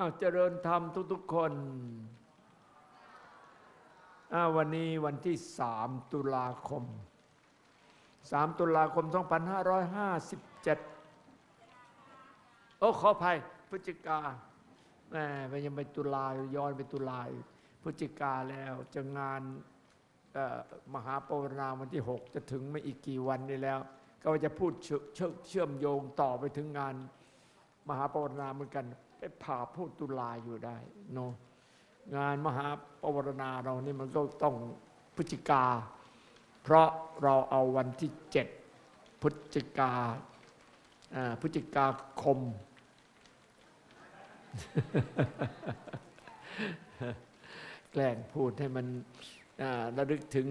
อ้าวเจริญธรรมทุกๆคนอ้าววันนี้วันที่3ตุลาคม3ตุลาคม 2557 โอ้ขออภัยพฤศจิกาแหมไปยังไปตุลาย้อนไปตุลาพฤศจิกาแล้วจะงานมหาปวารณาวันที่ 6 จะถึงไม่อีกกี่วันนี้แล้ว ก็จะพูดเชื่อเชื่อเชื่อมโยงต่อไปถึงงานมหาปวารณาเหมือนกัน ไปผ่าพูดตุลาอยู่ได้เนอะงานมหาปวารณาเรานี่มันก็ต้องพฤศจิกา เพราะเราเอาวันที่เจ็ดพฤศจิกาพฤศจิกาคม แกล้งพูดให้มันระลึกถึง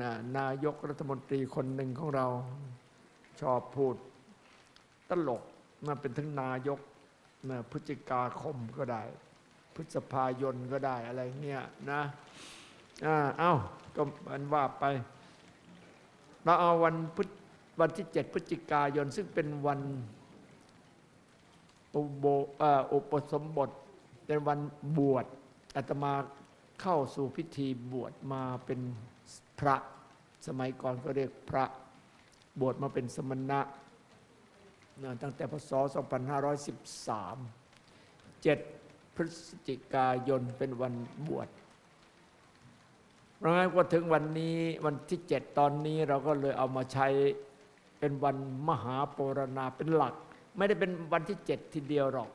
นะนายกรัฐมนตรีคนหนึ่งของเราชอบพูดตลกมาเป็นทั้งนายก นะพฤศจิกาคมก็ได้ พฤษภายนก็ได้อะไรเงี้ยนะอ่าเอ้าก็มันว่าไปเราเอาวันพฤวันที่เจ็ดพฤศจิกายน ซึ่งเป็นวันอุโบอ่ออุปสมบท เป็นวันบวชอาตมาเข้าสู่พิธีบวชมาเป็นพระสมัยก่อนก็เรียกพระ บวชมาเป็นสมณนะ ตั้งแต่พศ 2513 7 พฤศจิกายนเป็นวันบวชเพราะงั้นว่าถึงวันนี้วันที่ 7 ตอนนี้เราก็เลยเอามาใช้เป็นวันมหาปรณาเป็นหลัก ไม่ได้เป็นวันที่ 7 ทีเดียวหรอก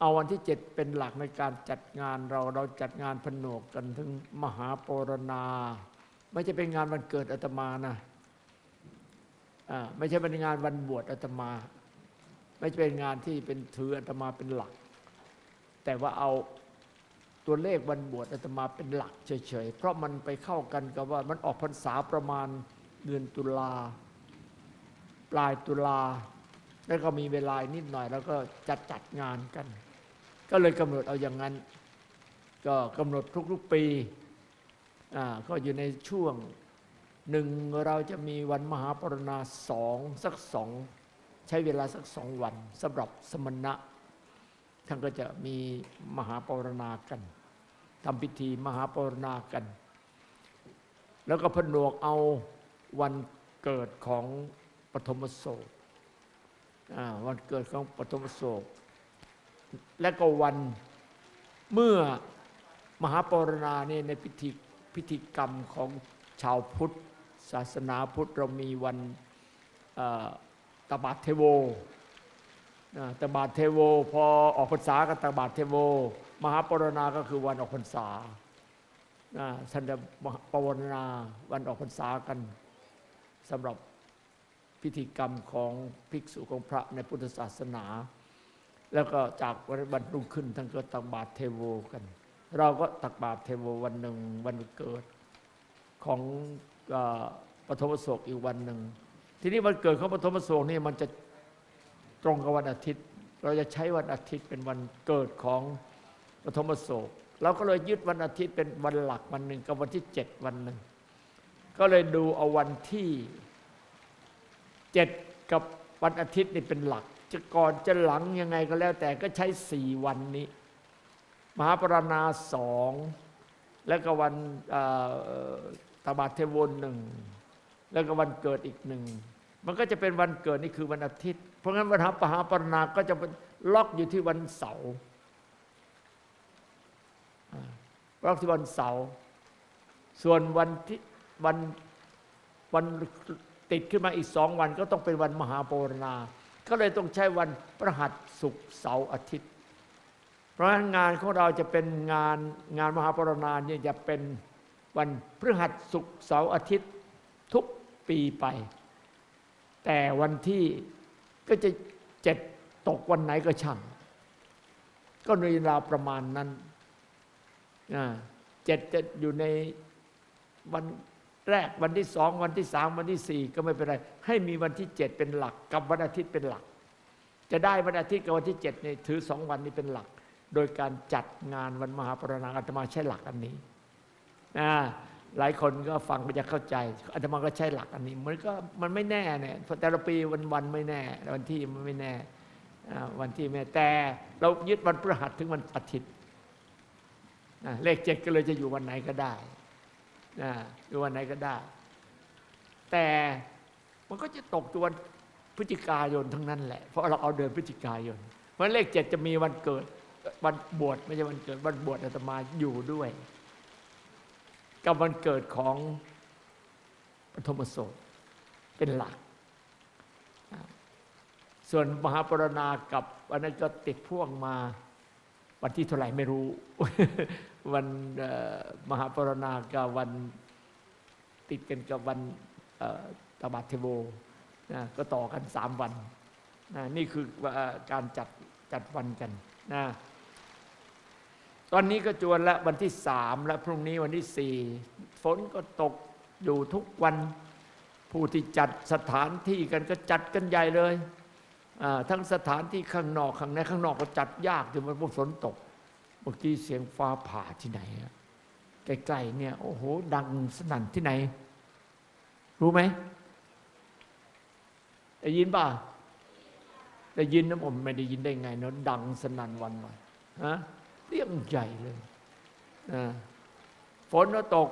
เอาวันที่ 7 เป็นหลักในการจัดงานเราเราจัดงานผนวกกันถึงมหาปรณา ไม่ใช่เป็นงานวันเกิดอาตมานะ ไม่ใช่เป็นงานวันบวชอาตมา ไม่ใช่เป็นงานที่เป็นถืออาตมาเป็นหลัก แต่ว่าเอาตัวเลขวันบวชอาตมาเป็นหลักเฉยๆ เพราะมันไปเข้ากันกับว่ามันออกพรรษาประมาณเดือนตุลาปลายตุลาแล้วก็มีเวลานิดหน่อย แล้วก็จัดจัดงานกัน ก็เลยกำหนดเอาอย่างนั้น ก็กำหนดทุกๆปีก็อยู่ในช่วง หนึ่งเราจะมีวันมหาปรณาสองสักสองใช้เวลาสักสองวันสำหรับสมณะท่านก็จะมีมหาปรณากันทำพิธีมหาปรณากัน แล้วก็ผนวกเอาวันเกิดของปฐมโศกวันเกิดของปฐมโศก และก็วันเมื่อมหาปรณาเนี่ยในพิธีพิธีกรรมของชาวพุทธ ศาสนาพุทธเรามีวันตบาทเทโวตบาทเทโว พอออกพรรษาก็ตบาทเทโว มหาปรณาก็คือวันออกพรรษานะท่านจะปรณาวันออกพรรษากันสำหรับพิธีกรรมของภิกษุของพระในพุทธศาสนา แล้วก็จากวันบรุ่งขึ้นท่านก็ตักบาตรเทโวกัน เราก็ตักบาตรเทโววันหนึ่งวันเกิดของ ปฐมโศกอีกวันหนึ่ง ทีนี้วันเกิดของปฐมโศกนี่มันจะตรงกับวันอาทิตย์ เราจะใช้วันอาทิตย์เป็นวันเกิดของปฐมโศกเราก็เลยยึดวันอาทิตย์เป็นวันหลักวันหนึ่งกับวันที่เจ็ดวันหนึ่ง ก็เลยดูเอาวันที่เจ็ดกับวันอาทิตย์นี่เป็นหลัก จะก่อนจะหลังยังไงก็แล้วแต่ก็ใช้สี่วันนี้ มหาปรณาสองแล้วก็วันอ ตบาทเทวนหนึ่งแล้วก็วันเกิดอีกหนึ่งมันก็จะเป็นวันเกิดนี่คือวันอาทิตย์ เพราะงั้นวันหาปหาปรณาก็จะเป็นล็อกอยู่ที่วันเสาร์ล็อกที่วันเสาร์ส่วนวันที่วันวันติดขึ้นมาอีกสองวัน ก็ต้องเป็นวันมหาปรณา ก็เลยต้องใช้วันพระหัสศุกเสาร์อาทิตย์ เพราะฉะนั้นงานของเราจะเป็นงานงานมหาปรณาเนี่ยจะเป็น วันพฤหัสศุกร์เสาร์อาทิตย์ทุกปีไป แต่วันที่ก็จะเจ็ดตกวันไหนก็ช่าง ก็ในเวลาประมาณนั้นเจ็ดจะอยู่ในวันแรกวันที่สองวันที่สามวันที่สี่ก็ไม่เป็นไร ให้มีวันที่เจ็ดเป็นหลัก กับวันอาทิตย์เป็นหลัก จะได้วันอาทิตย์กับวันที่เจ็ดเนี่ยถือสองวันนี้เป็นหลัก โดยการจัดงานวันมหาปรณาอาตมาใช้หลักอันนี้ นะหลายคนก็ฟังก็จะเข้าใจอาตมาก็ใช้หลักอันนี้ มันก็มันไม่แน่เนี่ยแต่ละปีวันวันไม่แน่ วันที่มันไม่แน่วันที่แม่แต่ เรายึดวันพฤหัสถึงวันอาทิตย์เลขเจ็ดก็เลยจะอยู่วันไหนก็ได้อ่าอยู่วันไหนก็ได้ แต่มันก็จะตกตัววันพฤศจิกายนทั้งนั้นแหละ เพราะเราเอาเดือนพฤศจิกายนเพราะเลขเจ็ดจะมีวันเกิดวันบวชไม่ใช่วันเกิดวันบวชอาตมาอยู่ด้วย กับวันเกิดของปฐมโสดเป็นหลัก ส่วนมหาปรณากับวันนั้นก็ติดพ่วงมาวันที่เท่าไหร่ไม่รู้ วันมหาปรณากับวันติดกันกับวันตบาทเทโวนะก็ต่อกันสามวันนะนี่คือการจัดจัดวันกันนะ ตอนนี้ก็จวนละวันที่สามและพรุ่งนี้วันที่สี่ฝนก็ตกอยู่ทุกวัน ผู้ที่จัดสถานที่กันก็จัดกันใหญ่เลยทั้งสถานที่ข้างนอกข้างในข้างนอกก็จัดยากถึงมันฝนตกเมื่อกี้เสียงฟ้าผ่าที่ไหนใกล้ๆเนี่ยโอ้โห ดังสนั่นที่ไหน รู้ไหมได้ยินป่ะได้ยินนะผมไม่ได้ยินได้ไงเนาะดังสนั่นวันไหวฮะ เรื่องใหญ่เลยนะฝนก็ตก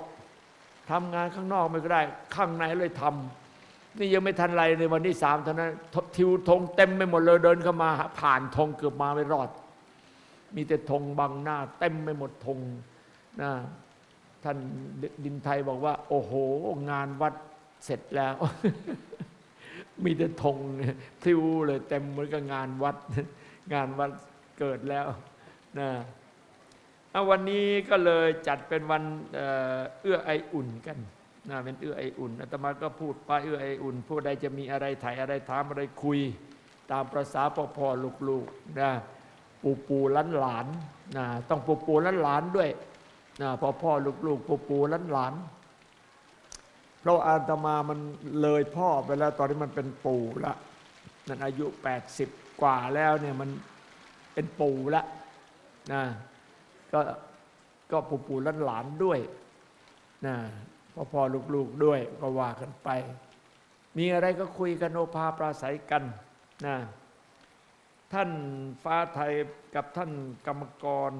ทำงานข้างนอกไม่ก็ได้ ข้างในเลยทำนี่ยังไม่ทันไรในวันที่สามเท่านั้นทิวธงเต็มไปหมดเลยเดินเข้ามา ผ่านธงเกือบมาไม่รอด มีแต่ธงบังหน้า เต็มไปหมดธงนะท่านดินไทยบอกว่า โอ้โห งานวัดเสร็จแล้ว มีแต่ธงพลิ้วเลยเต็มเหมือนกับงานวัด งานวัดเกิดแล้วนะ เอาวันนี้ก็เลยจัดเป็นวันเอ่อเอื้อไออุ่นกันนะเป็นเอื้อไออุ่นอาตมาก็พูดไปเอื้อไออุ่น ผู้ใดจะมีอะไรถ่ายอะไรถามอะไรคุย ตามประษาพ่อพ่อลูกๆนะปู่ปู่ล้านหลานนะต้องปู่ปู่ล้านหลานด้วยนะพ่อพ่อลูกๆปู่ปู่ล้านหลานเพราะอาตมามันเลยพ่อไปแล้วตอนนี้มันเป็นปู่ละนั่นอายุ 80 กว่าแล้วเนี่ยมันเป็นปู่ละนะ ก็ก็ปู่ปู่ล้านหลานด้วยนะพ่อพ่อลูกๆด้วยก็ว่ากันไป มีอะไรก็คุยกันโอภาปราศัยกันนะท่านฟ้าไทยกับท่านกรรมกร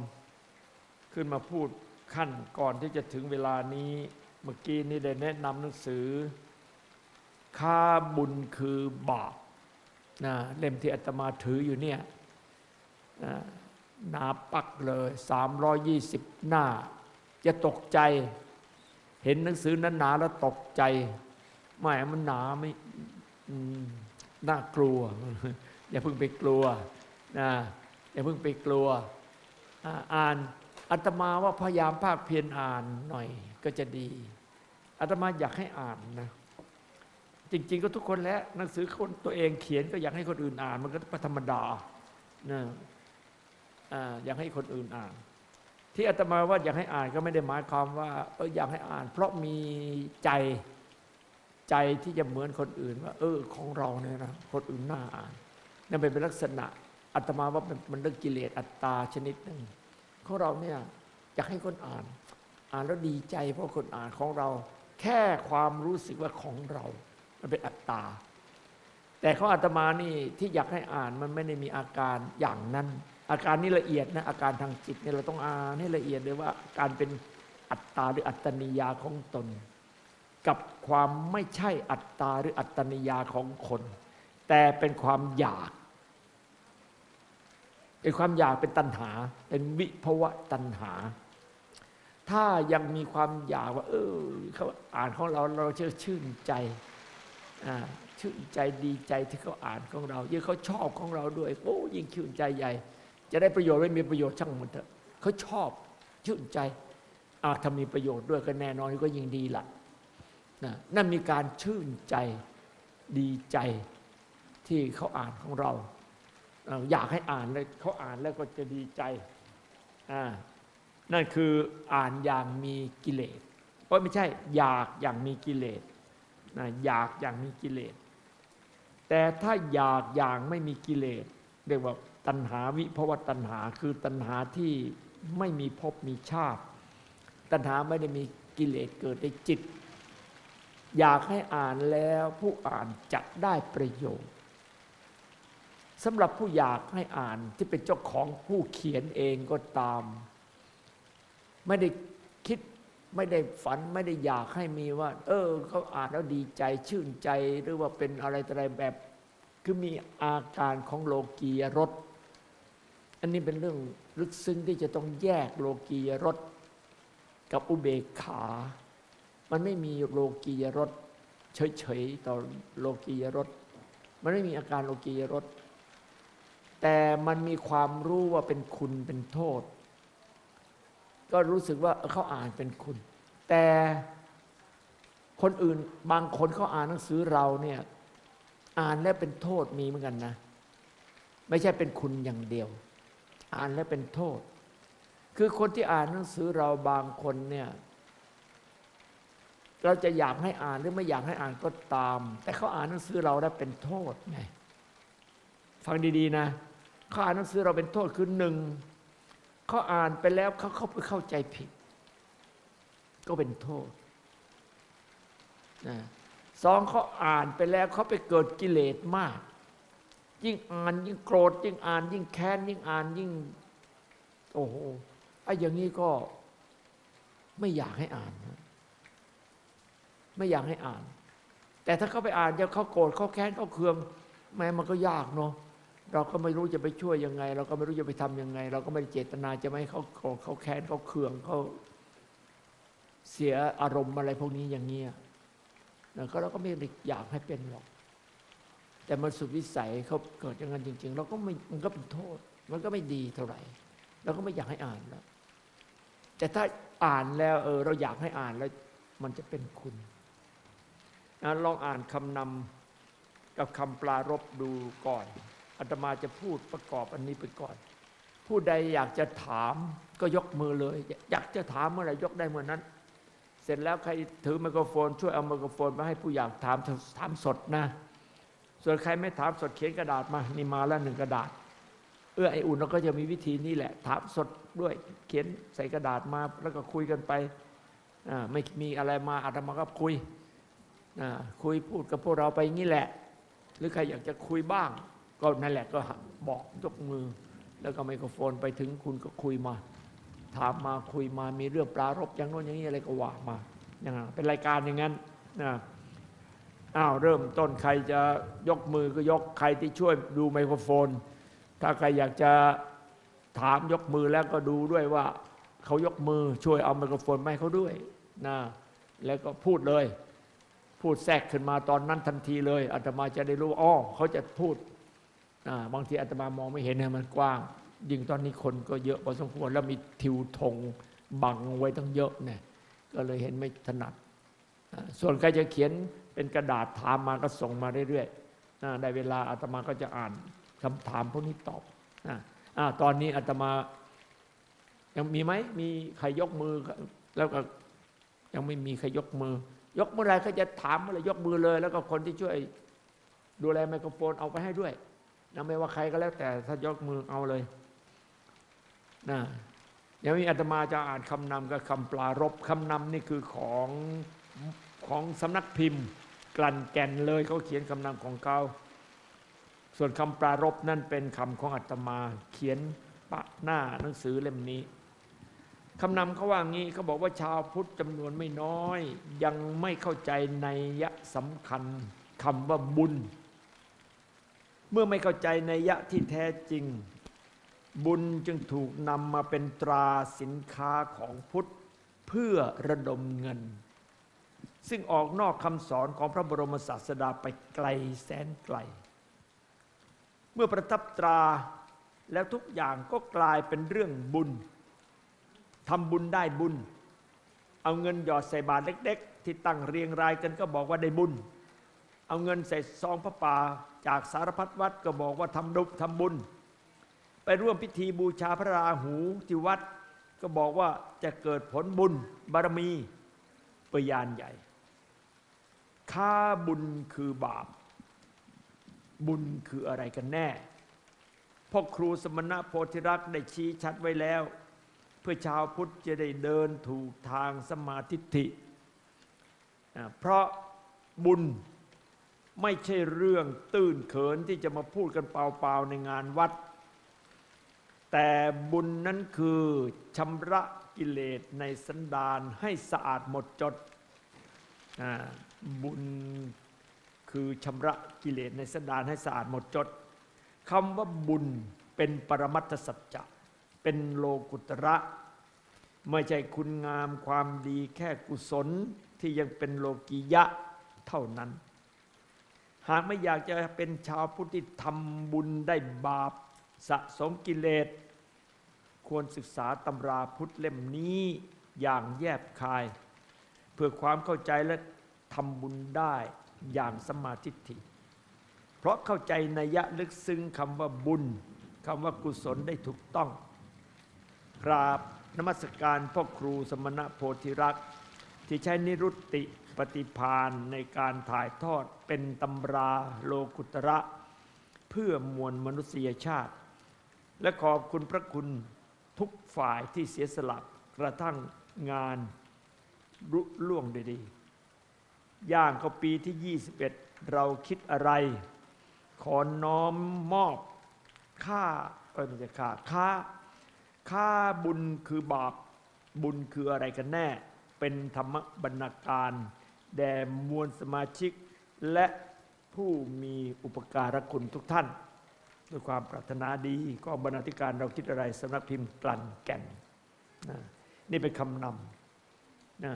ขึ้นมาพูดขั้นก่อนที่จะถึงเวลานี้เมื่อกี้นี้ได้แนะนำหนังสือค่าบุญคือบาปนะเล่มที่อาตมาถืออยู่เนี่ยนะ หนาปักเลย 320 หน้า จะตกใจ เห็นหนังสือนั้นหนาแล้วตกใจไม่มันหนาไม่น่ากลัว อย่าเพิ่งไปกลัวนะอย่าเพิ่งไปกลัวอ่าอ่านอาตมาว่าพยายามภาคเพียรอ่านหน่อยก็จะดีอาตมาอยากให้อ่านนะ จริง ๆ ก็ทุกคนแล้วหนังสือคนตัวเองเขียนก็อยากให้คนอื่นอ่าน มันก็ธรรมดานะ อ่าอยากให้คนอื่นอ่าน ที่อาตมาว่าอยากให้อ่านก็ไม่ได้หมายความว่าเอออยากให้อ่าน เพราะมีใจใจที่จะเหมือนคนอื่นว่า เออของเราเนี่ยนะคนอื่นน่าอ่านนั่นเป็นลักษณะอาตมาว่ามันเรื่องกิเลสอัตตาชนิดหนึ่งของเราเนี่ยอยากให้คนอ่าน อ่านแล้วดีใจ เพราะคนอ่านของเรา แค่ความรู้สึกว่าของเรา มันเป็นอัตตา แต่เของอาตมานี่ที่อยากให้อ่านมันไม่ได้มีอาการอย่างนั้น อาการนี้ละเอียดนะอาการทางจิตเนี่ยเราต้องอ่านให้ละเอียดเลยว่าการเป็นอัตตาหรืออัตตนิยาของตน กับความไม่ใช่อัตตาหรืออัตตนิยาของคน แต่เป็นความอยากเป็นความอยากเป็นตัณหา เป็นวิภวะตัณหา ถ้ายังมีความอยากว่า เออเขาอ่านของเราเราเชื่อชื่นใจอ่าชื่นใจดีใจที่เขาอ่านของเรายิ่งเขาชอบของเราด้วยโอ้ยิ่งชื่นใจใหญ่ จะได้ประโยชน์ไม่มีประโยชน์ช่างมันเถอะเขาชอบชื่นใจอาถ้ามีประโยชน์ด้วยก็แน่นอนก็ยิ่งดีละนะนั่นมีการชื่นใจดีใจที่เขาอ่านของเรา อยากให้อ่านเลยเขาอ่านแล้วก็จะดีใจนั่นคืออ่านอย่างมีกิเลสเพราะไม่ใช่อยากอย่างมีกิเลสนะอยากอย่างมีกิเลส แต่ถ้าอยากอย่างไม่มีกิเลสเรียกว่า ตัณหาวิภวตัณหาคือตัณหาที่ไม่มีภพมีชาติ ตัณหาไม่ได้มีกิเลสเกิดในจิต อยากให้อ่านแล้วผู้อ่านจะได้ประโยชน์สำหรับผู้อยากให้อ่านที่เป็นเจ้าของผู้เขียนเองก็ตาม ไม่ได้คิดไม่ได้ฝันไม่ได้อยากให้มีว่า เออเขาอ่านแล้วดีใจชื่นใจหรือว่าเป็นอะไรออะไรแบบ คือมีอาการของโลกียรส อันนี้เป็นเรื่องลึกซึ้งที่จะต้องแยกโลกียรสกับอุเบกขา มันไม่มีโลกียรสเฉยๆต่อโลกียรสมันไม่มีอาการโลกียรสแต่มันมีความรู้ว่าเป็นคุณเป็นโทษ ก็รู้สึกว่าเขาอ่านเป็นคุณ แต่คนอื่นบางคนเขาอ่านหนังสือเราเนี่ยอ่านแล้วเป็นโทษมีเหมือนกันนะ ไม่ใช่เป็นคุณอย่างเดียว อ่านแล้วเป็นโทษ คือคนที่อ่านหนังสือเราบางคนเนี่ย เราจะอยากให้อ่านหรือไม่อยากให้อ่านก็ตาม แต่เขาอ่านหนังสือเราแล้เป็นโทษไงฟังดีๆนะเขาอ่านหนังสือเราเป็นโทษคือหนึ่งเขาอ่านไปแล้วเขาเข้าไปเข้าใจผิด ก็เป็นโทษนะสองเขาอ่านไปแล้วเขาไปเกิดกิเลสมาก ยิ่งอ่านยิ่งโกรธยิ่งอ่าน ยิ่งแค้นยิ่งอ่านยิ่ง โอ้โหไอ้อย่างนี้ก็ไม่อยากให้อ่านนะไม่อยากให้อ่าน แต่ถ้าเขาไปอ่านแล้วเขาโกรธเขาแค้นเขาเคืองแม้มันก็ยากเนาะเราก็ไม่รู้จะไปช่วยยังไง เราก็ไม่รู้จะไปทำยังไง เราก็ไม่ได้เจตนาจะไม่ให้เขาโกรธเขาแค้นเขาเคืองเขาเสียอารมณ์อะไรพวกนี้อย่างเงี้ยนะก็เราก็ไม่ได้อยากให้เป็นหรอก แต่มันสุดวิสัยเขาเกิดอย่างนั้นจริง ๆ เราก็ไม่มันก็เป็นโทษ มันก็ไม่ดีเท่าไหร่เราก็ไม่อยากให้อ่านแล้ว แต่ถ้าอ่านแล้วเออเราอยากให้อ่านแล้ว มันจะเป็นคุณนะลองอ่านคำนำกับคำปลารบดูก่อนอาตมาจะพูดประกอบอันนี้ไปก่อน ผู้ใดอยากจะถามก็ยกมือเลย อยากจะถามเมื่อไหร่ยกได้เมื่อนั้น เสร็จแล้วใครถือไมโครโฟน ช่วยเอาไมโครโฟนมาให้ผู้อยากถามถามสดนะ ส่วนใครไม่ถามสดเขียนกระดาษมานี่มาแล้วหนึ่งกระดาษ เอื้อไออุ่นเราก็จะมีวิธีนี้แหละ ถามสดด้วยเขียนใส่กระดาษมาแล้วก็คุยกันไปไม่มีอะไรมาอาตมาก็คุยคุยพูดกับพวกเราไปงี้แหละ หรือใครอยากจะคุยบ้าง ก็นั่นแหละก็บอกยกมือ แล้วก็ไมโครโฟนไปถึงคุณก็คุยมา ถามมาคุยมามีเรื่องปลารบอย่างโน้นอย่างนี้อะไรก็ว่ามาอย่างเป็นรายการอย่างนั้นนะ อ้าวเริ่มต้นใครจะยกมือก็ยกใครที่ช่วยดูไมโครโฟน ถ้าใครอยากจะถามยกมือแล้วก็ดูด้วยว่าเขายกมือช่วยเอาไมโครโฟนมาให้เขาด้วยนะแล้วก็พูดเลย พูดแทรกขึ้นมาตอนนั้นทันทีเลยอาตมาจะได้รู้อ๋อเขาจะพูดนะบางทีอาตมามองไม่เห็นเนี่ยมันกว้าง ยิ่งตอนนี้คนก็เยอะพอสมควรแล้วมีทิวธงบังไว้ตั้งเยอะเนี่ยก็เลยเห็นไม่ถนัด ส่วนใครจะเขียน เป็นกระดาษถามมาก็ส่งมาเรื่อยๆได้เวลาอาตมาก็จะอ่านคำถามพวกนี้ตอบอตอนนี้อาตมายังมีไหมมีใครยกมือแล้วก็ยังไม่มีใครยกมือ ยกเมื่อไรก็จะถามเมื่อไรยกมือเลย แล้วก็คนที่ช่วยดูแลไมโครโฟนเอาไปให้ด้วยนะไม่ว่าใครก็แล้ว แต่ถ้ายกมือเอาเลยนะยังมีอาตมาจะอ่านคำนำกับคำปลารบคำนำนี่คือของของสำนักพิมพ์ กลั่นแก่นเลยเขาเขียนคำนำของเขา ส่วนคำปรารบนั่นเป็นคำของอาตมา เขียนปะหน้าหนังสือเล่มนี้คำนำเขาว่างี้เขาบอกว่าชาวพุทธจำนวนไม่น้อย ยังไม่เข้าใจในยะสำคัญคำว่าบุญ เมื่อไม่เข้าใจในยะที่แท้จริง บุญจึงถูกนำมาเป็นตราสินค้าของพุทธเพื่อระดมเงิน ซึ่งออกนอกคำสอนของพระบรมศาสดาไปไกลแสนไกล เมื่อประทับตราแล้วทุกอย่างก็กลายเป็นเรื่องบุญทำบุญได้บุญ เอาเงินหยอดใส่บาตรเล็ก ๆ ที่ตั้งเรียงรายกันก็บอกว่าได้บุญ เอาเงินใส่ซองพระป่าจากสารพัดวัดก็บอกว่าทำดุทำบุญ ไปร่วมพิธีบูชาพระราหูที่วัดก็บอกว่าจะเกิดผลบุญบารมีปยานใหญ่ ค่าบุญคือบาป บุญคืออะไรกันแน่พ่อครูสมณะโพธิรักษ์ได้ชี้ชัดไว้แล้ว เพื่อชาวพุทธจะได้เดินถูกทางสมาธิิเพราะบุญไม่ใช่เรื่องตื้นเขินที่จะมาพูดกันเปล่าๆในงานวัด แต่บุญนั้นคือชำระกิเลสในสันดานให้สะอาดหมดจดอ่า บุญคือชำระกิเลสในสันดานให้สะอาดหมดจดคำว่าบุญเป็นปรมัตถสัจจะเป็นโลกุตระ ไม่ใช่คุณงามความดีแค่กุศลที่ยังเป็นโลกียะเท่านั้น หากไม่อยากจะเป็นชาวพุทธที่ทำบุญได้บาปสะสมกิเลส ควรศึกษาตำราพุทธเล่มนี้อย่างแยบคาย เพื่อความเข้าใจและ ทำบุญได้อย่างสมาธิิเพราะเข้าใจนัยยะลึกซึ้งคำว่าบุญคำว่ากุศลได้ถูกต้อง กราบนมัสการพ่อครูสมณะโพธิรักษ์ ที่ใช้นิรุตติปฏิพานในการถ่ายทอดเป็นตำราโลกุตระ เพื่อมวลมนุษยชาติ และขอบคุณพระคุณทุกฝ่ายที่เสียสละกระทั่งงานรุล่วงด้ดี ย่างเข้าปีที่ 21 เราคิดอะไร ขอน้อมมอบค่าเออไม่ใช่ค่าค่าค่าบุญคือบาปบุญคืออะไรกันแน่ เป็นธรรมบรรณาการแด่มวลสมาชิก และผู้มีอุปการะคุณทุกท่าน ด้วยความปรารถนาดีก็บรรณาธิการเราคิดอะไรสำนักพิมพ์กลั่นแก่นนะนี่เป็นคำนำนะ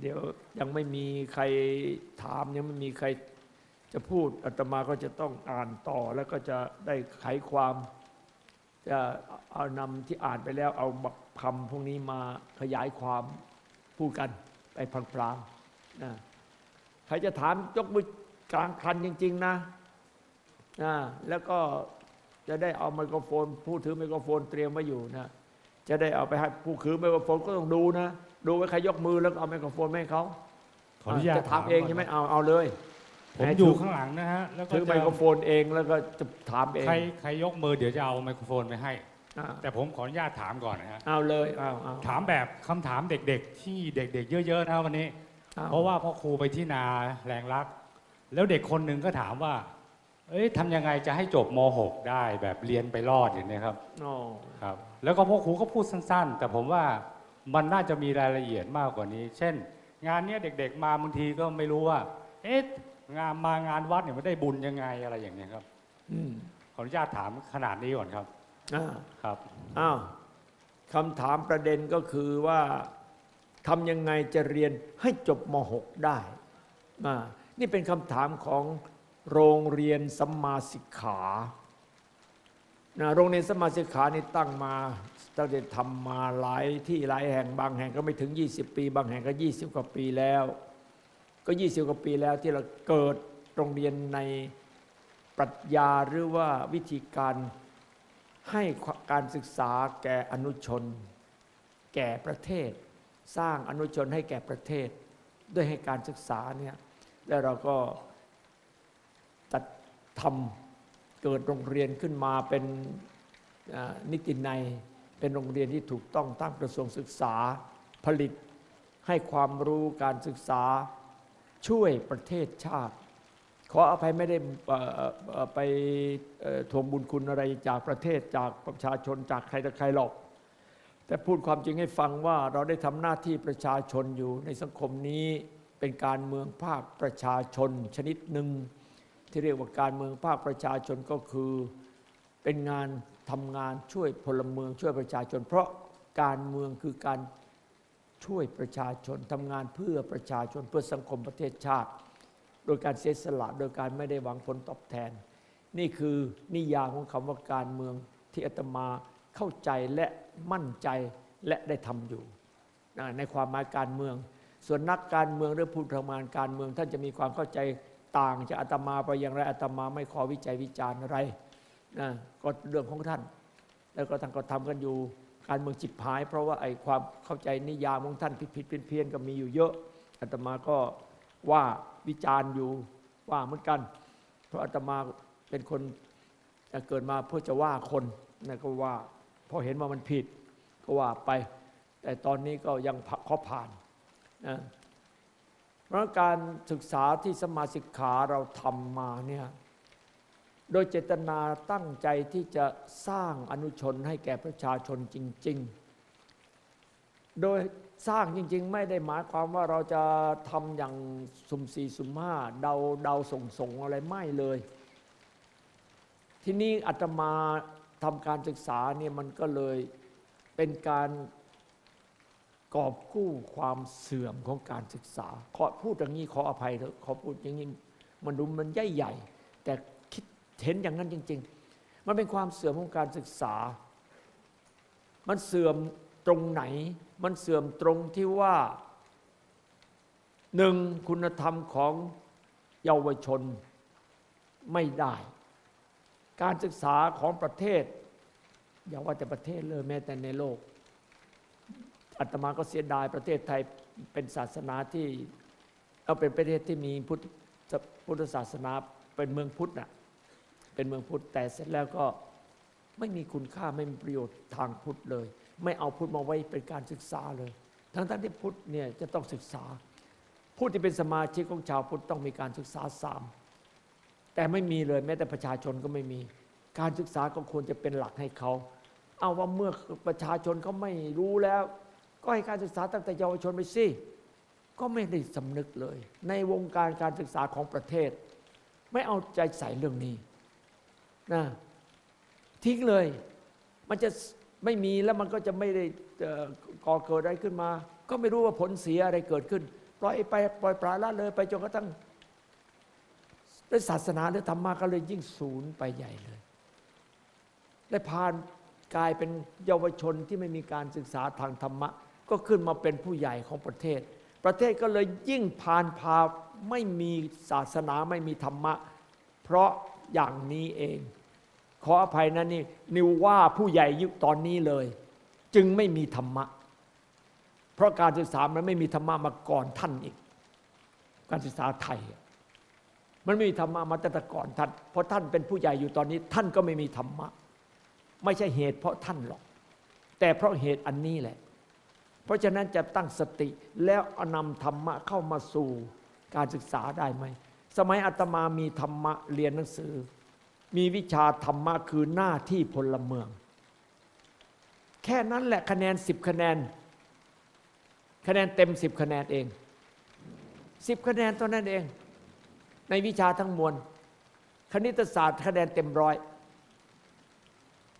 เดี๋ยวยังไม่มีใครถามยังไม่มีใครจะพูดอาตมาก็จะต้องอ่านต่อ แล้วก็จะได้ไขความ จะเอานำที่อ่านไปแล้วเอาคำพวกนี้มาขยายความพูดกันไปพลางๆนะใครจะถามยกมือกลางคันจริง ๆ นะนะแล้วก็จะได้เอาไมโครโฟน ผู้ถือไมโครโฟนเตรียมไว้อยู่นะจะได้เอาไปให้ผู้ถือไมโครโฟนก็ต้องดูนะ ดูไว้ใครยกมือแล้วก็เอาไมโครโฟนให้เขาขออนุญาตจะถามเองใช่ไหมเอาเอาเลย ผมอยู่ข้างหลังนะฮะแล้วก็ถือไมจะโครโฟนเองแล้วก็จะถามเองใครใครยกมือเดี๋ยวจะเอาไมโครโฟนไปให้อ่าแต่ผมขออนุญาตถามก่อนนะฮะเอาเลยเอาเอาถามแบบคำถามเด็กๆ ที่เด็ก ๆ เยอะๆนะวันนี้อเพราะว่าพ่อครูไปที่นาแรงรัก แล้วเด็กคนหนึ่งก็ถามว่า เอ้ยทำยังไงจะให้จบม .6 ได้แบบเรียนไปรอดอย่างนี้ครับอ๋อครับ แล้วก็พ่อครูก็พูดสั้น ๆ แต่ผมว่า มันน่าจะมีรายละเอียดมากกว่านี้ เช่น งานเนี้ยเด็ก ๆ มาบางทีก็ไม่รู้ว่า เอ๊ะงานมางานวัดเนี่ยมันได้บุญยังไงอะไรอย่างเนี้ยครับอืมขออนุญาตถามขนาดนี้ก่อนครับอ่าครับ อ้าวคำถามประเด็นก็คือว่าทำยังไงจะเรียนให้จบม .6 ได้อ่านี่เป็นคำถามของโรงเรียนสัมมาสิกขานะโรงเรียนสัมมาสิกขานี่ตั้งมา ตั้งแต่ทำมาหลายที่หลายแห่งบางแห่งก็ไม่ถึง 20 ปี บางแห่งก็ 20 กว่าปีแล้ว ก็ 20 กว่าปีแล้วที่เราเกิดโรงเรียนในปรัชญาหรือว่าวิธีการให้การศึกษาแก่อนุชน แก่ประเทศ สร้างอนุชนให้แก่ประเทศ ด้วยให้การศึกษาเนี่ยแล้วเราก็ตัดทำเกิดโรงเรียนขึ้นมาเป็นนิตินัย เป็นโรงเรียนที่ถูกต้องตั้งกระทรวงศึกษาผลิตให้ความรู้การศึกษาช่วยประเทศชาติ ขออภัยไม่ได้ไปทวงบุญคุณอะไรจากประเทศจากประชาชนจากใครต่ใครหรอก แต่พูดความจริงให้ฟังว่าเราได้ทำหน้าที่ประชาชนอยู่ในสังคมนี้เป็นการเมืองภาคประชาชนชนิดหนึ่งที่เรียกว่าการเมืองภาคประชาชนก็คือ เป็นงาน ทำงานช่วยพลเมืองช่วยประชาชน เพราะการเมืองคือการช่วยประชาชนทำงานเพื่อประชาชนเพื่อสังคมประเทศชาติ โดยการเสียสละโดยการไม่ได้หวังผลตอบแทน นี่คือนิยามของคำว่าการเมืองที่อาตมาเข้าใจและมั่นใจและได้ทำอยู่ ในความหมายการเมือง ส่วนนักการเมืองหรือผู้ทำงานการเมืองท่านจะมีความเข้าใจต่างจากอาตมาไปอย่างไรอาตมาไม่ขอวิจัยวิจารณ์อะไร นะก็เรื่องของท่าน แล้วก็ท่านก็ทำกันอยู่การเมืองจิบหาย เพราะว่าไอ้ความเข้าใจนิยามของท่านผิดผิดเพี้ยนๆก็มีอยู่เยอะอาตมาก็ว่าวิจารณ์อยู่ว่าเหมือนกัน เพราะอาตมาเป็นคนเกิดมาเพื่อจะว่าคนนะก็ว่าพอเห็นว่ามันผิดก็ว่าไป แต่ตอนนี้ก็ยังขอผ่านนะเพราะการศึกษาที่สมมาสิกขาเราทำมาเนี่ย โดยเจตนาตั้งใจที่จะสร้างอนุชนให้แก่ประชาชนจริง ๆ โดยสร้างจริง ๆ ไม่ได้หมายความว่าเราจะทำอย่างสุ่มสี่สุ่มห้าเดาเดาส่งส่งอะไรไม่เลย ที่นี้อาตมาทำการศึกษาเนี่ยมันก็เลยเป็นการกอบกู้ความเสื่อมของการศึกษา ขอพูดอย่างนี้ขออภัยเถอะขอพูดอย่างนี้มันดูมันใหญ่ใหญ่แต่ เห็นอย่างนั้นจริง ๆ มันเป็นความเสื่อมของการศึกษา มันเสื่อมตรงไหน มันเสื่อมตรงที่ว่าหนึ่งคุณธรรมของเยาวชนไม่ได้ การศึกษาของประเทศ อย่าว่าแต่ประเทศเลยแม้แต่ในโลกอาตมาก็เสียดายประเทศไทยเป็นศาสนาที่เอาเป็นประเทศที่มีพุทธพุทธศาสนาเป็นเมืองพุทธน่ะ เป็นเมืองพุทธแต่เสร็จแล้วก็ไม่มีคุณค่าไม่มีประโยชน์ทางพุทธเลย ไม่เอาพุทธมาไว้เป็นการศึกษาเลย ทั้งทั้งที่พุทธเนี่ยจะต้องศึกษา ผู้ที่เป็นสมาชิกของชาวพุทธต้องมีการศึกษาสามแต่ไม่มีเลยแม้แต่ประชาชนก็ไม่มี การศึกษาก็ควรจะเป็นหลักให้เขา เอาว่าเมื่อประชาชนเขาไม่รู้แล้ว ก็ให้การศึกษาตั้งแต่เยาวชนไปสิก็ไม่ได้สำนึกเลย ในวงการการศึกษาของประเทศ ไม่เอาใจใส่เรื่องนี้ นะทิ้งเลย มันจะไม่มีแล้วมันก็จะไม่ได้ก่อเกิดอะไรขึ้นมา ก็ไม่รู้ว่าผลเสียอะไรเกิดขึ้น ปล่อยไปปล่อยปลาละเลยไปจนกระทั่งศาสนาหรือธรรมะก็เลยยิ่งศูนย์ไปใหญ่เลย ได้ผ่านกลายเป็นเยาวชนที่ไม่มีการศึกษาทางธรรมะ ก็ขึ้นมาเป็นผู้ใหญ่ของประเทศ ประเทศก็เลยยิ่งผ่านพาไม่มีศาสนาไม่มีธรรมะ เพราะอย่างนี้เอง ขออภัยนะนี่นิวว่าผู้ใหญ่ยุคตอนนี้เลย จึงไม่มีธรรมะ เพราะการศึกษามันไม่มีธรรมะมาก่อนท่านอีก การศึกษาไทย มันไม่มีธรรมะมาตั้งแต่ก่อนท่านเพราะท่านเป็นผู้ใหญ่อยู่ตอนนี้ ท่านก็ไม่มีธรรมะ ไม่ใช่เหตุเพราะท่านหรอก แต่เพราะเหตุอันนี้แหละ เพราะฉะนั้นจะตั้งสติแล้วนำธรรมะเข้ามาสู่การศึกษาได้ไหมสมัยอาตมามีธรรมะเรียนหนังสือ มีวิชาธรรมะคือหน้าที่พลเมือง แค่นั้นแหละคะแนนสิบคะแนน คะแนนเต็มสิบคะแนนเองสิบคะแนนตัวนั้นเอง ในวิชาทั้งมวลคณิตศาสตร์คะแนนเต็มร้อย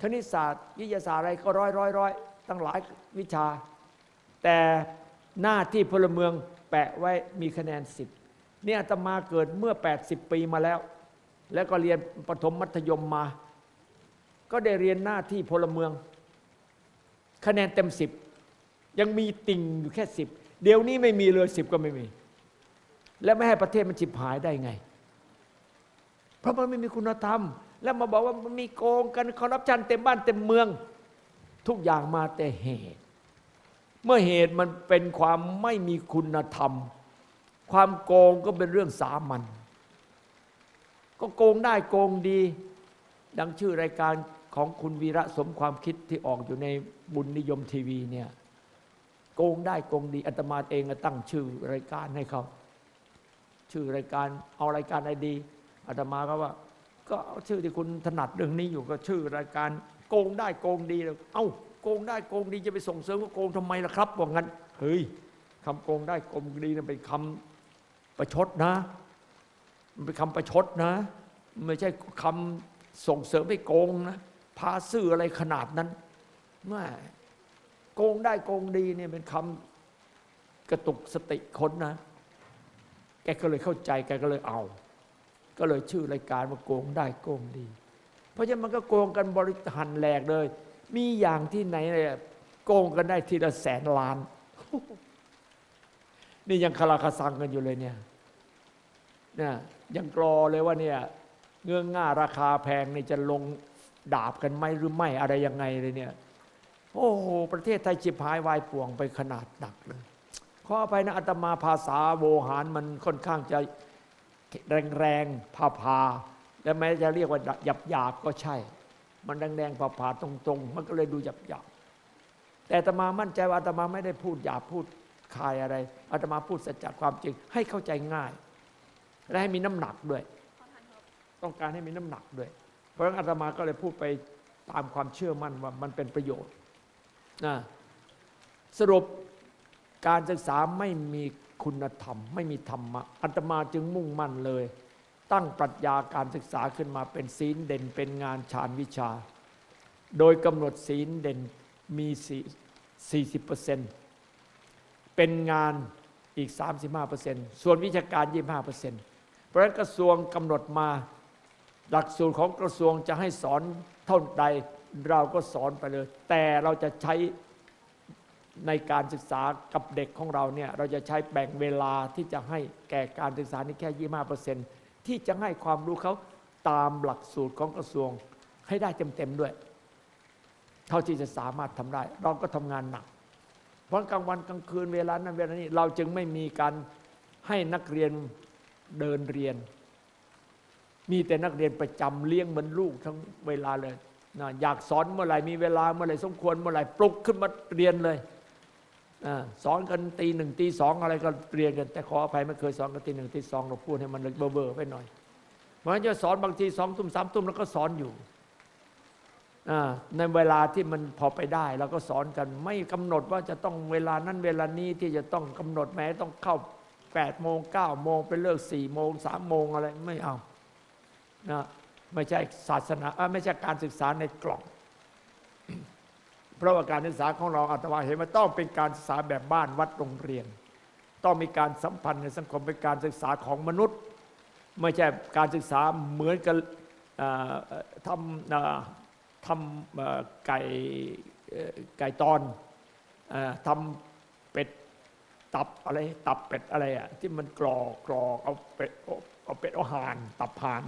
คณิตศาสตร์วิทยาศาสตร์อะไรก็ร้อยร้อยร้อยตั้งหลายวิชา แต่หน้าที่พลเมืองแปะไว้มีคะแนนสิบเนี่อาตมาเกิดเมื่อ 80 ปีมาแล้ว แล้วก็เรียนปฐมมัธยมมา ก็ได้เรียนหน้าที่พลเมือง คะแนนเต็มสิบยังมีติ่งอยู่แค่สิบเดี๋ยวนี้ไม่มีเลยสิบก็ไม่มี แล้วไม่ให้ประเทศมันฉิบหายได้ไง เพราะมันไม่มีคุณธรรม แล้วมาบอกว่ามันมีโกงกันคอร์รัปชันเต็มบ้านเต็มเมือง ทุกอย่างมาแต่เหตุ เมื่อเหตุมันเป็นความไม่มีคุณธรรม ความโกงก็เป็นเรื่องสามัญ ก็โกงได้โกงดี ดังชื่อรายการของคุณวีระสมความคิดที่ออกอยู่ในบุญนิยมทีวีเนี่ยโกงได้โกงดีอัตมาเองตั้งชื่อรายการให้เขาชื่อรายการเอารายการอะไรดีอาตมาก็ว่า ก็ชื่อที่คุณถนัดเรื่องนี้อยู่ก็ชื่อรายการ โกงได้โกงดีเลยเอ้าโกงได้โกงดีจะไปส่งเสริมว่าโกงทำไมล่ะครับว่างั้นเฮ้ยคำโกงได้โกงดีนั่นเป็นคำประชดนะ มันเป็นคำประชดนะ ไม่ใช่คำส่งเสริมให้โกงนะ พาซื่ออะไรขนาดนั้นไม่โกงได้โกงดีเนี่ยเป็นคำกระตุกสติคนนะ แกก็เลยเข้าใจแกก็เลยเอา ก็เลยชื่อรายการว่าโกงได้โกงดี เพราะฉะนั้นมันก็โกงกันบริหันแหลกเลย มีอย่างที่ไหนเลยโกงกันได้ทีละแสนล้าน นี่ยังคาราคาซังกันอยู่เลยเนี่ยเนี่ย ยังกรอเลยว่าเนี่ยเงื่องง่าราคาแพงนี่จะลงดาบกันไหมหรือไม่อะไรยังไงเลยเนี่ยโอ้โหประเทศไทยจิบหายวายป่วงไปขนาดหนักเลยขออภัยนะอาตมาภาษาโวหารมันค่อนข้างจะแรงๆผ่าและแม้จะเรียกว่าหยับหยาบก็ใช่ มันแรงๆผ่าตรงๆ มันก็เลยดูหยับหยาบแต่อาตมามั่นใจว่าตมาไม่ได้พูดหยาบพูดคายอะไรอาตมาพูดสัจจะความจริงให้เข้าใจง่าย และให้มีน้ำหนักด้วย ต้องการให้มีน้ำหนักด้วย เพราะฉะนั้นอาตมาก็เลยพูดไปตามความเชื่อมั่นว่ามันเป็นประโยชน์นะสรุปการศึกษาไม่มีคุณธรรม ไม่มีธรรมะอาตมาจึงมุ่งมั่นเลย ตั้งปรัชญาการศึกษาขึ้นมาเป็นศีลเด่นเป็นงานฌานวิชา โดยกำหนดศีลเด่นมี40%เป็นงานอีก 35%ส่วนวิชาการ 25% เพราะฉะนั้นกระทรวงกำหนดมา หลักสูตรของกระทรวงจะให้สอนเท่าใดเราก็สอนไปเลย แต่เราจะใช้ในการศึกษากับเด็กของเราเนี่ยเราจะใช้แบ่งเวลาที่จะให้แก่การศึกษานี่แค่25%ที่จะให้ความรู้เขาตามหลักสูตรของกระทรวงให้ได้เต็มๆด้วย เท่าที่จะสามารถทำได้ เราก็ทำงานหนัก เพราะกลางวันกลางคืนเวลานั้นเวลานี้เราจึงไม่มีการให้นักเรียน เดินเรียน มีแต่นักเรียนประจำเลี้ยงเหมือนลูกทั้งเวลาเลยนะอยากสอนเมื่อไหร่มีเวลาเมื่อไหร่สมควรเมื่อไหร่ปลุกขึ้นมาเรียนเลยอสอนกันตีหนึ่งตีสองอะไรก็เรียนกัน แต่ขออภัยไม่เคยสอนกันตีหนึ่งตีสองเราพูดให้มันเบอร์เบอร์ไปหน่อยเพราะฉะนั้นจะสอนบางทีสองทุ่มสามทุ่มแล้วก็สอนอยู่อในเวลาที่มันพอไปได้เราก็สอนกัน ไม่กำหนดว่าจะต้องเวลานั้นเวลานี้ที่จะต้องกำหนดแม้ต้องเข้า แปดโมงเก้าโมงไปเลิกสี่โมงสามโมงอะไรไม่เอานะไม่ใช่ศาสนาไม่ใช่การศึกษาในกล่อง เพราะว่าการศึกษาของเราอาตมาเห็นว่าต้องเป็นการศึกษาแบบบ้านวัดโรงเรียน ต้องมีการสัมพันธ์ในสังคมเป็นการศึกษาของมนุษย์ ไม่ใช่การศึกษาเหมือนกับทำทำไก่ไก่ตอนทำเป็ด ตับอะไรตับเป็ดอะไรอะที่มันกรอกกรอกเอาเป็ดเอาเป็ดเอาห่าน ตับห่าน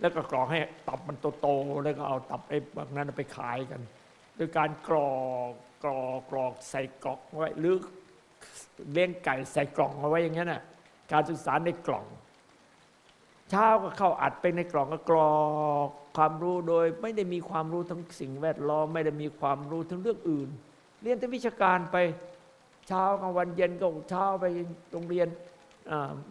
แล้วก็กรอกให้ตับมันโตๆแล้วก็เอาตับไอ้พวกนั้นไปขายกันโดยการกรอกกรอกกรอกใส่กล่องไว้หรือเลี้ยงไก่ใส่กล่องเอาไว้อย่างนั้นน่ะการศึกษาในกล่อง เช้าก็เข้าอัดไปในกล่องก็กรอกความรู้โดย ไม่ได้มีความรู้ทั้งสิ่งแวดล้อมไม่ได้มีความรู้ทั้งเรื่องอื่น เรียนแต่วิชาการไป เช้ากลางวันเย็นก็เช้าไปโรงเรียน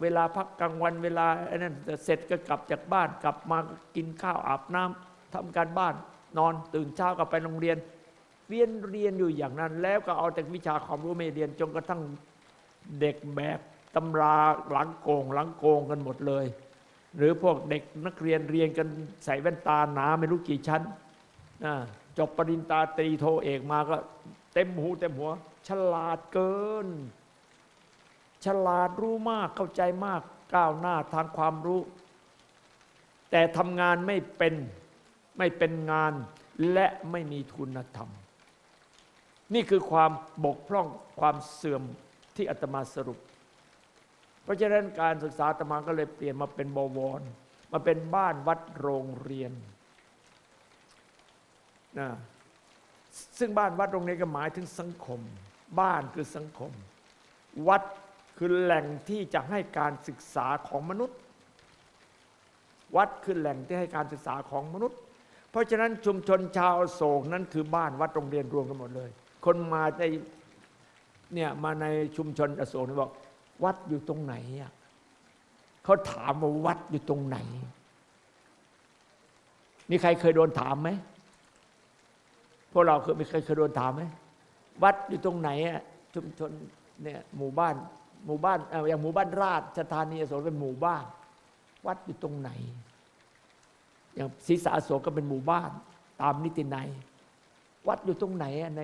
เวลาพักกลางวันเวลาไอ้นั่นเสร็จก็กลับจากบ้านกลับมากินข้าวอาบน้ำทำการบ้านนอนตื่นเช้าก็ไปโรงเรียน เรียนเรียนอยู่อย่างนั้น แล้วก็เอาแต่วิชาความรู้ไม่เรียนจนกระทั่งเด็กแบบตำราหลังโกงหลังโกงกันหมดเลย หรือพวกเด็กนักเรียนเรียนกันใส่แว่นตาหนาไม่รู้กี่ชั้นจบปริญญาตรีโทเอกมาก็เต็มหูเต็มหัว ฉลาดเกิน ฉลาดรู้มากเข้าใจมากก้าวหน้าทางความรู้ แต่ทำงานไม่เป็นไม่เป็นงานและไม่มีคุณธรรม นี่คือความบกพร่องความเสื่อมที่อาตมาสรุป เพราะฉะนั้นการศึกษาอาตมาก็เลยเปลี่ยนมาเป็นบวร มาเป็นบ้านวัดโรงเรียนนะซึ่งบ้านวัดโรงเรียนก็หมายถึงสังคม บ้านคือสังคม วัดคือแหล่งที่จะให้การศึกษาของมนุษย์ วัดคือแหล่งที่ให้การศึกษาของมนุษย์ เพราะฉะนั้นชุมชนชาวโศกนั้นคือบ้านวัดโรงเรียนรวมกันหมดเลย คนมาในเนี่ยมาในชุมชนอโศกนี่บอก วัดอยู่ตรงไหนอะเขาถามว่าวัดอยู่ตรงไหนมีใครเคยโดนถามไหมพวกเราเคยมีใครเคยโดนถามไหม วัดอยู่ตรงไหนอะชุมชนเนี่ยหมู่บ้านหมู่บ้านอย่างหมู่บ้านราชธานีอโศกเป็นหมู่บ้าน วัดอยู่ตรงไหน อย่างศรีสะอโศกก็เป็นหมู่บ้าน ตามนิตินัยวัดอยู่ตรงไหนใน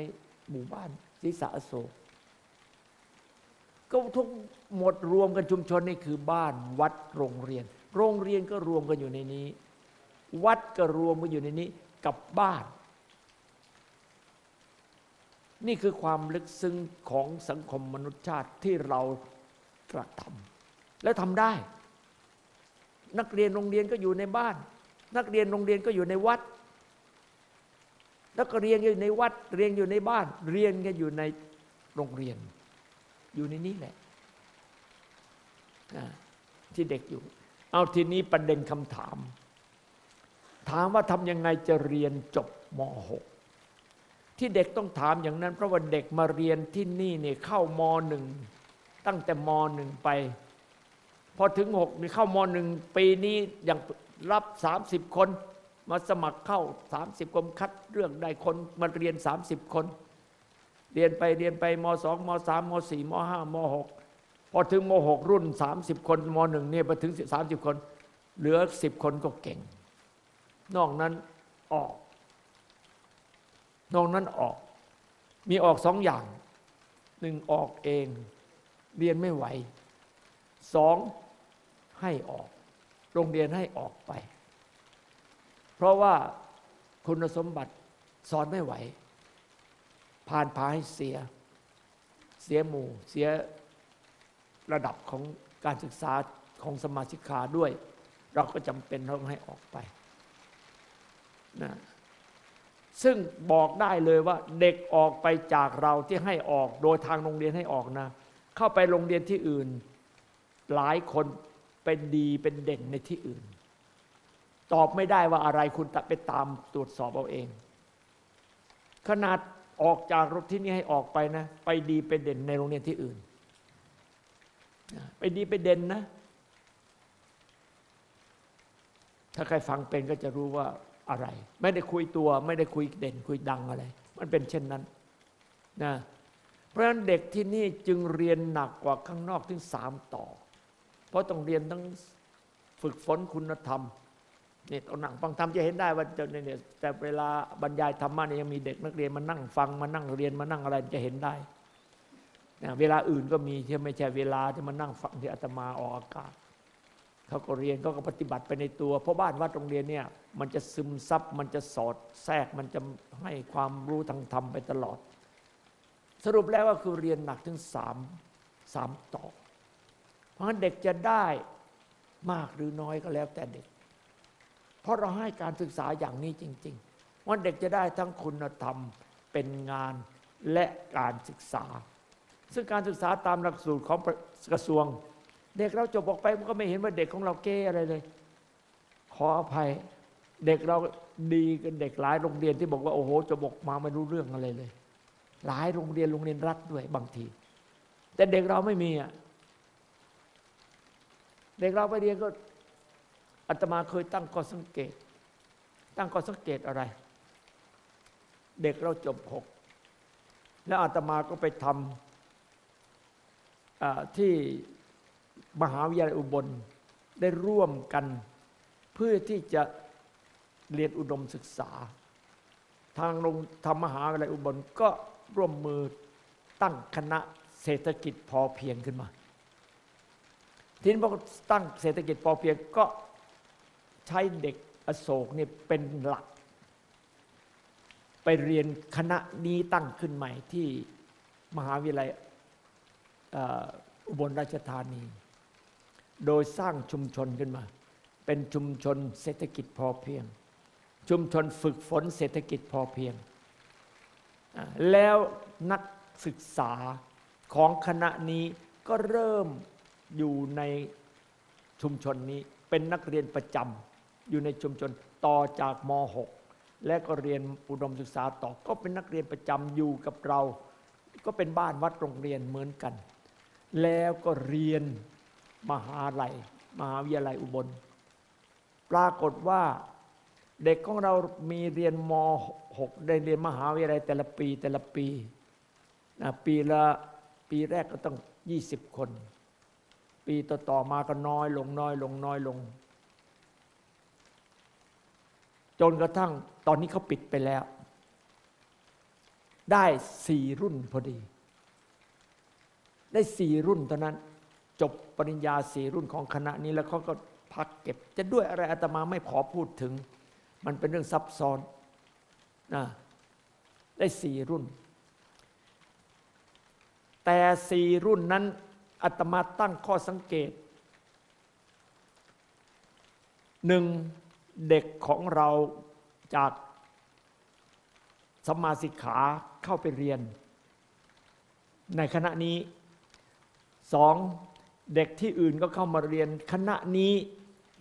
หมู่บ้านศรีสะโศกก็ทุกหมดรวมกันชุมชนนี่คือบ้านวัดโรงเรียน โรงเรียนก็รวมกันอยู่ในนี้ วัดก็รวมกันอยู่ในนี้ กับบ้าน นี่คือความลึกซึ้งของสังคมมนุษยชาติที่เรากระทำและทำได้ นักเรียนโรงเรียนก็อยู่ในบ้าน นักเรียนโรงเรียนก็อยู่ในวัดแล้วก็เรียนอยู่ในวัด เรียนอยู่ในบ้าน เรียนกันอยู่ในโรงเรียน อยู่ในนี้แหละที่เด็กอยู่ เอาทีนี้ประเด็นคำถาม ถามว่าทำยังไงจะเรียนจบม .6 ที่เด็กต้องถามอย่างนั้น เพราะว่าเด็กมาเรียนที่นี่เนี่ยเข้ามหนึ่งตั้งแต่มหนึ่งไป พอถึงหกนี่เข้ามหนึ่งปีนี้อย่างรับ 30 คน มาสมัครเข้า 30คนคัดเรื่องได้คนมาเรียน 30 คน เรียนไปเรียนไปมสองมสามมสี่มห้ามหกพอถึงมหกรุ่น 30 คนมหนึ่งเนี่ยไปถึง 30 คน เหลือ 10 คนก็เก่ง นอกนั้นออก นอกนั้นออก มีออกสองอย่างหนึ่งออกเอง เรียนไม่ไหวสองให้ออก โรงเรียนให้ออกไป เพราะว่าคุณสมบัติสอนไม่ไหว ผ่านพาให้เสีย เสียหมู่ เสียระดับของการศึกษาของสมาชิกขาด้วย เราก็จำเป็นต้องให้ออกไปนะ ซึ่งบอกได้เลยว่าเด็กออกไปจากเราที่ให้ออกโดยทางโรงเรียนให้ออกนะ เข้าไปโรงเรียนที่อื่น หลายคนเป็นดีเป็นเด่นในที่อื่น ตอบไม่ได้ว่าอะไรคุณไปตามตรวจสอบเอาเอง ขนาดออกจากรถที่นี่ให้ออกไปนะ ไปดีเป็นเด่นในโรงเรียนที่อื่น ไปดีไปเด่นนะ ถ้าใครฟังเป็นก็จะรู้ว่า อะไร ไม่ได้คุยตัว ไม่ได้คุยเด่นคุยดังอะไร มันเป็นเช่นนั้นนะเพราะฉะนั้นเด็กที่นี่จึงเรียนหนักกว่าข้างนอกถึงสามต่อ เพราะต้องเรียนทั้งฝึกฝนคุณธรรมนี่ตอนหนังฟังธรรมจะเห็นได้ว่าจะเนี่ยแต่เวลาบรรยายธรรมะเนี่ยยังมีเด็กนักเรียนมานั่งฟังมานั่งเรียนมานั่งอะไรจะเห็นได้นะเวลาอื่นก็มีที่ไม่ใช่เวลาที่มานั่งฟังที่อาตมาออกอากาศ เขาก็เรียนเขาก็ปฏิบัติไปในตัว เพราะบ้านวัดโรงเรียนเนี่ยมันจะซึมซับมันจะสอดแทรกมันจะให้ความรู้ทางธรรมไปตลอด สรุปแล้วก็คือเรียนหนักถึงสามสามต่อ เพราะฉะนั้นเด็กจะได้มากหรือน้อยก็แล้วแต่เด็ก เพราะเราให้การศึกษาอย่างนี้จริงๆว่าเด็กจะได้ทั้งคุณธรรมเป็นงานและการศึกษา ซึ่งการศึกษาตามหลักสูตรของกระทรวง เด็กเราจบออกไปมันก็ไม่เห็นว่าเด็กของเราเก้อะไรเลย ขออภัย เด็กเราดีกันเด็กหลายโรงเรียนที่บอกว่าโอ้โหจบออกมาไม่รู้เรื่องอะไรเลย หลายโรงเรียนโรงเรียนรัฐด้วยบางที แต่เด็กเราไม่มีอะเด็กเราไปเรียนก็อาตมาเคยตั้งข้อสังเกต ตั้งข้อสังเกตอะไร เด็กเราจบหกแล้วอาตมาก็ไปทำที่ มหาวิทยาลัยอุบลได้ร่วมกัน เพื่อที่จะเรียนอุดมศึกษา ทางโรงธรรมมหาวิทยาลัยอุบลก็ร่วมมือตั้งคณะเศรษฐกิจพอเพียงขึ้นมา ทีนี้พอตั้งเศรษฐกิจพอเพียงก็ใช้เด็กอโศกนี่เป็นหลัก ไปเรียนคณะนี้ตั้งขึ้นใหม่ที่มหาวิทยาลัยอุบลราชธานี โดยสร้างชุมชนขึ้นมา เป็นชุมชนเศรษฐกิจพอเพียง ชุมชนฝึกฝนเศรษฐกิจพอเพียง แล้วนักศึกษาของคณะนี้ก็เริ่มอยู่ในชุมชนนี้ เป็นนักเรียนประจำอยู่ในชุมชนต่อจากม .6 และก็เรียนอุดมศึกษาต่อก็เป็นนักเรียนประจำอยู่กับเรา ก็เป็นบ้านวัดโรงเรียนเหมือนกัน แล้วก็เรียน มหาลัย มหาวิทยาลัยอุบล ปรากฏว่าเด็กของเรามีเรียนม .6 ได้เรียนมหาวิทยาลัยแต่ละปีแต่ละปีนะปีละปีแรกก็ต้อง 20 คน ปีต่อๆมาก็น้อยลงน้อยลงน้อยลง จนกระทั่งตอนนี้เขาปิดไปแล้ว ได้สี่รุ่นพอดี ได้สี่รุ่นเท่านั้น จบปริญญาสี่รุ่นของคณะนี้แล้วเขาก็พักเก็บ จะด้วยอะไรอาตมาไม่ขอพูดถึง มันเป็นเรื่องซับซ้อนนะได้สี่รุ่น แต่สี่รุ่นนั้นอาตมาตั้งข้อสังเกตหนึ่งเด็กของเราจากสมาสิกขาเข้าไปเรียน ในคณะนี้สอง เด็กที่อื่นก็เข้ามาเรียนคณะนี้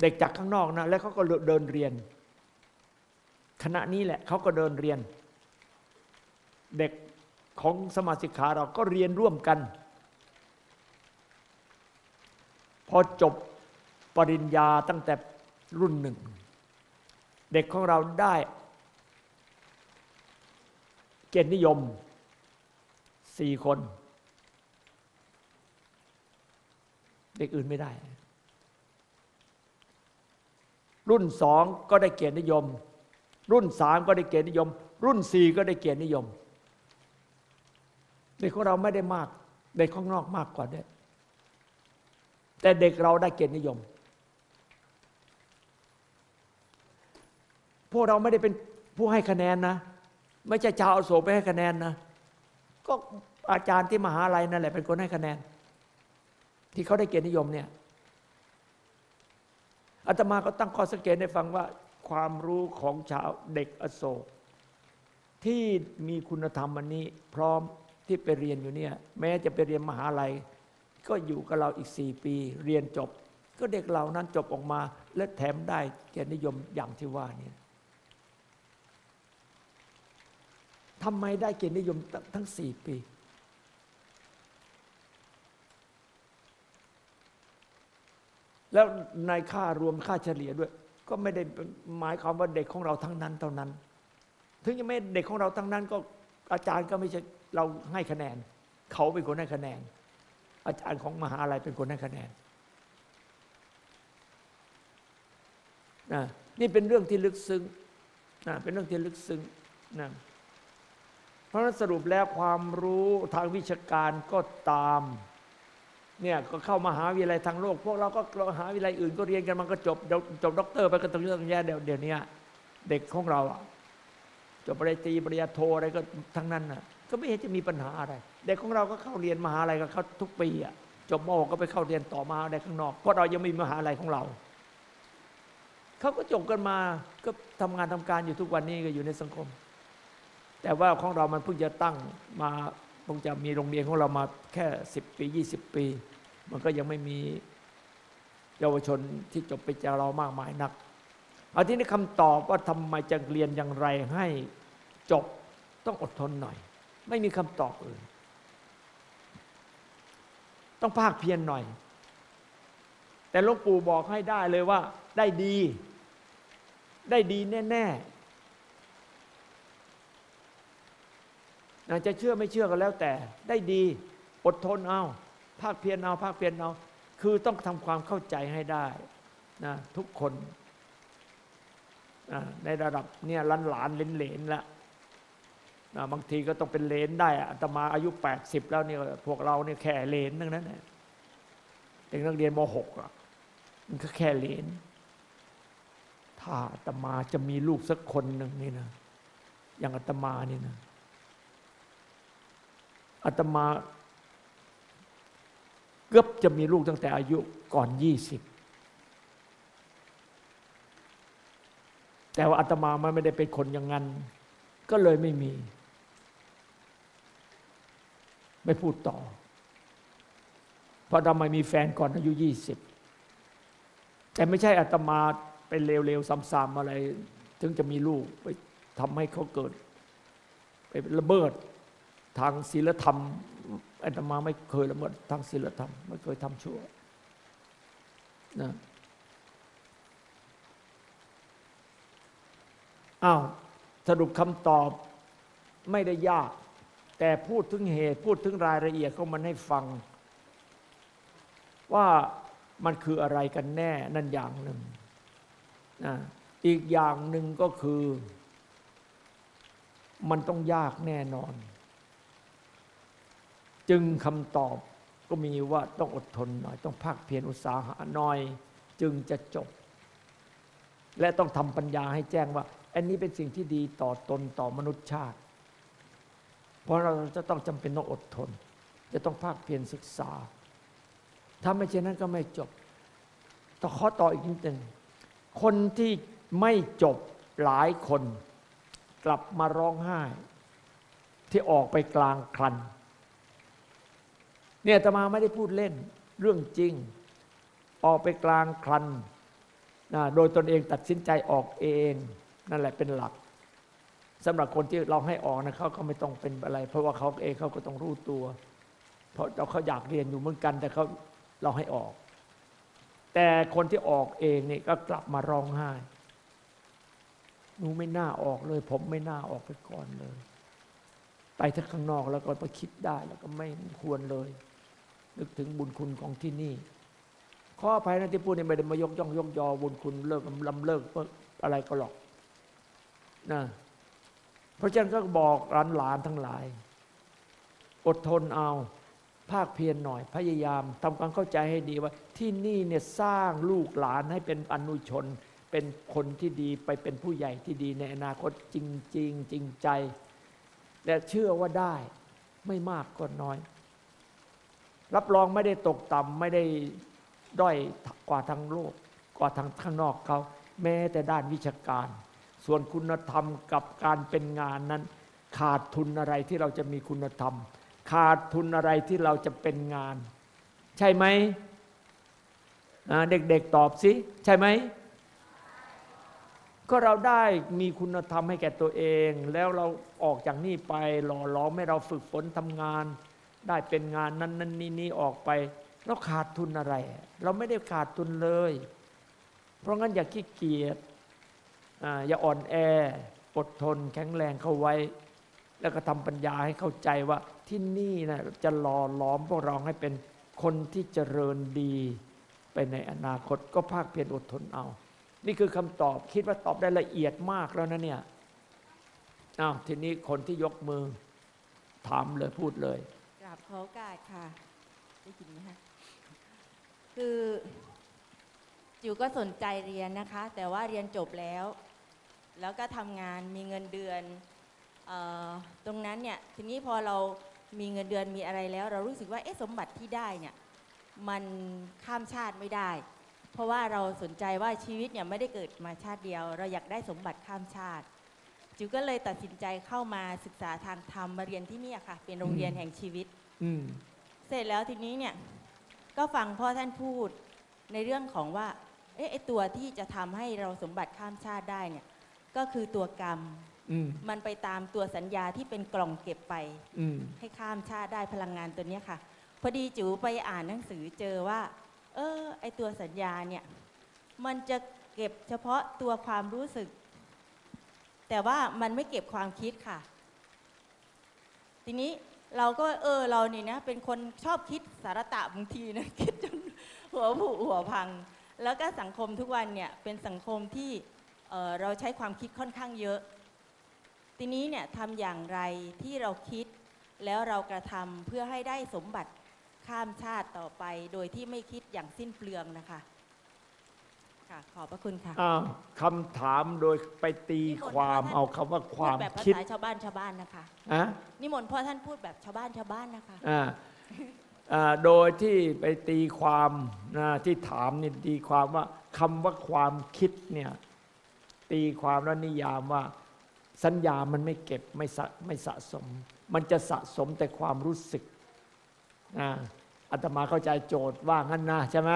เด็กจากข้างนอกนะแล้วเขาก็เดินเรียน คณะนี้แหละเขาก็เดินเรียน เด็กของสมาสิกขาเราก็เรียนร่วมกัน พอจบปริญญาตั้งแต่รุ่นหนึ่ง เด็กของเราได้เกียรตินิยมสี่คน เด็กอื่นไม่ได้ รุ่นสองก็ได้เกียรตินิยม รุ่นสามก็ได้เกียรตินิยม รุ่นสี่ก็ได้เกียรตินิยม เด็กของเราไม่ได้มาก เด็กข้างนอกมากกว่าด้วยแต่เด็กเราได้เกียรตินิยม พวกเราไม่ได้เป็นผู้ให้คะแนนนะ ไม่ใช่ชาวอโศกไปให้คะแนนนะ ก็อาจารย์ที่มหาลัยนั่นแหละเป็นคนให้คะแนน ที่เขาได้เกียรตินิยมเนี่ยอาตมาก็ตั้งข้อสังเกตให้ฟังว่าความรู้ของชาวเด็กอโศก ที่มีคุณธรรมอันนี้ พร้อมที่ไปเรียนอยู่เนี่ย แม้จะไปเรียนมหาลัย ก็อยู่กับเราอีกสี่ปี เรียนจบ ก็เด็กเหล่านั้นจบออกมา และแถมได้เกียรตินิยมอย่างที่ว่านี่ทำไมได้เกียรตินิยมทั้งสี่ปี แล้วในค่ารวมค่าเฉลี่ยด้วย ก็ไม่ได้หมายความว่าเด็กของเราทั้งนั้นเท่านั้น ถึงจะไม่เด็กของเราทั้งนั้นก็อาจารย์ก็ไม่ใช่เราให้คะแนน เขาเป็นคนให้คะแนน อาจารย์ของมหาลัยเป็นคนให้คะแนนนะนี่เป็นเรื่องที่ลึกซึ้งนะเป็นเรื่องที่ลึกซึ้งนะเพราะฉะนั้นสรุปแล้วความรู้ทางวิชาการก็ตาม เนี่ยก็เข้ามหาวิทยาลัยทางโลก พวกเราก็หาวิทยาลัยอื่นก็เรียนกันมันก็จบจบด็อกเตอร์ไปกันตรงนี้ตรงนี้เดี๋ยวเดี๋ยวนี้เด็กของเราอะจบปริญญาตรีปริญญาโทอะไรก็ทั้งนั้นน่ะ ก็ไม่เห็นจะมีปัญหาอะไร เด็กของเราก็เข้าเรียนมหาลัยกับเขาทุกปีอะจบม .6 ก็ไปเข้าเรียนต่อมหาลัยข้างนอกเพราะเรายังมีมหาลัยของเราเขาก็จบกันมาก็ทำงานทำการอยู่ทุกวันนี้ก็อยู่ในสังคม แต่ว่าของเรามันเพิ่งจะตั้งมา คงจะมีโรงเรียนของเรามาแค่สิบปียี่สิบปี มันก็ยังไม่มีเยาวชนที่จบไปจากเรามากมายนักเอาที่นี้คำตอบว่าทำไมจะเรียนอย่างไรให้จบต้องอดทนหน่อย ไม่มีคำตอบอื่น ต้องภาคเพียรหน่อย แต่หลวงปู่บอกให้ได้เลยว่า ได้ดี ได้ดีแน่ ๆ จะเชื่อไม่เชื่อก็แล้วแต่ ได้ดีอดทนเอา ภาคเพียรเอาภาคเพียรเอา คือต้องทำความเข้าใจให้ได้นะทุกคนในระดับเนี่ยหลานหลานเลนเลนละนะบางทีก็ต้องเป็นเลนได้อาตมาอายุ 80 แล้วเนี่ยพวกเราเนี่ยแค่เลนทั้งนั้นเนี่ยเด็กนักเรียนม .6 อะมันก็แค่เลนถ้าอาตมาจะมีลูกสักคนหนึ่งนี่นะอย่างอาตมานี่นะ อาตมาเกือบจะมีลูกตั้งแต่อายุก่อนยี่สิบแต่ว่าอาตมามันไม่ได้เป็นคนอย่างนั้น ก็เลยไม่มี ไม่พูดต่อ เพราะทำไมมีแฟนก่อนอายุยี่สิบแต่ไม่ใช่อาตมาเป็นเลวๆซ้ำๆอะไร ถึงจะมีลูกไปทำให้เขาเกิด ไประเบิด ทางศีลธรรมอาตมาไม่เคยละเมิดทางศีลธรรม ไม่เคยทำชั่วนะอ้าวสรุปคำตอบไม่ได้ยาก แต่พูดถึงเหตุพูดถึงรายละเอียดของมันให้ฟัง ว่ามันคืออะไรกันแน่นั่นอย่างหนึ่งนะอีกอย่างหนึ่งก็คือ มันต้องยากแน่นอน จึงคำตอบก็มีว่าต้องอดทนหน่อย ต้องภาคเพียรอุตสาหะหน่อย จึงจะจบ และต้องทำปัญญาให้แจ้งว่า อันนี้เป็นสิ่งที่ดีต่อตนต่อมนุษยชาติ เพราะเราจะต้องจำเป็นต้องอดทน จะต้องภาคเพียรศึกษา ถ้าไม่เช่นนั้นก็ไม่จบต่อข้อต่ออีกนิดหนึ่งคนที่ไม่จบหลายคน กลับมาร้องไห้ ที่ออกไปกลางครัน เนี่ยตมาไม่ได้พูดเล่นเรื่องจริง ออกไปกลางครันนะโดยตนเองตัดสินใจออกเอง นั่นแหละเป็นหลักสำหรับคนที่เราให้ออกนะเขาก็ไม่ต้องเป็นอะไร เพราะว่าเขาเองเขาก็ต้องรู้ตัว เพราะเราเขาอยากเรียนอยู่เหมือนกัน แต่เขาเราให้ออก แต่คนที่ออกเองนี่ก็กลับมาร้องไห้หนูไม่น่าออกเลย ผมไม่น่าออกไปก่อนเลย ไปทั้งข้างนอกแล้วก็ไปคิดได้แล้วก็ไม่ควรเลย นึกถึงบุญคุณของที่นี่ขออภัยนะที่พูดนี่ไม่ได้มายกย่องยกยอบุญคุณเลิกลำเลิกเพิกอะไรก็หรอกนะเพราะฉะนั้นก็บอกหลานหลานๆทั้งหลาย อดทนเอา ภาคเพียรหน่อย พยายามทำความเข้าใจให้ดีว่า ที่นี่เนี่ยสร้างลูกหลานให้เป็นอนุชน เป็นคนที่ดีไปเป็นผู้ใหญ่ที่ดีในอนาคตจริงๆจริงใจ และเชื่อว่าได้ไม่มากก็น้อย รับรองไม่ได้ตกต่ำไม่ได้ด้อยกว่าทางโลก กว่าทางข้างนอกเขา แม้แต่ด้านวิชาการ ส่วนคุณธรรมกับการเป็นงานนั้น ขาดทุนอะไรที่เราจะมีคุณธรรม ขาดทุนอะไรที่เราจะเป็นงาน ใช่ไหมเด็กๆตอบสิ ใช่ไหมก็เราได้มีคุณธรรมให้แก่ตัวเอง แล้วเราออกจากนี่ไปหล่อหลอมให้เราฝึกฝนทำงาน ได้เป็นงานนั้นนั้นนี้นี้ออกไป เราขาดทุนอะไร เราไม่ได้ขาดทุนเลย เพราะงั้นอย่าขี้เกียจออย่าอ่อนแออดทนแข็งแรงเข้าไว้ แล้วก็ทำปัญญาให้เข้าใจว่าที่นี่นะจะหล่อหลอมพวกเราให้เป็นคนที่เจริญดีไปในอนาคตก็ภาคเพียรอดทนเอา นี่คือคำตอบคิดว่าตอบได้ละเอียดมากแล้วนะเนี่ยอ้าวทีนี้คนที่ยกมือถามเลยพูดเลย ราบขอโอกาสค่ะ ได้ยินไหมคะคือจิ๋วก็สนใจเรียนนะคะ แต่ว่าเรียนจบแล้ว แล้วก็ทำงานมีเงินเดือนออตรงนั้นเนี่ยทีนี้พอเรามีเงินเดือนมีอะไรแล้ว เรารู้สึกว่าเอ๊ะสมบัติที่ได้เนี่ยมันข้ามชาติไม่ได้ เพราะว่าเราสนใจว่าชีวิตเนี่ยไม่ได้เกิดมาชาติเดียว เราอยากได้สมบัติข้ามชาติจิ๋วก็เลยตัดสินใจเข้ามาศึกษาทางธรรมมาเรียนที่นี่ค่ะ เป็นโรงเรียนแห่งชีวิต อืม เสร็จแล้วทีนี้เนี่ยก็ฟังพ่อท่านพูดในเรื่องของว่าเอ๊ะไอตัวที่จะทำให้เราสมบัติข้ามชาติได้เนี่ยก็คือตัวกรรม อืม มันไปตามตัวสัญญาที่เป็นกล่องเก็บไป อืม ให้ข้ามชาติได้พลังงานตัวเนี้ยค่ะ พอดีจูไปอ่านหนังสือเจอว่า เออ ไอตัวสัญญาเนี่ย มันจะเก็บเฉพาะตัวความรู้สึก แต่ว่ามันไม่เก็บความคิดค่ะ ทีนี้ เราก็เออเรานี่นะเป็นคนชอบคิดสารตะบางทีนะคิดจนหัวผุหัวพัง แล้วก็สังคมทุกวันเนี่ยเป็นสังคมที่เออเราใช้ความคิดค่อนข้างเยอะ ทีนี้เนี่ยทำอย่างไรที่เราคิดแล้วเรากระทำเพื่อให้ได้สมบัติข้ามชาติต่อไป โดยที่ไม่คิดอย่างสิ้นเปลืองนะคะ ค่ะ ขอบพระคุณค่ะอ้าวคำถามโดยไปตีความเอาคำว่าความพูดแบบภาคิดษาชาวบ้านชาวบ้านนะคะ อะนิมนต์พ่อท่านพูดแบบชาวบ้านชาวบ้านนะคะ อ่าอ่าโดยที่ไปตีความนะที่ถามนี่ตีความว่าคำว่าความคิดเนี่ยตีความและนิยามว่า สัญญามันไม่เก็บไม่สะไม่สะสม มันจะสะสมแต่ความรู้สึกนะอาตมาเข้าใจโจทย์ว่างั้นนะใช่ไหม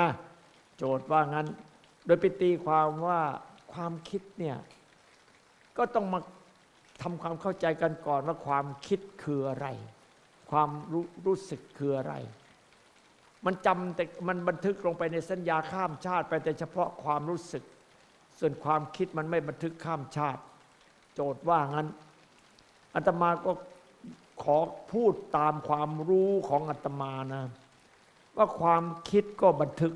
โจทย์ว่างั้น โดยไปตีความว่าความคิดเนี่ยก็ต้องมาทำความเข้าใจกันก่อนว่าความคิดคืออะไร ความรู้รู้สึกคืออะไร มันจำแต่มันบันทึกลงไปในสัญญาข้ามชาติ ไปแต่เฉพาะความรู้สึก ส่วนความคิดมันไม่บันทึกข้ามชาติ โจทย์ว่างั้นอาตมาก็ขอพูดตามความรู้ของอาตมานะ ว่าความคิดก็บันทึก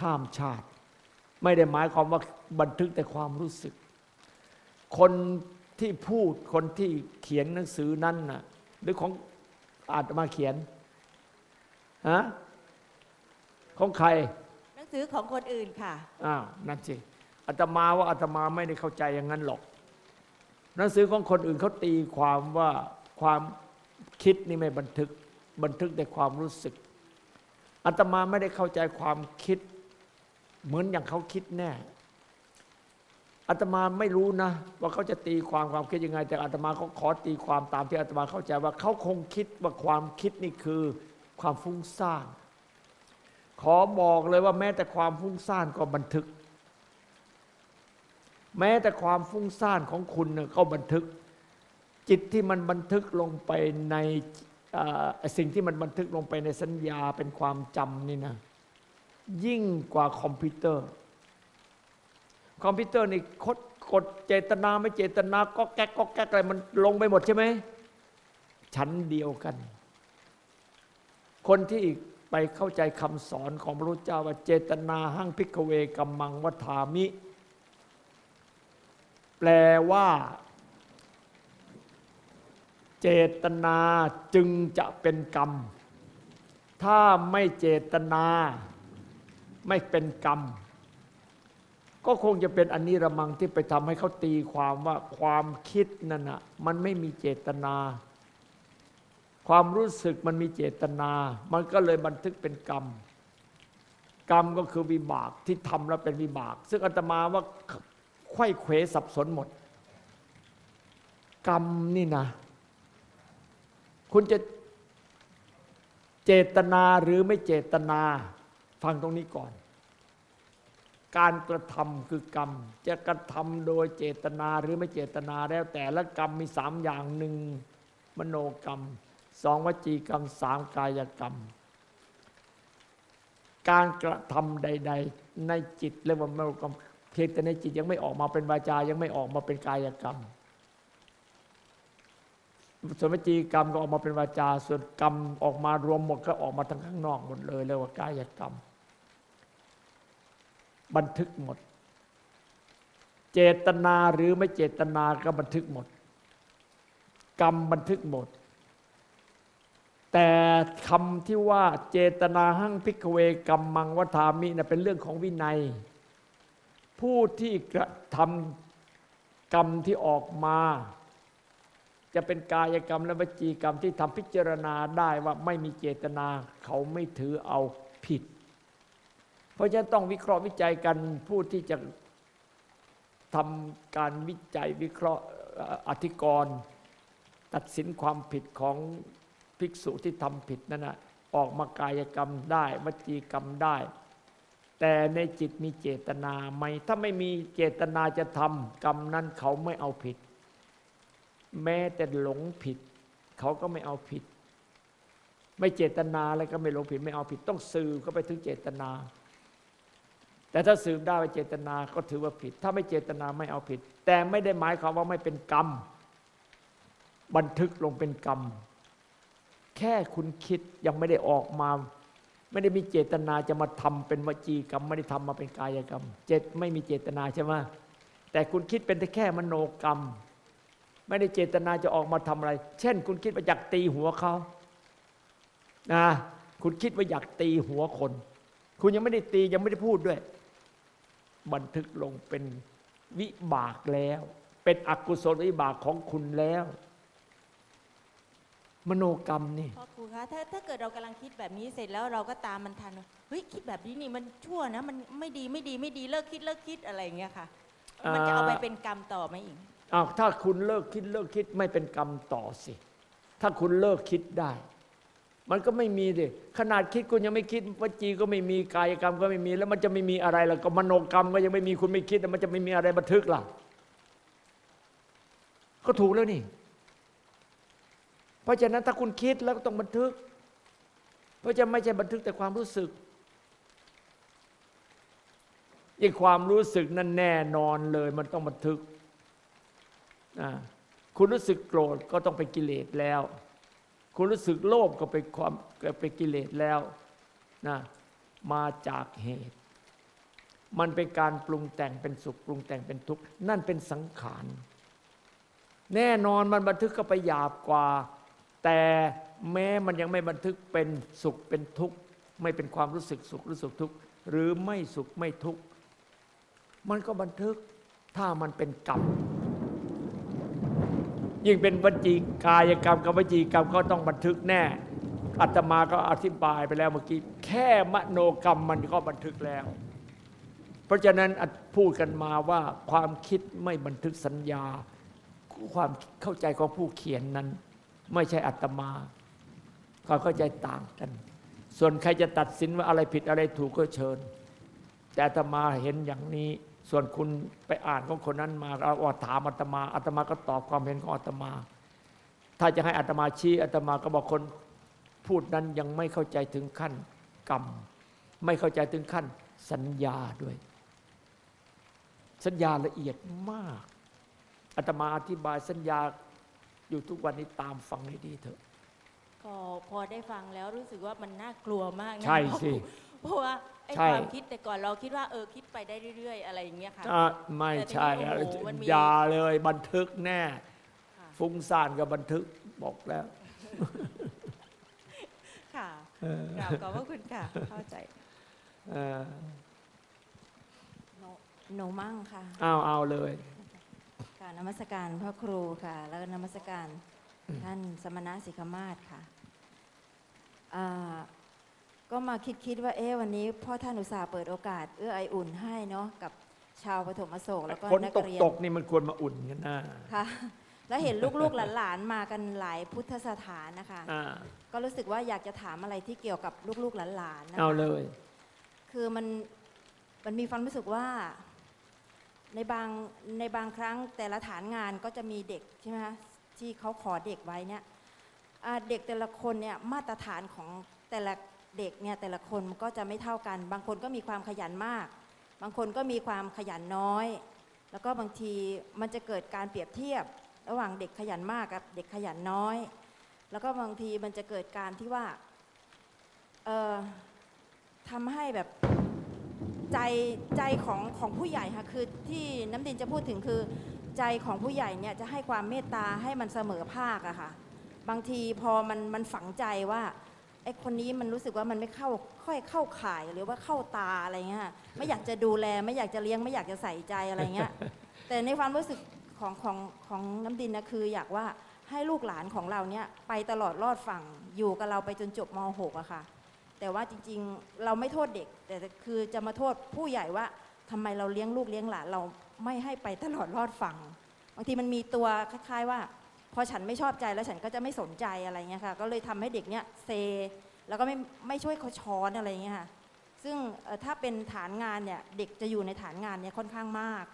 ข้ามชาติ ไม่ได้หมายความว่าบันทึกแต่ความรู้สึก คนที่พูดคนที่เขียนหนังสือนั้นน่ะหรือของอาตมาเขียนฮะของใคร หนังสือของคนอื่นค่ะอ้าวนั่นสิอาตมาว่าอาตมาไม่ได้เข้าใจอย่างนั้นหรอก หนังสือของคนอื่นเขาตีความว่าความคิดนี่ไม่บันทึก บันทึกแต่ความรู้สึกอาตมาไม่ได้เข้าใจความคิด เหมือนอย่างเขาคิดแน่อาตมาไม่รู้นะ ว่าเขาจะตีความความคิดยังไง แต่อาตมาเขาขอตีความตามที่อาตมาเข้าใจว่าเขาคงคิดว่าความคิดนี่คือความฟุ้งซ่านขอบอกเลยว่าแม้แต่ความฟุ้งซ่านก็บันทึก แม้แต่ความฟุ้งซ่านของคุณเนี่ยก็บันทึก จิตที่มันบันทึกลงไปในสิ่งที่มันบันทึกลงไปในสัญญาเป็นความจำนี่นะ ยิ่งกว่าคอมพิวเตอร์ คอมพิวเตอร์นี่คดกดเจตนาไม่เจตนาก็แก๊กก็แก๊กอะไรมันลงไปหมดใช่ไหมชั้นเดียวกัน คนที่ไปเข้าใจคำสอนของพระพุทธเจ้าว่าเจตนาหัง ภิกขเวกัมมังวทามิ แปลว่า เจตนาจึงจะเป็นกรรม ถ้าไม่เจตนา ไม่เป็นกรรม ก็คงจะเป็นอันนี้ระมังที่ไปทำให้เขาตีความว่าความคิดนั่นน่ะมันไม่มีเจตนา ความรู้สึกมันมีเจตนา มันก็เลยบันทึกเป็นกรรม กรรมก็คือวิบากที่ทำแล้วเป็นวิบาก ซึ่งอาตมาว่าไข้เขวสับสนหมด กรรมนี่นะ คุณจะเจตนาหรือไม่เจตนา ฟังตรงนี้ก่อน การกระทำคือกรรม จะกระทำโดยเจตนาหรือไม่เจตนาแล้วแต่ละกรรมมีสามอย่างหนึ่งมโนกรรมสองวจีกรรมสามกายกรรม การกระทำใด ๆ ในจิตเรียกว่ามโนกรรมเพียงแต่ในจิตยังไม่ออกมาเป็นวาจายังไม่ออกมาเป็นกายกรรมส่วนวจีกรรมก็ออกมาเป็นวาจา ส่วนกรรมออกมารวมหมดก็ออกมาทางข้างนอกหมดเลยเรียกว่ากายกรรม บันทึกหมด เจตนาหรือไม่เจตนาก็บันทึกหมด กรรมบันทึกหมด แต่คำที่ว่าเจตนาหั่งพิกเวกรรมมังวัฏามินะเป็นเรื่องของวินัย ผู้ที่กระทำกรรมที่ออกมาจะเป็นกายกรรมและวจีกรรมที่ทำพิจารณาได้ว่าไม่มีเจตนาเขาไม่ถือเอาผิด เพราะฉะนั้นต้องวิเคราะห์วิจัยกันผู้ที่จะทำการวิจัยวิเคราะห์อธิกรณ์ตัดสินความผิดของภิกษุที่ทำผิดนั่นนะออกมากายกรรมได้วจีกรรมได้ แต่ในจิตมีเจตนาไหมถ้าไม่มีเจตนาจะทำกรรมนั้นเขาไม่เอาผิด แม้แต่หลงผิด เขาก็ไม่เอาผิด ไม่เจตนาแล้วก็ไม่หลงผิดไม่เอาผิด ต้องสืบเข้าไปถึงเจตนา แต่ถ้าสืบได้ว่าเจตนาก็ถือว่าผิด ถ้าไม่เจตนาไม่เอาผิด แต่ไม่ได้หมายความว่าไม่เป็นกรรม บันทึกลงเป็นกรรม แค่คุณคิดยังไม่ได้ออกมา ไม่ได้มีเจตนาจะมาทำเป็นวจีกรรม ไม่ได้ทำมาเป็นกายกรรม เจตไม่มีเจตนาใช่ไหมแต่คุณคิดเป็นแค่มโนกรรม ไม่ได้เจตนาจะออกมาทำอะไร เช่น คุณคิดว่าอยากตีหัวเขานะคุณคิดว่าอยากตีหัวคน คุณยังไม่ได้ตียังไม่ได้พูดด้วย บันทึกลงเป็นวิบากแล้ว เป็นอกุศลวิบากของคุณแล้ว มโนกรรมนี่พ่อครูคะถ้าถ้าเกิดเรากำลังคิดแบบนี้เสร็จแล้วเราก็ตามมันทันว่าเฮ้ยคิดแบบนี้นี่มันชั่วนะ มันไม่ดีไม่ดีไม่ดีเลิกคิดเลิกคิดอะไรอย่างเงี้ยค่ะ มันจะเอาไปเป็นกรรมต่อไหมอีกอ้าวถ้าคุณเลิกคิดเลิกคิดไม่เป็นกรรมต่อสิ ถ้าคุณเลิกคิดได้ มันก็ไม่มีดิขนาดคิดคุณยังไม่คิดวจีก็ไม่มีกายกรรมก็ไม่มี แล้วมันจะไม่มีอะไรล่ะก็มโนกรรมก็ยังไม่มีคุณไม่คิดแล้วมันจะไม่มีอะไรบันทึกล่ะ ก็ถูกแล้วนี่ เพราะฉะนั้นถ้าคุณคิดแล้วก็ต้องบันทึก เพราะจะไม่ใช่บันทึกแต่ความรู้สึกยิ่งความรู้สึกนั้นแน่นอนเลย มันต้องบันทึก คุณรู้สึกโกรธก็ต้องเป็นกิเลสแล้ว คุณรู้สึกโลภก็เป็นความก็เป็นกิเลสแล้วนะมาจากเหตุ มันเป็นการปรุงแต่งเป็นสุขปรุงแต่งเป็นทุกข์นั่นเป็นสังขาร แน่นอนมันบันทึกก็ไปหยาบกว่า แต่แม้มันยังไม่บันทึกเป็นสุขเป็นทุกข์ไม่เป็นความรู้สึกสุขรู้สึกทุกข์หรือไม่สุขไม่ทุกข์มันก็บันทึกถ้ามันเป็นกรรม ยิ่งเป็นวจีกายกรรมกับวจีกรรมก็ต้องบันทึกแน่อาตมาก็อธิบายไปแล้วเมื่อกี้แค่มโนกรรมมันก็บันทึกแล้ว เพราะฉะนั้นพูดกันมาว่าความคิดไม่บันทึกสัญญา ความเข้าใจของผู้เขียนนั้น ไม่ใช่อัตมาความเข้าใจต่างกัน ส่วนใครจะตัดสินว่าอะไรผิดอะไรถูกก็เชิญ แต่อาตมาเห็นอย่างนี้ ส่วนคุณไปอ่านของคนนั้นมาเราว่าถามอาตมาอาตมาก็ตอบความเห็นของอาตมา ถ้าจะให้อาตมาชี้อาตมาก็บอกคนพูดนั้นยังไม่เข้าใจถึงขั้นกรรม ไม่เข้าใจถึงขั้นสัญญาด้วย สัญญาละเอียดมากอาตมาอธิบายสัญญาอยู่ทุกวันนี้ตามฟังให้ดีเถอะพอพอได้ฟังแล้วรู้สึกว่ามันน่ากลัวมากนะใช่สิ เพราะว่าไอ้ใช่ ความคิดแต่ก่อนเราคิดว่าเออคิดไปได้เรื่อย ๆ อะไรอย่างเงี้ยค่ะ อะไม่ใช่แต่ทีนี้โอ้โหมันมี อยาเลยบันทึกแน่ค่ะฟุ้งซ่านกับบันทึกบอกแล้ว ค่ะเออกราบขอบพระคุณค่ะ เข้าใจเออหนูหนูมั่งค่ะเอาเอาเลยกรารนมัสการพระครูค่ะ แล้วก็นมัสการท่านสมณะสิกขมาศค่ะอ่า ก็มาคิดคิดว่าเอ๊ะวันนี้พ่อท่านอุตส่าห์เปิดโอกาสเอื้อไออุ่นให้เนาะกับชาวปฐมอโศกแล้วก็ฝนนักตกเรียนตกนี่มันควรมาอุ่นกันนะค่ะแล้วเห็นลูกๆหลานๆมากันหลายพุทธสถานนะคะอ่าก็รู้สึกว่าอยากจะถามอะไรที่เกี่ยวกับลูกๆหลานๆนะคะเอาเลย คือมันมันมีความรู้สึกว่าในบางในบางครั้งแต่ละฐานงานก็จะมีเด็กใช่ไหมคะที่เขาขอเด็กไว้เนี่ยอ่าเด็กแต่ละคนเนี่ยมาตรฐานของแต่ละ เด็กเนี่ยแต่ละคนก็จะไม่เท่ากัน บางคนก็มีความขยันมาก บางคนก็มีความขยันน้อย แล้วก็บางทีมันจะเกิดการเปรียบเทียบ ระหว่างเด็กขยันมากกับเด็กขยันน้อย แล้วก็บางทีมันจะเกิดการที่ว่าเอ่อทำให้แบบใจใจของของผู้ใหญ่ค่ะคือที่น้ำดินจะพูดถึงคือใจของผู้ใหญ่เนี่ยจะให้ความเมตตาให้มันเสมอภาคอะค่ะบางทีพอมันมันฝังใจว่า อ้คนนี้มันรู้สึกว่ามันไม่เข้าค่อยเข้าข่ายหรือว่าเข้าตาอะไรเงี้ยไม่อยากจะดูแลไม่อยากจะเลี้ยงไม่อยากจะใส่ใจอะไรเงี้ยแต่ในความรู้สึกของของของน้ำดินนะคือ อยากว่าให้ลูกหลานของเราเนี่ยไปตลอดรอดฝั่งอยู่กับเราไปจนจบม .6 อะค่ะ แต่ว่าจริงๆเราไม่โทษเด็ก แต่คือจะมาโทษผู้ใหญ่ว่าทำไมเราเลี้ยงลูกเลี้ยงหลานเราไม่ให้ไปตลอดรอดฝั่งบางทีมันมีตัวคล้าย ๆว่า พอฉันไม่ชอบใจแล้วฉันก็จะไม่สนใจอะไรเงี้ยค่ะ ก็เลยทำให้เด็กเนี้ยเซ แล้วก็ไม่ไม่ช่วยเขาช้อนอะไรเงี้ยค่ะ ซึ่งถ้าเป็นฐานงานเนี่ยเด็กจะอยู่ในฐานงานเนี่ยค่อนข้างมาก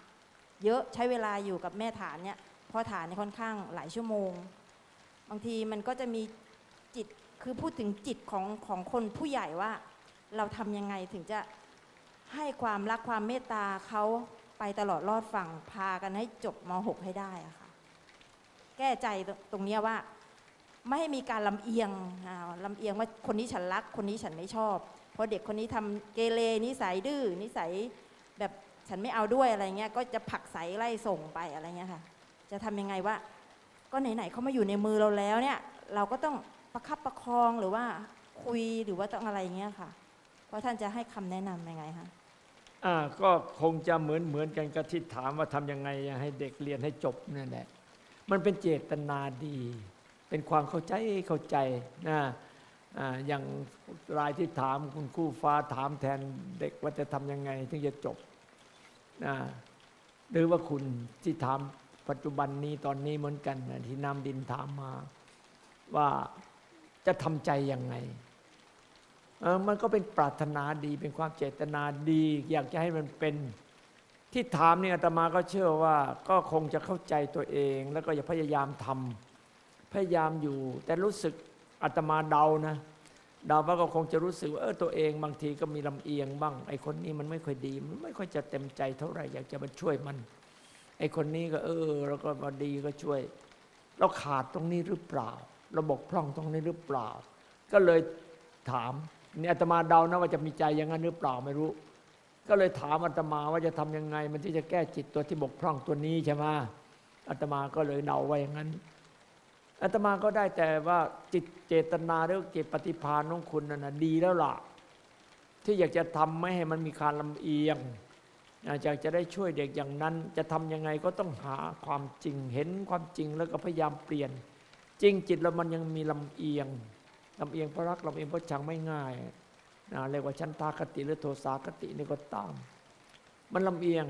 เยอะใช้เวลาอยู่กับแม่ฐานเนี่ยพราะฐานเนี่ยค่อนข้างหลายชั่วโมง บางทีมันก็จะมีจิตคือพูดถึงจิตของของคนผู้ใหญ่ว่า เราทำยังไงถึงจะให้ความรักความเมตตาเขาไปตลอดรอดฝั่งพากันให้จบม .6 ให้ได้อะค่ะ แก้ใจตรงตรงนี้ว่า ไม่ให้มีการลำเอียงลำเอียงว่าคนนี้ฉันรัก คนนี้ฉันไม่ชอบ เพราะเด็กคนนี้ทำเกเรนิสัยดื้อนิสัยแบบฉันไม่เอาด้วยอะไรเงี้ยก็จะผลักใสไล่ส่งไปอะไรเงี้ยค่ะ จะทำยังไงว่า ก็ไหนๆเขามาอยู่ในมือเราแล้วเนี่ย เราก็ต้องประคับประคองหรือว่าคุยหรือว่าต้องอะไรเงี้ยค่ะ เพราะท่านจะให้คำแนะนำยังไงคะอ่าก็คงจะเหมือนเหมือนกันกับที่ถามว่าทำยังไงให้เด็กเรียนให้จบนั่นแหละ มันเป็นเจตนาดี เป็นความเข้าใจเข้าใจนะอย่างรายที่ถามคุณคู่ฟ้าถามแทนเด็กว่าจะทำยังไง ถึงจะจบนะหรือว่าคุณที่ถามปัจจุบันนี้ตอนนี้เหมือนกันนะที่นำดินถามมา ว่าจะทำใจยังไงมันก็เป็นปรารถนาดีเป็นความเจตนาดี อยากจะให้มันเป็น ที่ถามเนี่ยอาตมาก็เชื่อว่าก็คงจะเข้าใจตัวเอง แล้วก็อย่าพยายามทำพยายามอยู่ แต่รู้สึกอาตมาเดานะเดาว่าก็คงจะรู้สึกว่าเออตัวเอง บางทีก็มีลำเอียงบ้าง ไอ้คนนี้มันไม่ค่อยดี มันไม่ค่อยจะเต็มใจเท่าไหร่อยากจะมาช่วยมัน ไอ้คนนี้ก็ เออเราก็มาดีก็ช่วย เราขาดตรงนี้หรือเปล่าเราบกพร่องตรงนี้หรือเปล่า ก็เลยถามนี่อาตมาเดานะว่าจะมีใจอย่างนั้นหรือเปล่าไม่รู้ ก็เลยถามอาตมาว่าจะทำยังไง มันที่จะแก้จิตตัวที่บกพร่องตัวนี้ใช่ไหมอาตมาก็เลยเดาไว้อย่างนั้นอาตมาก็ได้แต่ว่าจิตเจตนาหรือเจตปฏิภาณของคุณนั่นนะดีแล้วล่ะ ที่อยากจะทำไม่ให้มันมีการลำเอียงอยากจะได้ช่วยเด็กอย่างนั้น จะทำยังไงก็ต้องหาความจริงเห็นความจริงแล้วก็พยายามเปลี่ยน จริงจิตแล้วมันยังมีลำเอียงลำเอียงเพราะรักลำเอียงเพราะชังไม่ง่าย นะเรียกว่าชั้นตาคติหรือโทสาคตินี่ก็ตาม มันลำเอียง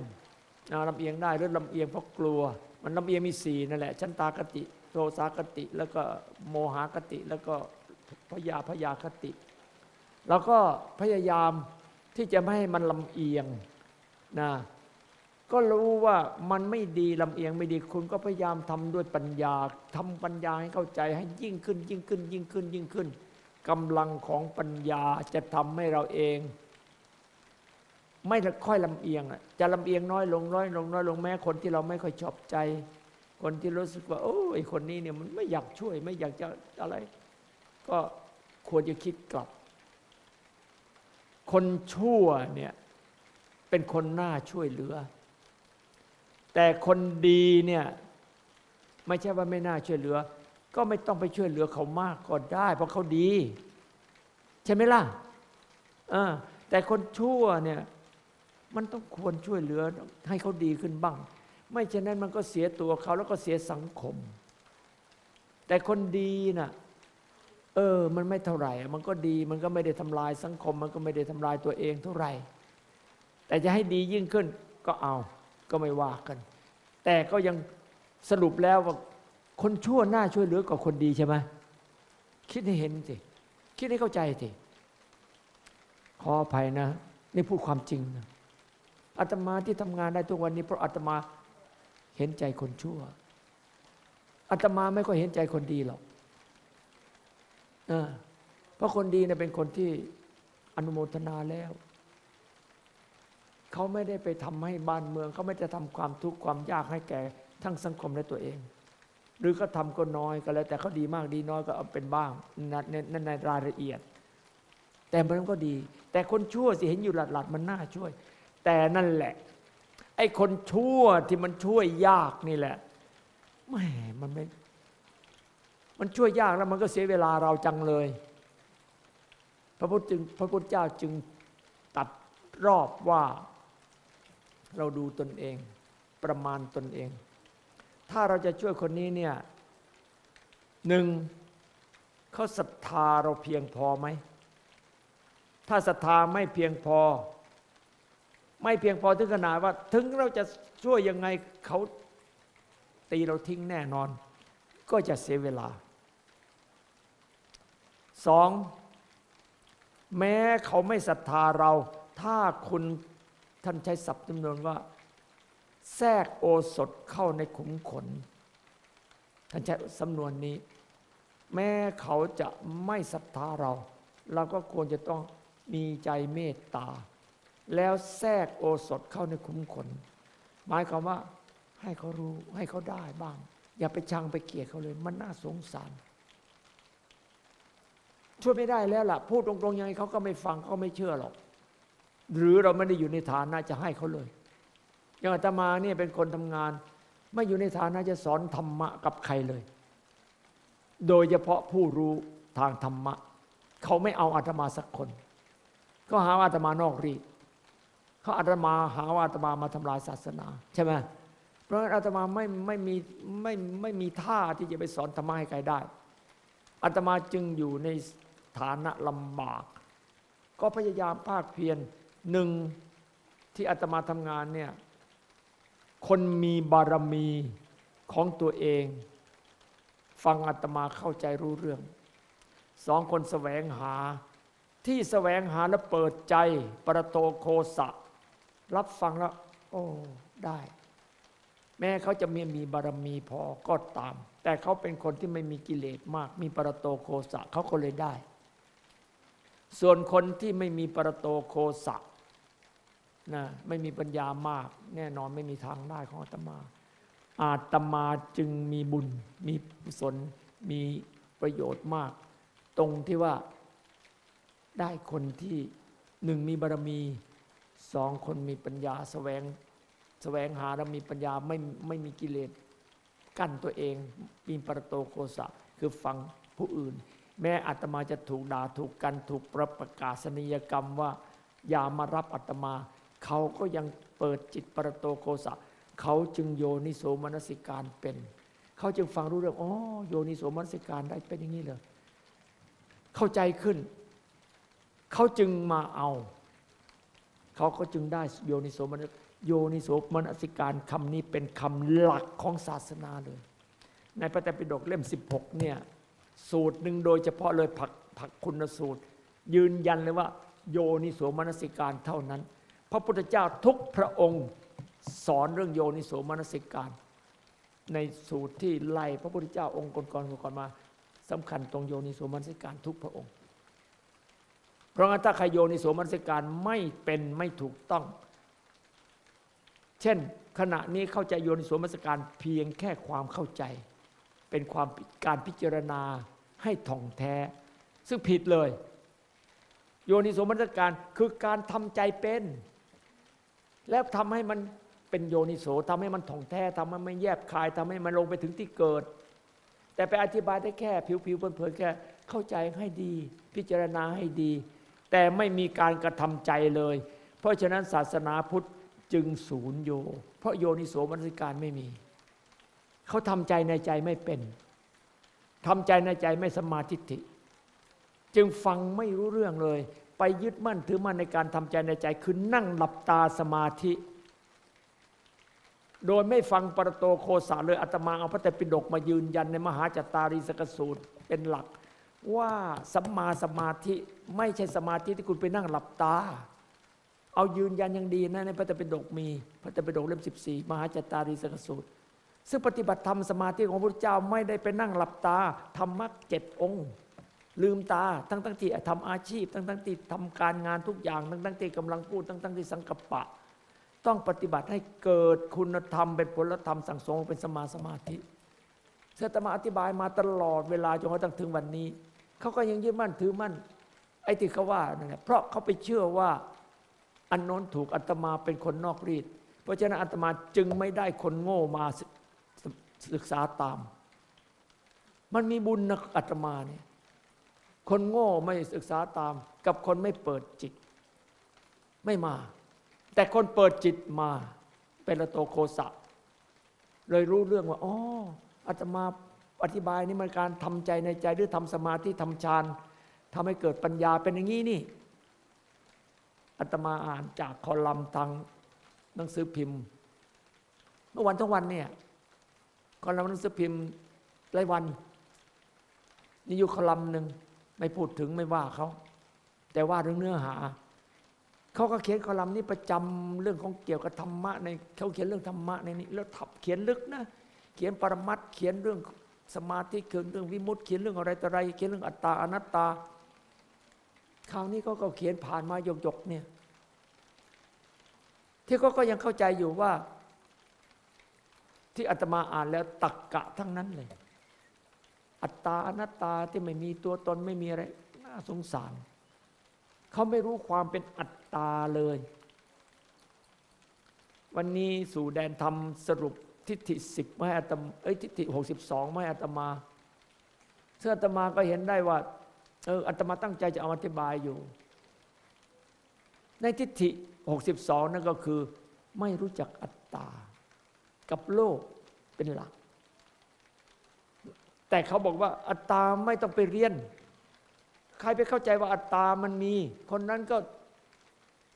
นะลำเอียงได้หรือลำเอียงเพราะกลัว มันลำเอียงมีสี่นั่นแหละชั้นตาคติ โทสาคติแล้วก็โมหคติแล้วก็พยาพยาคติแล้วก็พยายามที่จะไม่ให้มันลำเอียงนะก็รู้ว่ามันไม่ดีลำเอียงไม่ดีคุณก็พยายามทำด้วยปัญญาทำปัญญาให้เข้าใจให้ยิ่งขึ้นยิ่งขึ้นยิ่งขึ้นยิ่งขึ้น กำลังของปัญญาจะทำให้เราเอง ไม่ค่อยลำเอียงอะจะลำเอียงน้อยลงน้อยลงน้อยลงแม้คนที่เราไม่ค่อยชอบใจ คนที่รู้สึกว่า โอ้ไอคนนี้เนี่ยมันไม่อยากช่วย ไม่อยากจะอะไร ก็ควรจะคิดกลับ คนชั่วเนี่ยเป็นคนน่าช่วยเหลือ แต่คนดีเนี่ยไม่ใช่ว่าไม่น่าช่วยเหลือ ก็ไม่ต้องไปช่วยเหลือเขามากก็ได้ เพราะเขาดี ใช่ไหมล่ะแต่คนชั่วเนี่ย มันต้องควรช่วยเหลือให้เขาดีขึ้นบ้าง ไม่เช่นนั้นมันก็เสียตัวเขาแล้วก็เสียสังคม แต่คนดีน่ะเออ มันไม่เท่าไหร่ มันก็ดี มันก็ไม่ได้ทำลายสังคม มันก็ไม่ได้ทำลายตัวเองเท่าไหร่ แต่จะให้ดียิ่งขึ้นก็เอา ก็ไม่ว่ากัน แต่ก็ยังสรุปแล้วว่า คนชั่วหน้าช่วยเหลือกว่าคนดีใช่ไหมคิดให้เห็นสิ คิดให้เข้าใจสิขออภัยนะนี่พูดความจริงนะอาตมาที่ทำงานได้ทุกวันนี้ เพราะอาตมาเห็นใจคนชั่วอาตมาไม่ค่อยเห็นใจคนดีหรอกนะเพราะคนดีเนี่ยเป็นคนที่อนุโมทนาแล้ว เขาไม่ได้ไปทำให้บ้านเมือง เขาไม่ได้ทำความทุกข์ความยากให้แก่ทั้งสังคมและตัวเอง หรือเขาทำก็น้อยก็แล้ว แต่เขาดีมากดีน้อยก็เอาเป็นบ้างนั่นในในรายละเอียด แต่มันก็ดี แต่คนชั่วสิเห็นอยู่หลัดๆมันน่าช่วย แต่นั่นแหละ ไอ้คนชั่วที่มันช่วยยากนี่แหละแหมมันไม่ มันช่วยยากแล้วมันก็เสียเวลาเราจังเลย พระพุทธจึงพระพุทธเจ้าจึงตัดรอบว่า เราดูตนเอง ประมาณตนเอง ถ้าเราจะช่วยคนนี้เนี่ยหนึ่งเขาศรัทธาเราเพียงพอไหม ถ้าศรัทธาไม่เพียงพอ ไม่เพียงพอถึงขนาดว่า ถึงเราจะช่วยยังไงเขาตีเราทิ้งแน่นอน ก็จะเสียเวลาสองแม้เขาไม่ศรัทธาเรา ถ้าคุณท่านใช้ศัพท์จำนวนว่า แทรกโอสถเข้าในขุมขนท่านใช้สำนวนนี้ แม้เขาจะไม่ศรัทธาเรา เราก็ควรจะต้องมีใจเมตตา แล้วแทรกโอสถเข้าในขุมขน หมายความว่าให้เขารู้ให้เขาได้บ้าง อย่าไปชังไปเกลียดเขาเลย มันน่าสงสาร ช่วยไม่ได้แล้วล่ะ พูดตรงๆยังไงเขาก็ไม่ฟังเขาไม่เชื่อหรอก หรือเราไม่ได้อยู่ในฐานะจะให้เขาเลย อย่างอาตมาเนี่ยเป็นคนทำงาน ไม่อยู่ในฐานะจะสอนธรรมะกับใครเลย โดยเฉพาะผู้รู้ทางธรรมะ เขาไม่เอาอาตมาสักคนเขาหาอาตมานอกรีดเขาอาตมาหาว่าอาตมามาทำลายศาสนา ใช่ไหมเพราะอาตมาไม่ไม่มีไม่ไม่มีท่าที่จะไปสอนธรรมะให้ใครได้อาตมาจึงอยู่ในฐานะลำบาก ก็พยายามภาคเพียรหนึ่งที่อาตมาทำงานเนี่ย คนมีบารมีของตัวเอง ฟังอาตมาเข้าใจรู้เรื่อง สองคนแสวงหา ที่แสวงหาและเปิดใจประโตโคสะ รับฟังแล้ว โอ้ ได้ แม้เขาจะมีมีบารมีพอก็ตาม แต่เขาเป็นคนที่ไม่มีกิเลสมาก มีปรโตโคสะเขาก็เลยได้ ส่วนคนที่ไม่มีปรโตโคสะ นะไม่มีปัญญามาก แน่นอนไม่มีทางได้ของอาตมา อาตมาจึงมีบุญ มีกุศลมีประโยชน์มาก ตรงที่ว่าได้คนที่หนึ่งมีบารมีสองคนมีปัญญาแสวงแสวงหาและมีปัญญาไม่ไม่มีกิเลสกั้นตัวเองมีปรโตโคสะคือฟังผู้อื่น แม้อาตมาจะถูกด่าถูกกันถูกประประกาศนียกรรมว่า อย่ามารับอาตมา เขาก็ยังเปิดจิตปรโตโคสะเขาจึงโยนิโสมนสิการเป็น เขาจึงฟังรู้เรื่องอ๋อโยนิโสมนสิการได้เป็นอย่างนี้เลยเข้าใจขึ้น เขาจึงมาเอา เขาก็จึงได้โยนิโสมนโยนิโสมนสิการคำนี้เป็นคำหลักของศาสนาเลย ในพระไตรปิฎกเล่ม 16เนี่ยสูตรหนึ่งโดยเฉพาะเลยผักผักคุณสูตร ยืนยันเลยว่า โยนิโสมนสิการเท่านั้น ระพุทธเจ้าทุกพระองค์สอนเรื่องโยนิโสมนสิการ ในสูตรที่ไล่พระพุทธเจ้าองค์ก่อนๆก่อนมาสำคัญตรงโยนิโสมนสิการทุกพระองค์ เพราะงั้นถ้าใครโยนิโสมนสิการไม่เป็นไม่ถูกต้อง เช่นขณะนี้เข้าใจโยนิโสมนสิการเพียงแค่ความเข้าใจ เป็นความการพิจารณาให้ท่องแท้ ซึ่งผิดเลย โยนิโสมนสิการคือการทำใจเป็น แล้วทำให้มันเป็นโยนิโสทำให้มันท่องแท้ทำให้มันแยบคายทำให้มันลงไปถึงที่เกิด แต่ไปอธิบายได้แค่ผิวๆเพลินๆแค่เข้าใจให้ดี พิจารณาให้ดี แต่ไม่มีการกระทำใจเลย เพราะฉะนั้นศาสนาพุทธจึงศูนย์โย เพราะโยนิโสมนสิการไม่มี เขาทำใจในใจไม่เป็นทำใจในใจไม่สมาธิิจึงฟังไม่รู้เรื่องเลย ไปยึดมั่นถือมั่นในการทำใจในใจ คือนั่งหลับตาสมาธิ โดยไม่ฟังปรโตโคสาเลยอาตมาเอาพระไตรปิฎกมายืนยันในมหาจตารีสกสูตรเป็นหลัก ว่าสัมมาสมาธิไม่ใช่สมาธิที่คุณไปนั่งหลับตา เอายืนยันอย่างดีนะในพระไตรปิฎกมี พระไตรปิฎกเล่ม14 มหาจตารีสกสูตรซึ่งปฏิบัติธรรมสมาธิของพระพุทธเจ้าไม่ได้ไปนั่งหลับตาทำมรรคเจ็ดองค์ ลืมตาทั้งทั้งที่ทำอาชีพ ทั้งทั้งที่ทำการงานทุกอย่าง ทั้งทั้งที่กำลังพูดทั้งทั้งที่สังกัปะ ต้องปฏิบัติให้เกิดคุณธรรมเป็นผลธรรมสังสมเป็นสมาสมาธิเสตมาอธิบายมาตลอดเวลาจนกระทั่งถึงวันนี้เขาก็ยังยึดมั่นถือมั่นไอ้ที่เขาว่านั่นแหละเพราะเขาไปเชื่อว่าอันโน้นถูกอาตมาเป็นคนนอกรีดเพราะฉะนั้นอาตมาจึงไม่ได้คนโง่มาศึกษาตาม มันมีบุญนะอาตมาเนี่ย คนโง่ไม่ศึกษาตาม กับคนไม่เปิดจิต ไม่มา แต่คนเปิดจิตมา เป็นละโตโคสะ เลยรู้เรื่องว่าอ๋ออาตมาอธิบายนี่มันการทำใจในใจหรือทำสมาธิทำฌานทำให้เกิดปัญญาเป็นอย่างนี้นี่อาตมาอ่านจากคอลัมน์ทางหนังสือพิมพ์ เมื่อวันทั้งวันเนี่ยคอลัมน์หนังสือพิมพ์รายวันนี่อยู่คอลัมน์หนึ่ง ไม่พูดถึงไม่ว่าเขา แต่ว่าเรื่องเนื้อหา เขาก็เขียนคอลัมน์นี้ประจำเรื่องของเกี่ยวกับธรรมะในเขาเขียนเรื่องธรรมะในนี้แล้วทับเขียนลึกนะ เขียนปรมัตถ์เขียนเรื่องสมาธิเขียนเรื่องวิมุตติเขียนเรื่องอะไรต่ออะไร เขียนเรื่องอัตตาอนัตตา คราวนี้เขาก็เขียนผ่านมาหยกๆเนี่ย ที่เขาก็ยังเข้าใจอยู่ว่า ที่อาตมาอ่านแล้วตักกะทั้งนั้นเลย อัตตาอนัตตาที่ไม่มีตัวตนไม่มีอะไรน่าสงสาร เขาไม่รู้ความเป็นอัตตาเลย วันนี้สู่แดนธรรมสรุปทิฏฐิสิบไม่อาตมาเอ้ยทิฏฐิหกสิบสองไม่อาตมาซึ่งอาตมาก็เห็นได้ว่าเอออาตมาตั้งใจจะเอาอธิบายอยู่ ในทิฏฐิหกสิบสองนั่นก็คือ ไม่รู้จักอัตตา กับโลกเป็นหลัก แต่เขาบอกว่าอัตตาไม่ต้องไปเรียน ใครไปเข้าใจว่าอัตตามันมี คนนั้นก็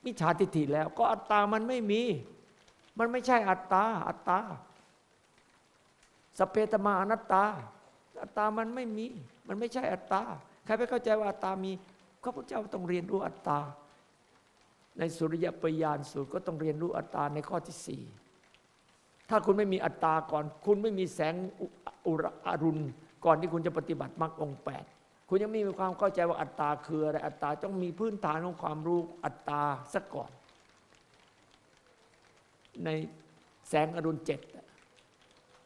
มิจฉาทิฏฐิแล้ว ก็อัตตามันไม่มี มันไม่ใช่อัตตา อัตตาสเพตมาอนัตตา อัตตามันไม่มี มันไม่ใช่อัตตา ใครไปเข้าใจว่าอัตตามีพระพุทธเจ้าต้องเรียนรู้อัตตา ในสุริยปยานสูตรก็ต้องเรียนรู้อัตตาในข้อที่สี่ถ้าคุณไม่มีอัตตาก่อน คุณไม่มีแสง อุรอรุณ ก่อนที่คุณจะปฏิบัติมรรคองแปดคุณยังไม่มีความเข้าใจว่าอัตตาคืออะไรอัตตาต้องมีพื้นฐานของความรู้อัตตาซะก่อน ในแสงอรุณเจ็ด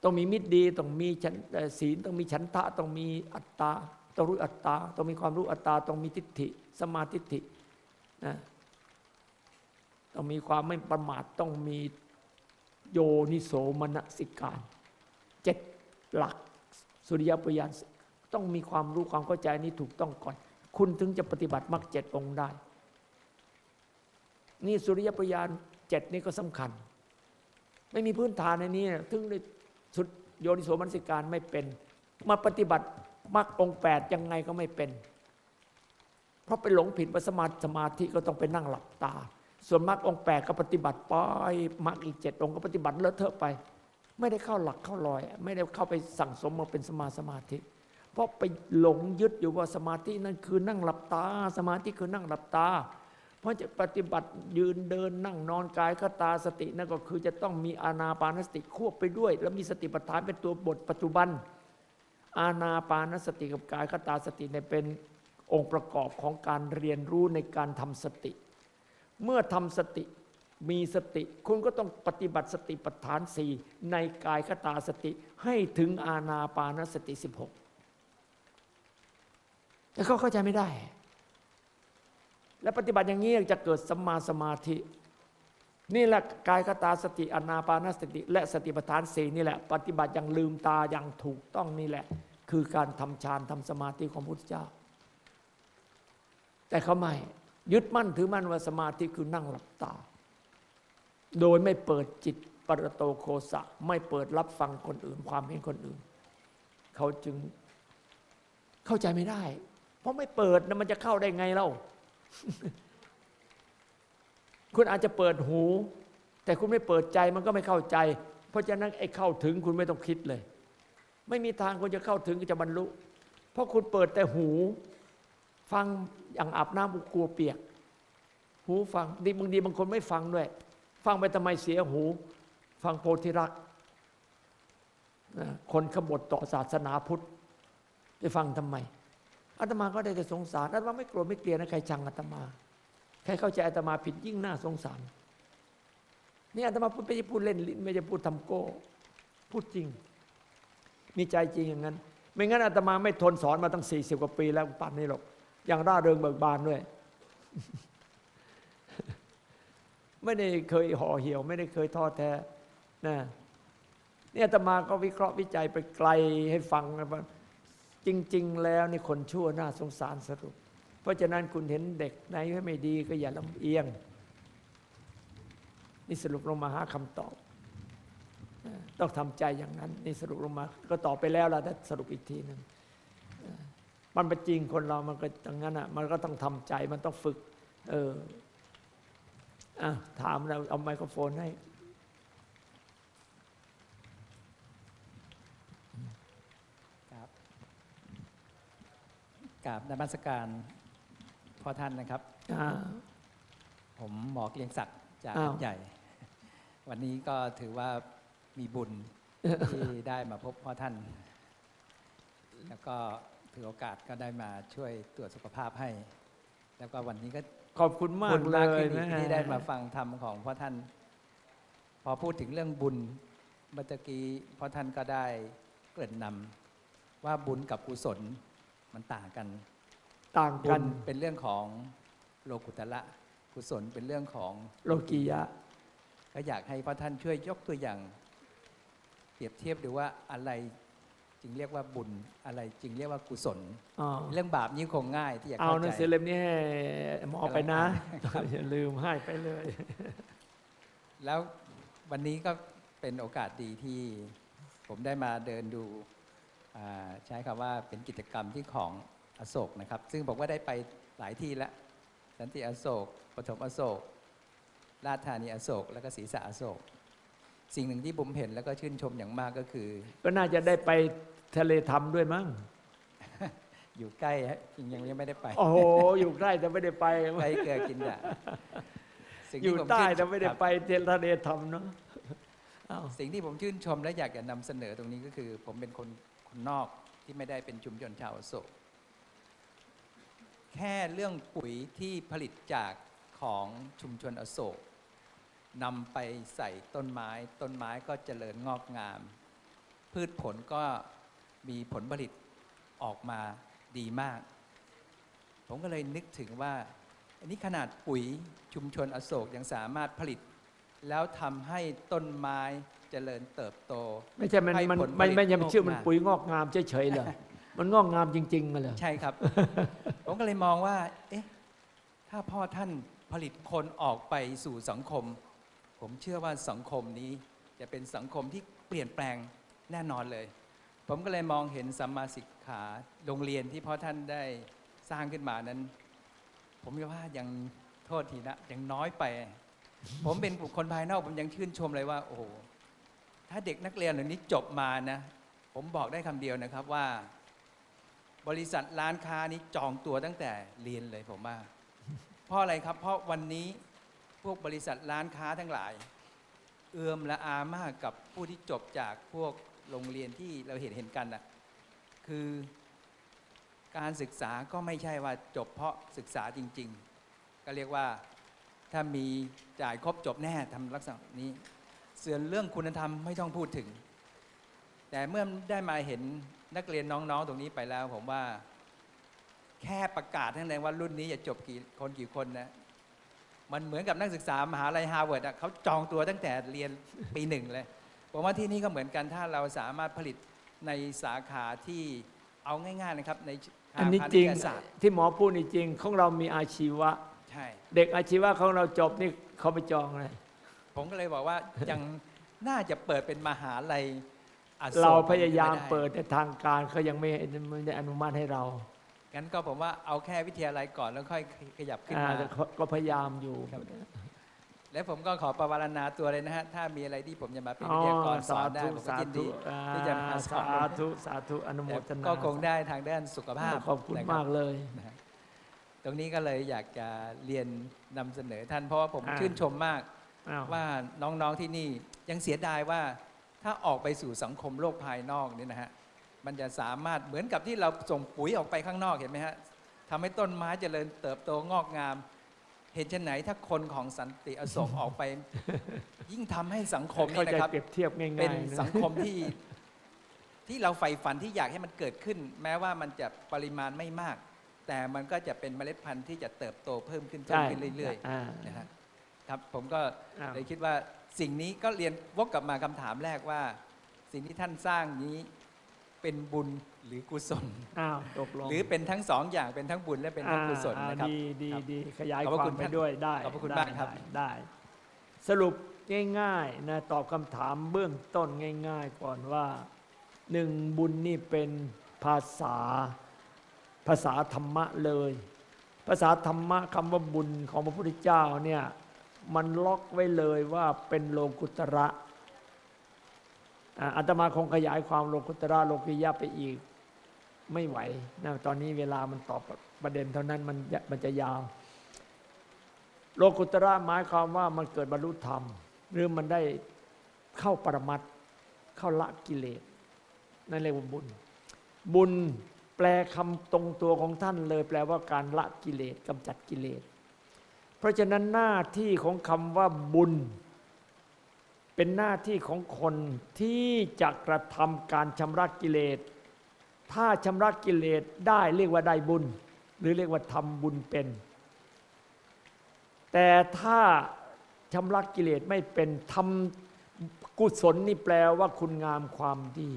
ต้องมีมิตรดีต้องมีฉันศีลต้องมีฉันทะต้องมีอัตตาต้องรู้อัตตาต้องมีความรู้อัตตาต้องมีทิฏฐิ สมาทิฏฐินะต้องมีความไม่ประมาทต้องมีโยนิโสมนสิการ หลักสุริยปยานต้องมีความรู้ความเข้าใจนี้ถูกต้องก่อน คุณถึงจะปฏิบัติมรรคเจ็ดองค์ได้ นี่สุริยปยานเจ็ดนี่ก็สำคัญ ไม่มีพื้นฐานในนี้ถึงได้สุดโยนิโสมนสิการไม่เป็น มาปฏิบัติมรรคองแปดยังไงก็ไม่เป็น เพราะไปหลงผิดว่าสมาสมาธิก็ต้องไปนั่งหลับตา ส่วนมรรคองแปดก็ปฏิบัติไปมรรคอีกเจ็ดองค์ก็ปฏิบัติเลอะเทอะไป ไม่ได้เข้าหลักเข้ารอย ไม่ได้เข้าไปสั่งสมมาเป็นสมาสมาธิ เพราะไปหลงยึดอยู่ว่าสมาธินั่นคือนั่งหลับตา สมาธิคือนั่งหลับตา เพราะจะปฏิบัติยืนเดินนั่งนอนกายคตาสตินั่นก็คือจะต้องมีอานาปานสติควบไปด้วย แล้วมีสติปัฏฐานเป็นตัวบทปัจจุบัน อานาปานสติกับกายคตาสติเนี่ยเป็นองค์ประกอบของการเรียนรู้ในการทำสติ เมื่อทำสติ มีสติ คุณก็ต้องปฏิบัติสติปัฏฐานสี่ในกายคตาสติให้ถึงอาณาปานสติ 16 แต่เขาเข้าใจไม่ได้ และปฏิบัติอย่างนี้จะเกิดสัมมาสมาธิ นี่แหละกายคตาสติอานาปานสติ และสติปัฏฐานสี่นี่แหละ ปฏิบัติอย่างลืมตาอย่างถูกต้องนี่แหละ คือการทำฌานทำสมาธิของพุทธเจ้า แต่เขาไม่ยึดมั่นถือมั่นว่าสมาธิคือนั่งหลับตา โดยไม่เปิดจิตปรโตโคสะ ไม่เปิดรับฟังคนอื่น ความเห็นคนอื่น เขาจึงเข้าใจไม่ได้ เพราะไม่เปิดนะมันจะเข้าได้ไงเล่า คุณอาจจะเปิดหู แต่คุณไม่เปิดใจมันก็ไม่เข้าใจ เพราะฉะนั้นไอ้เข้าถึงคุณไม่ต้องคิดเลย ไม่มีทางคุณจะเข้าถึงจะบรรลุ เพราะคุณเปิดแต่หู ฟังอย่างอาบน้ำกลัวเปียก หูฟังดีบางทีบางคนไม่ฟังด้วย ฟังไปทำไมเสียหู ฟังโพธิรักคนขบฏต่อศาสนาพุทธไปฟังทำไมอาตมาก็ได้แต่สงสารอาตมาไม่โกรธไม่เกลียดนะใครชังอาตมาใครเข้าใจอาตมาผิดยิ่งน่าสงสารนี่อาตมาพูดไม่ใช่พูดเล่นลิ้นไม่ใช่พูดทำโก้พูดจริง มีใจจริงอย่างนั้น ไม่งั้นอาตมาไม่ทนสอนมาตั้งสี่สิบกว่าปีแล้วป่านนี้หรอกอย่างร่าเริงเบิกบานด้วย ไม่ได้เคยห่อเหี่ยว ไม่ได้เคยท้อแท้นะเนี่ยตมาก็วิเคราะห์วิจัยไปไกลให้ฟังนะว่าจริง ๆ แล้วนี่คนชั่วน่าสงสารสรุป เพราะฉะนั้นคุณเห็นเด็กไหนไม่ดีก็อย่าลำเอียง นี่สรุปลงมาหาคำตอบ ต้องทำใจอย่างนั้น นี่สรุปลงมา ก็ตอบไปแล้วล่ะแต่สรุปอีกทีหนึ่งมันเป็นจริงคนเรามันก็อย่างนั้นอะมันก็ต้องทำใจมันต้องฝึก เออ อะถามเราเอาไมโครโฟนให้ครับกราบนมัสการพ่อท่านนะครับอ่าผมหมอเกรียงศักดิ์จากอ้าวหัดใหญ่ วันนี้ก็ถือว่ามีบุญที่ได้มาพบพ่อท่าน แล้วก็ถือโอกาสก็ได้มาช่วยตรวจสุขภาพให้ แล้วก็วันนี้ก็ ขอบคุณมาบุกญเลมากยขึ้นอีกแม่ที่ได้มาฟังธรรมของพ่อท่าน พอพูดถึงเรื่องบุญเมื่อตะกี้พ่อท่านก็ได้เกริ่นนำว่าบุญกับกุศลมันต่างกัน ต่างบุกันญเป็นเรื่องของโลกุตละกุศลเป็นเรื่องของโลกียะ ก็อยากให้พระท่านช่วยยกตัวอย่าง เปรียบเทียบดูว่าอะไร จึงเรียกว่าบุญอะไรจึงเรียกว่ากุศลอ๋อเรื่องบาปนี่คงง่ายที่จะเอาเข้าหนังใจสือเล่มนี้ให้หมอไปนะอย่าลืมให้ไปเลย แล้ววันนี้ก็เป็นโอกาสดีที่ผมได้มาเดินดูอ่าใช้คำว่าเป็นกิจกรรมที่ของอโศกนะครับ ซึ่งผมก็ได้ไปหลายที่แล้วสันติอโศกปฐมอโศกราชธานีอโศก แล้วก็ศรีษะอโศก สิ่งหนึ่งที่ผมเห็นแล้วก็ชื่นชมอย่างมากก็คือ ก็น่าจะได้ไป ทะเลทำด้วยมั้งอยู่ใกล้ฮะจริงยังยังไม่ได้ไป โอ้โหอยู่ใกล้แต่ไม่ได้ไปใกล้เกลือกินด่าสิ่งอยู่ที่ผมใต้ชื่นแต่ไม่ได้ครับไปทะเลทำเนาะอ้าวสิ่งที่ผมชื่นชมและอยากจะนำเสนอตรงนี้ก็คือ ผมเป็นคนคนนอกที่ไม่ได้เป็นชุมชนชาวอโศกแค่เรื่องปุ๋ยที่ผลิตจากของชุมชนอโศกนำไปใส่ต้นไม้ ต้นไม้ก็เจริญงอกงาม พืชผลก็ มีผลผลิตออกมาดีมาก ผมก็เลยนึกถึงว่า อันนี้ขนาดปุ๋ยชุมชนอโศกยังสามารถผลิต แล้วทำให้ต้นไม้เจริญเติบโต ไม่ใช่ มันให้มันผลผลิตไม่ไม่ยังงอกชื่อมันงามปุ๋ยงอกงามเฉยๆเหรอมันงอกงามจริงๆมาเลยใช่ครับ ผมก็เลยมองว่า เอ๊ะ ถ้าพ่อท่านผลิตคนออกไปสู่สังคม ผมเชื่อว่าสังคมนี้จะเป็นสังคมที่เปลี่ยนแปลงแน่นอนเลย ผมก็เลยมองเห็นสัมมาสิกขาโรงเรียนที่พ่อท่านได้สร้างขึ้นมานั้น ผมว่ายังโทษทีนะยังน้อยไป ผมเป็นบุคคลภายนอกผมยังชื่นชมเลยว่า โอ้โหถ้าเด็กนักเรียนเหล่านี้จบมานะ ผมบอกได้คำเดียวนะครับว่า บริษัทร้านค้านี้จองตัวตั้งแต่เรียนเลยผมว่าเพราะอะไรครับ เพราะวันนี้พวกบริษัทร้านค้าทั้งหลาย เอื้อมละอามากกับผู้ที่จบจากพวก โรงเรียนที่เราเห็นเห็นกันนะคือการศึกษาก็ไม่ใช่ว่าจบเพราะศึกษาจริง ๆ ก็เรียกว่าถ้ามีจ่ายครบจบแน่ทำลักษณะนี้ส่วนเรื่องคุณธรรมไม่ต้องพูดถึง แต่เมื่อได้มาเห็นนักเรียนน้องๆตรงนี้ไปแล้ว ผมว่าแค่ประกาศเท่านั้นว่ารุ่นนี้จะจบกี่คนกี่คนนะมันเหมือนกับนักศึกษามหาลัยฮาร์วาร์ดอะเขาจองตัวตั้งแต่เรียนปีหนึ่งเลย ผมว่าที่นี่ก็เหมือนกันถ้าเราสามารถผลิตในสาขาที่เอาง่ายๆนะครับในอันนี้พาจริงณิชยศาสตร์ที่หมอพูดนี่จริงของเรามีอาชีวะใช่เด็กอาชีวะของเราจบนี่เขาไปจองเลยผมก็เลยบอกว่ายังน่าจะเปิดเป็นมหาลัยอโศกเราพยายามไปเปิดในทางการเขายังไม่ไม่ได้อนุมัติให้เรางั้นก็ผมว่าเอาแค่วิทยาลัยก่อนแล้วค่อยขยับขึ้นอ่ามาแต่เขาก็พยายามอยู่ครับ และผมก็ขอประวารณาตัวเลยนะฮะ ถ้ามีอะไรที่ผมจะมาเป็นอ๋อวิทยากรสสาอนได้ธุผมก็สายินธุดีอ่าที่จะมาสอนสาธุสาธุอนุโมแต่ทนา ก็คงได้ทางด้านสุขภาพขอบคุณนะรับมากเลยนะฮะตรงนี้ก็เลยอยากจะเรียนนำเสนอท่านเพราะว่าผมอ่าชื่นชมมากอ้าวว่าน้องๆที่นี่ยังเสียดายว่าถ้าออกไปสู่สังคมโลกภายนอกเนี่ยนะฮะมันจะสามารถเหมือนกับที่เราส่งปุ๋ยออกไปข้างนอกเห็นไหมฮะทำให้ต้นไม้เจริญเติบโตงอกงาม เห็นเช่นไหนถ้าคนของสันติอโศกออกไป ยิ่งทำให้สังคมเข้าเนี่ยใจนะครับเปรียบเทียบง่ายๆเป็นนะสังคมที่ที่เราใฝ่ฝันที่อยากให้มันเกิดขึ้น แม้ว่ามันจะปริมาณไม่มาก แต่มันก็จะเป็นเมล็ดพันธุ์ที่จะเติบโตเพิ่มขึ้นเพิ่มใช่ขึ้นเรื่อยอ่าๆนะฮะครับผมก็อ้าวเลยคิดว่าสิ่งนี้ก็เรียนวกกลับมาคำถามแรกว่า สิ่งที่ท่านสร้างนี้ เป็นบุญหรือกุศลอ้าวตกลงหรือเป็นทั้งสองอย่างเป็นทั้งบุญและเป็นทั้งกุศลอ่านะครับดีดีครับดีขยายขอบคพระวาคุมณไปท่านด้วยได้ขอบพระคุณได้มากครับได้ได้ สรุปง่ายๆนะตอบคำถามเบื้องต้นง่าย ๆ ก่อนว่าหนึ่งบุญนี่เป็นภาษาภาษาธรรมะเลย ภาษาธรรมะคำว่าบุญของพระพุทธเจ้าเนี่ยมันล็อกไว้เลยว่าเป็นโลกุตระ อ่าตมาคงขยายความโลกุตระโลกิยะไปอีกไม่ไหวนะตอนนี้เวลามันตอบประเด็นเท่านั้นมันมันจะยาว โลกุตระหมายความว่ามันเกิดบรรลุธรรม หรือมันได้เข้าปรมัตเข้าละกิเลสนั่นเรียกว่าบุญ บุญแปลคำตรงตัวของท่านเลย แปลว่าการละกิเลสกำจัดกิเลส เพราะฉะนั้นหน้าที่ของคำว่าบุญ เป็นหน้าที่ของคนที่จะกระทำการชำระกิเลส ถ้าชำระกิเลสได้เรียกว่าได้บุญ หรือเรียกว่าทำบุญเป็น แต่ถ้าชำระกิเลสไม่เป็นทำกุศลนี่แปลว่าคุณงามความดี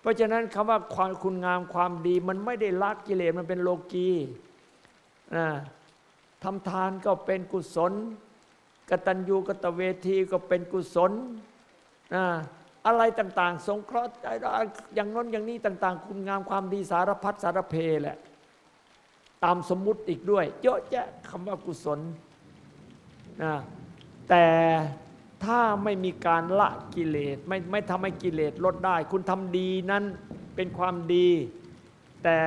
เพราะฉะนั้นคำว่าความคุณงามความดี มันไม่ได้ละกิเลสมันเป็นโลกีนะทำทานก็เป็นกุศล กตัญญูกตเวทีก็เป็นกุศลนะอะไรต่างๆ สงเคราะห์อย่างน้นอย่างนี้ต่าง ๆ คุณงามความดีสารพัดสารเพแหละ ตามสมมุติอีกด้วย เยอะแยะคำว่ากุศลนะแต่ถ้าไม่มีการละกิเลสไม่ไม่ทำให้กิเลสลดได้ คุณทำดีนั้นเป็นความดี แต่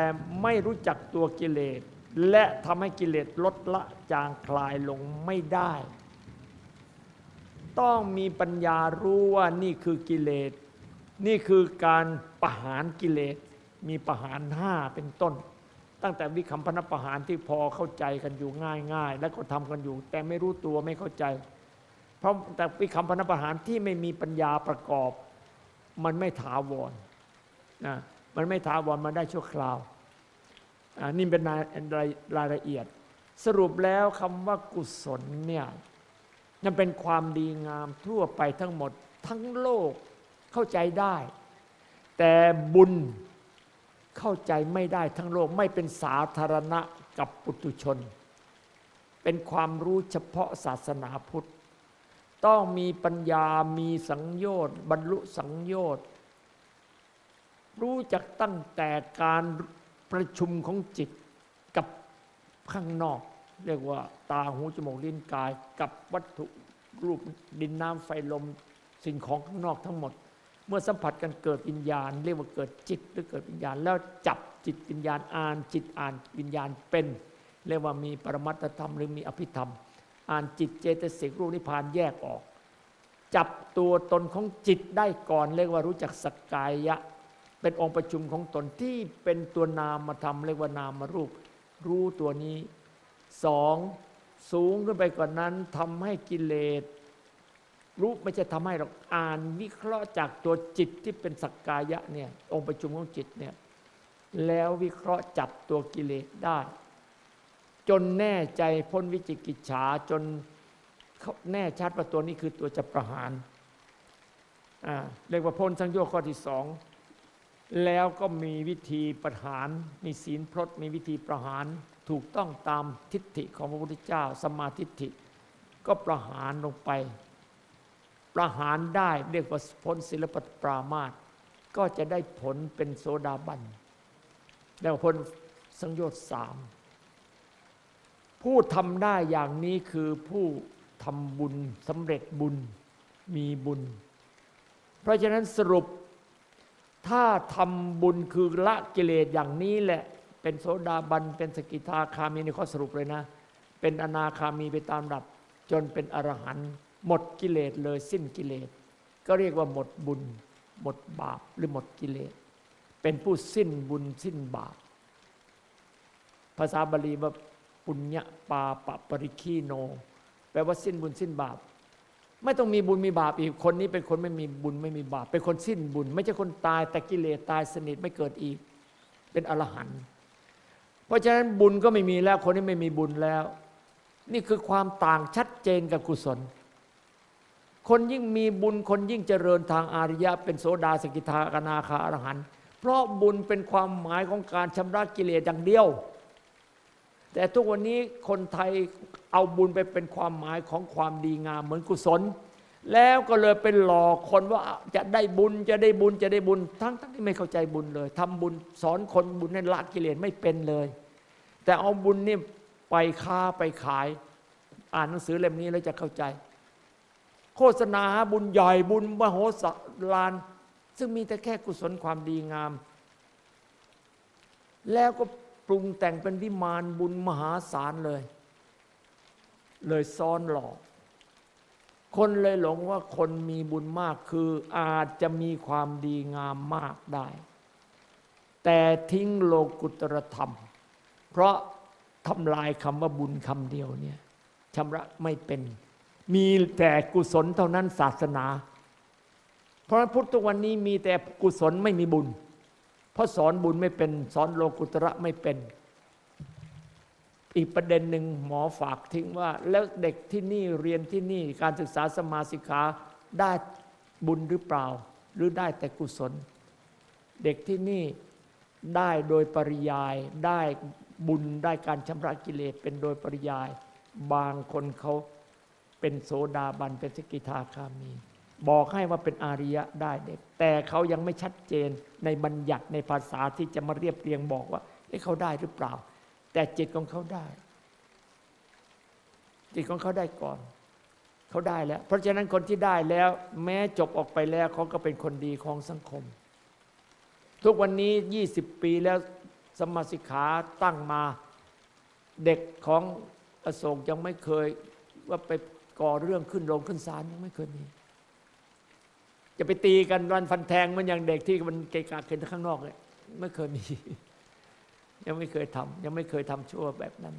ไม่รู้จักตัวกิเลส และทำให้กิเลสลดละจางคลายลงไม่ได้ ต้องมีปัญญารู้ว่านี่คือกิเลส นี่คือการประหารกิเลส มีประหารห้าเป็นต้น ตั้งแต่วิคัมพนประหารที่พอเข้าใจกันอยู่ง่าย ๆ แล้วก็ทำกันอยู่ แต่ไม่รู้ตัวไม่เข้าใจ เพราะแต่วิคัมพนประหารที่ไม่มีปัญญาประกอบ มันไม่ถาวรนะมันไม่ถาวรมันได้ชั่วคราวอ่านี่เป็นรายละเอียด สรุปแล้วคำว่ากุศลเนี่ย นั่นเป็นความดีงามทั่วไปทั้งหมดทั้งโลกเข้าใจได้ แต่บุญเข้าใจไม่ได้ทั้งโลกไม่เป็นสาธารณะกับปุถุชน เป็นความรู้เฉพาะศาสนาพุทธ ต้องมีปัญญามีสังโยชน์ บรรลุสังโยชน์ รู้จักตั้งแต่การประชุมของจิตกับข้างนอก เรียกว่าตาหูจมูกลิ้นกายกับวัตถุรูปดินน้ำไฟลมสิ่งของข้างนอกทั้งหมด เมื่อสัมผัสกันเกิดวิญญาณ เรียกว่าเกิดจิตหรือเกิดวิญญาณ แล้วจับจิตวิญญาณอ่านจิตอ่านวิญญาณเป็น เรียกว่ามีปรมัตธรรมหรือมีอภิธรรม อ่านจิตเจตสิกรูปนิพพานแยกออก จับตัวตนของจิตได้ก่อนเรียกว่ารู้จักสกกายะ เป็นองค์ประชุมของตนที่เป็นตัวนามมาทำเรียกว่านามรูป รู้ตัวนี้ สองสูงขึ้นไปกว่านั้นทำให้กิเลสรู้ไม่ใช่ทำให้เราอ่านวิเคราะห์จากตัวจิตที่เป็นสักกายะเนี่ยองค์ประชุมของจิตเนี่ยแล้ววิเคราะห์จับตัวกิเลสได้ จนแน่ใจพ้นวิจิกิจฉาจนเขาแน่ชัดว่าตัวนี้คือตัวจะประหารอ่าเรียกว่าพ้นสังโยชน์ข้อที่สองแล้วก็มีวิธีประหาร มีศีลพรตมีวิธีประหาร ถูกต้องตามทิฏฐิของพระพุทธเจ้าสมาทิฏฐิ ก็ประหารลงไป ประหารได้เรียกว่าพ้นศิลปปรามาสก็จะได้ผลเป็นโสดาบันแล้วพ้นสังโยชน์สามผู้ทำได้อย่างนี้คือผู้ทำบุญสำเร็จบุญมีบุญ เพราะฉะนั้นสรุปถ้าทำบุญคือละกิเลสอย่างนี้แหละ เป็นโสดาบัน เป็นสกิทาคามีในข้อสรุปเลยนะ เป็นอนาคามีไปตามดับ จนเป็นอรหันต์หมดกิเลสเลยสิ้นกิเลส ก็เรียกว่าหมดบุญ หมดบาปหรือหมดกิเลส เป็นผู้สิ้นบุญสิ้นบาป ภาษาบาลีว่าปุญญาปาปะปริคีโน แปลว่าสิ้นบุญสิ้นบาป ไม่ต้องมีบุญมีบาปอีกคนนี้เป็นคนไม่มีบุญไม่มีบาป เป็นคนสิ้นบุญ ไม่ใช่คนตายแต่กิเลสตายสนิทไม่เกิดอีก เป็นอรหันต์ เพราะฉะนั้นบุญก็ไม่มีแล้วคนนี้ไม่มีบุญแล้ว นี่คือความต่างชัดเจนกับกุศล คนยิ่งมีบุญคนยิ่งเจริญทางอาริยะ เป็นโสดาสกิทากนาคาอรหันต์เพราะบุญเป็นความหมายของการชำระกิเลสอย่างเดียว แต่ทุกวันนี้คนไทยเอาบุญไปเป็นความหมายของความดีงามเหมือนกุศล แล้วก็เลยเป็นหลอกคนว่าจะได้บุญจะได้บุญจะได้บุญ ทั้งทั้งที่ไม่เข้าใจบุญเลยทำบุญสอนคนบุญให้ละกิเลสไม่เป็นเลย แต่เอาบุญนี่ไปค้าไปขาย อ่านหนังสือเล่มนี้แล้วจะเข้าใจ โฆษณาบุญใหญ่บุญมโหสาราน ซึ่งมีแต่แค่กุศลความดีงาม แล้วก็ปรุงแต่งเป็นวิมานบุญมหาศาลเลย เลยซ้อนหลอก คนเลยหลงว่าคนมีบุญมากคืออาจจะมีความดีงามมากได้ แต่ทิ้งโลกุตรธรรม เพราะทำลายคำว่าบุญคำเดียวเนี่ยชำระไม่เป็น มีแต่กุศลเท่านั้นศาสนา เพราะพุทธทุกวันนี้มีแต่กุศลไม่มีบุญ เพราะสอนบุญไม่เป็น สอนโลกุตระไม่เป็น อีกประเด็นหนึ่งหมอฝากทิ้งว่า แล้วเด็กที่นี่เรียนที่นี่การศึกษาสมาสิกขาได้บุญหรือเปล่า หรือได้แต่กุศล เด็กที่นี่ได้โดยปริยายได้บุญได้การชำระกิเลสเป็นโดยปริยาย บางคนเขาเป็นโสดาบันเป็นสกิทาคามี บอกให้ว่าเป็นอาริยะได้เด็ก แต่เขายังไม่ชัดเจนในบัญญัติในภาษาที่จะมาเรียบเรียงบอกว่าเเขาได้หรือเปล่า แต่จิตของเขาได้ จิตของเขาได้ก่อน เขาได้แล้ว เพราะฉะนั้นคนที่ได้แล้ว แม้จบออกไปแล้วเขาก็เป็นคนดีของสังคม ทุกวันนี้ 20 ปีแล้วสมาสิกขาตั้งมาเด็กของอโศกยังไม่เคยว่าไปก่อเรื่องขึ้นโรงขึ้นศาลยังไม่เคยมี จะไปตีกันรันฟันแทงมันอย่างเด็กที่มันเกะกะเกินข้างนอกเลยไม่เคยมี ยังไม่เคยทำยังไม่เคยทำชั่วแบบนั้น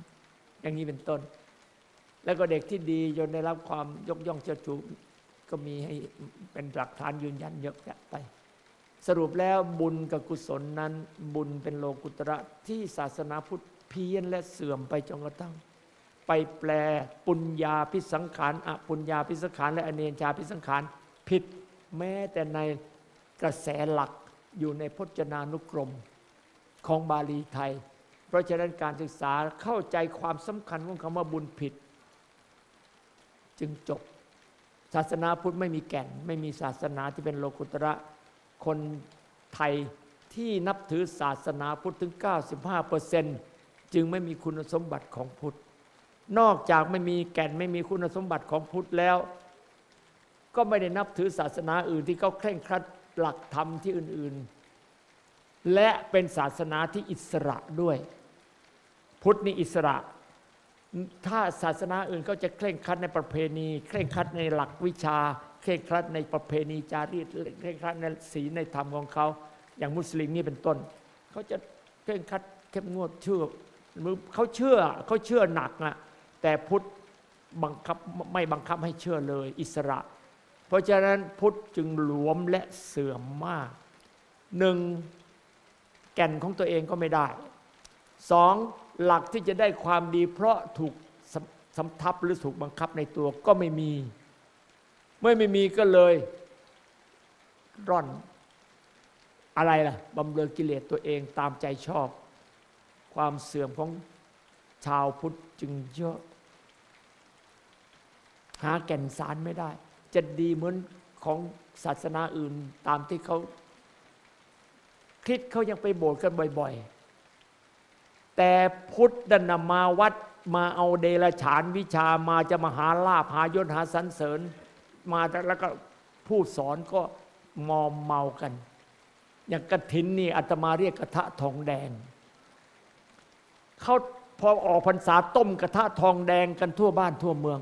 อย่างนี้เป็นต้น แล้วก็เด็กที่ดีจนได้รับความยกย่องเชิดชูก็มีให้เป็นหลักฐานยืนยันเยอะแยะไป สรุปแล้วบุญกับกุศลนั้น บุญเป็นโลกุตระที่ศาสนาพุทธเพี้ยนและเสื่อมไปจนกระทั่ง ไปแปลปุญญาพิสังขารอปุญญาพิสังขารและอเนญชาพิสังขารผิดแม้แต่ในกระแสหลักอยู่ในพจนานุกรม ของบาลีไทย เพราะฉะนั้นการศึกษาเข้าใจความสำคัญของคำว่าบุญผิด จึงจบ ศาสนาพุทธไม่มีแก่น ไม่มีศาสนาที่เป็นโลกุตระคนไทยที่นับถือศาสนาพุทธถึง 95%จึงไม่มีคุณสมบัติของพุทธ นอกจากไม่มีแก่นไม่มีคุณสมบัติของพุทธแล้ว ก็ไม่ได้นับถือศาสนาอื่นที่เขาเคร่งครัดหลักธรรมที่อื่น ๆ และเป็นศาสนาที่อิสระด้วย พุทธนี่อิสระ ถ้าศาสนาอื่นก็จะเคร่งครัดในประเพณี เคร่งครัดในหลักวิชา เคร่งครัดในประเพณีจารีตเคร่งครัดในศีลในธรรมของเขาอย่างมุสลิมนี่เป็นต้นเขาจะเคร่งครัดเข้มงวดเชื่อเขาเชื่อเขาเชื่อหนักอะแต่พุทธบังคับไม่บังคับให้เชื่อเลย อิสระ เพราะฉะนั้นพุทธจึงหลวมและเสื่อมมากหนึ่ง แก่นของตัวเองก็ไม่ได้สองหลักที่จะได้ความดี เพราะถูกสำสำทับหรือถูกบังคับในตัวก็ไม่มี เมื่อไม่มีก็เลยร่อนอะไรล่ะบำเรอกิเลสตัวเองตามใจชอบ ความเสื่อมของชาวพุทธจึงเยอะ หาแก่นสารไม่ได้ จะดีเหมือนของศาสนาอื่นตามที่เขา คริสต์เขายังไปโบสถ์กันบ่อย ๆ แต่พุทธดันมาวัดมาเอาเดลฉานวิชามาจะมาหาลาภหายศหาสรรเสริญ มาแล้วก็ผู้สอนก็มอมเมากัน อย่างกระถินนี่อาตมาเรียกกระทะทองแดงเขาพอออกพรรษาต้มกระทะทองแดงกันทั่วบ้านทั่วเมือง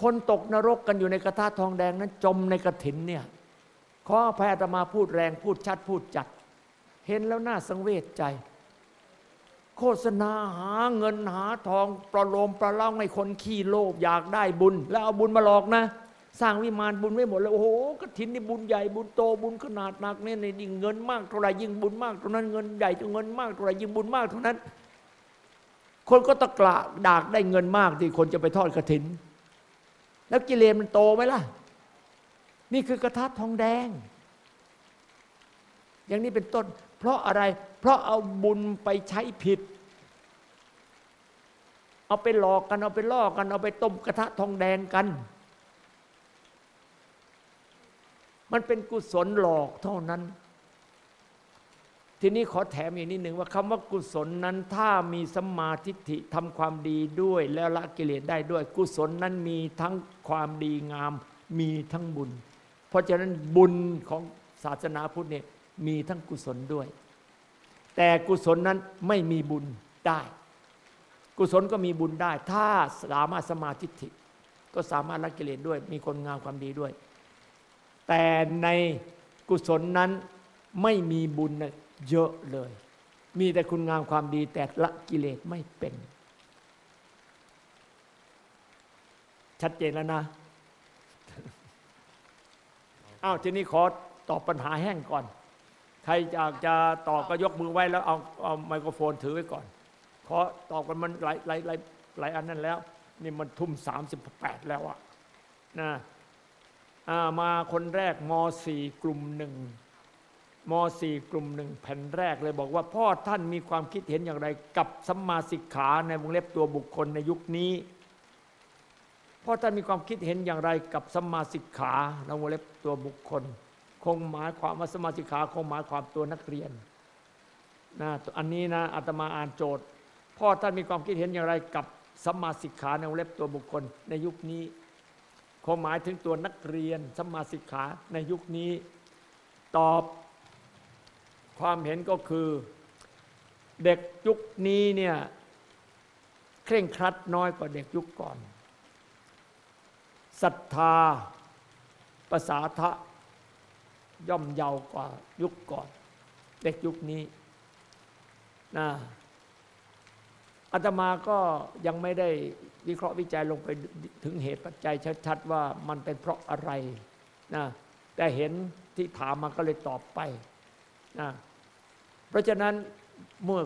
คนตกนรกกันอยู่ในกระทะทองแดงนั้นจมในกระถินเนี่ย ขออภัยอาตมาพูดแรงพูดชัดพูดจัด เห็นแล้วน่าสังเวชใจ โฆษณาหาเงินหาทองประโลมประเล่าให้คนขี้โลภอยากได้บุญ แล้วเอาบุญมาหลอกนะ สร้างวิมานบุญไว้หมดแล้วโอ้โหกฐินนี่บุญใหญ่บุญโตบุญขนาดหนักเนี่ยยิ่งเงินมากเท่าไรยิ่งบุญมากเท่านั้นเงินใหญ่เท่าเงินมากเท่าไรยิ่งบุญมากเท่านั้น คนก็ตะกละดากได้เงินมากที่คนจะไปทอดกฐิน แล้วกิเลสมันโตไหมล่ะ นี่คือกระทะทองแดง อย่างนี้เป็นต้น เพราะอะไร เพราะเอาบุญไปใช้ผิด เอาไปหลอกกัน เอาไปล่อกัน เอาไปต้มกระทะทองแดงกัน มันเป็นกุศลหลอกเท่านั้น ทีนี้ขอแถมอีกนิดหนึ่งว่าคำว่ากุศลนั้น ถ้ามีสัมมาทิฏฐิทำความดีด้วย แล้วละกิเลสได้ด้วย กุศลนั้นมีทั้งความดีงามมีทั้งบุญ ราะฉะนั้นบุญของศาสนาพุทธเนี่ยมีทั้งกุศลด้วย แต่กุศลนั้นไม่มีบุญได้ กุศลก็มีบุญได้ ถ้าสามารถสมาธิิก็สามารถละกิเลสด้วย มีคนงามความดีด้วย แต่ในกุศลนั้นไม่มีบุญเยอะเลย มีแต่คุณงามความดีแต่ละกิเลสไม่เป็น ชัดเจนแล้วนะ อ้าวทีนี้ขอตอบปัญหาแห้งก่อน ใครอยากจะตอบก็ยกมือไว้แล้วเอาเอาไมโครโฟนถือไว้ก่อน ขอตอบกันมันหลายหลายหลายหลายอันนั้นแล้ว นี่มันทุ่มสามสิบแปดแล้วอะนะามาคนแรกมสี่กลุ่มหนึ่งมสี่กลุ่มหนึ่งแผ่นแรกเลยบอกว่าพ่อท่านมีความคิดเห็นอย่างไร กับสัมมาสิกขาในวงเล็บตัวบุคคลในยุคนี้ พ่อท่านมีความคิดเห็นอย่างไรกับสมาสิกขาในวงเล็บตัวบุคคล คงหมายความว่าสมาสิกขาคงหมายความตัวนักเรียนนะอันนี้นะอาตมาอ่านโจทย์พ่อท่านมีความคิดเห็นอย่างไรกับสมาสิกขาในวงเล็บตัวบุคคลในยุคนี้ คงหมายถึงตัวนักเรียนสมมาสิกขาในยุคนี้ ตอบความเห็นก็คือ เด็กยุคนี้เนี่ยเคร่งครัดน้อยกว่าเด็กยุคก่อน ศรัทธาภาษาทะย่อมเยาวกว่ายุคก่อน เด็กยุคนี้นะอาตมาก็ยังไม่ได้วิเคราะห์วิจัยลงไปถึงเหตุปัจจัยชัดๆว่ามันเป็นเพราะอะไรนะแต่เห็นที่ถามมาก็เลยตอบไปนะเพราะฉะนั้นเมื่อ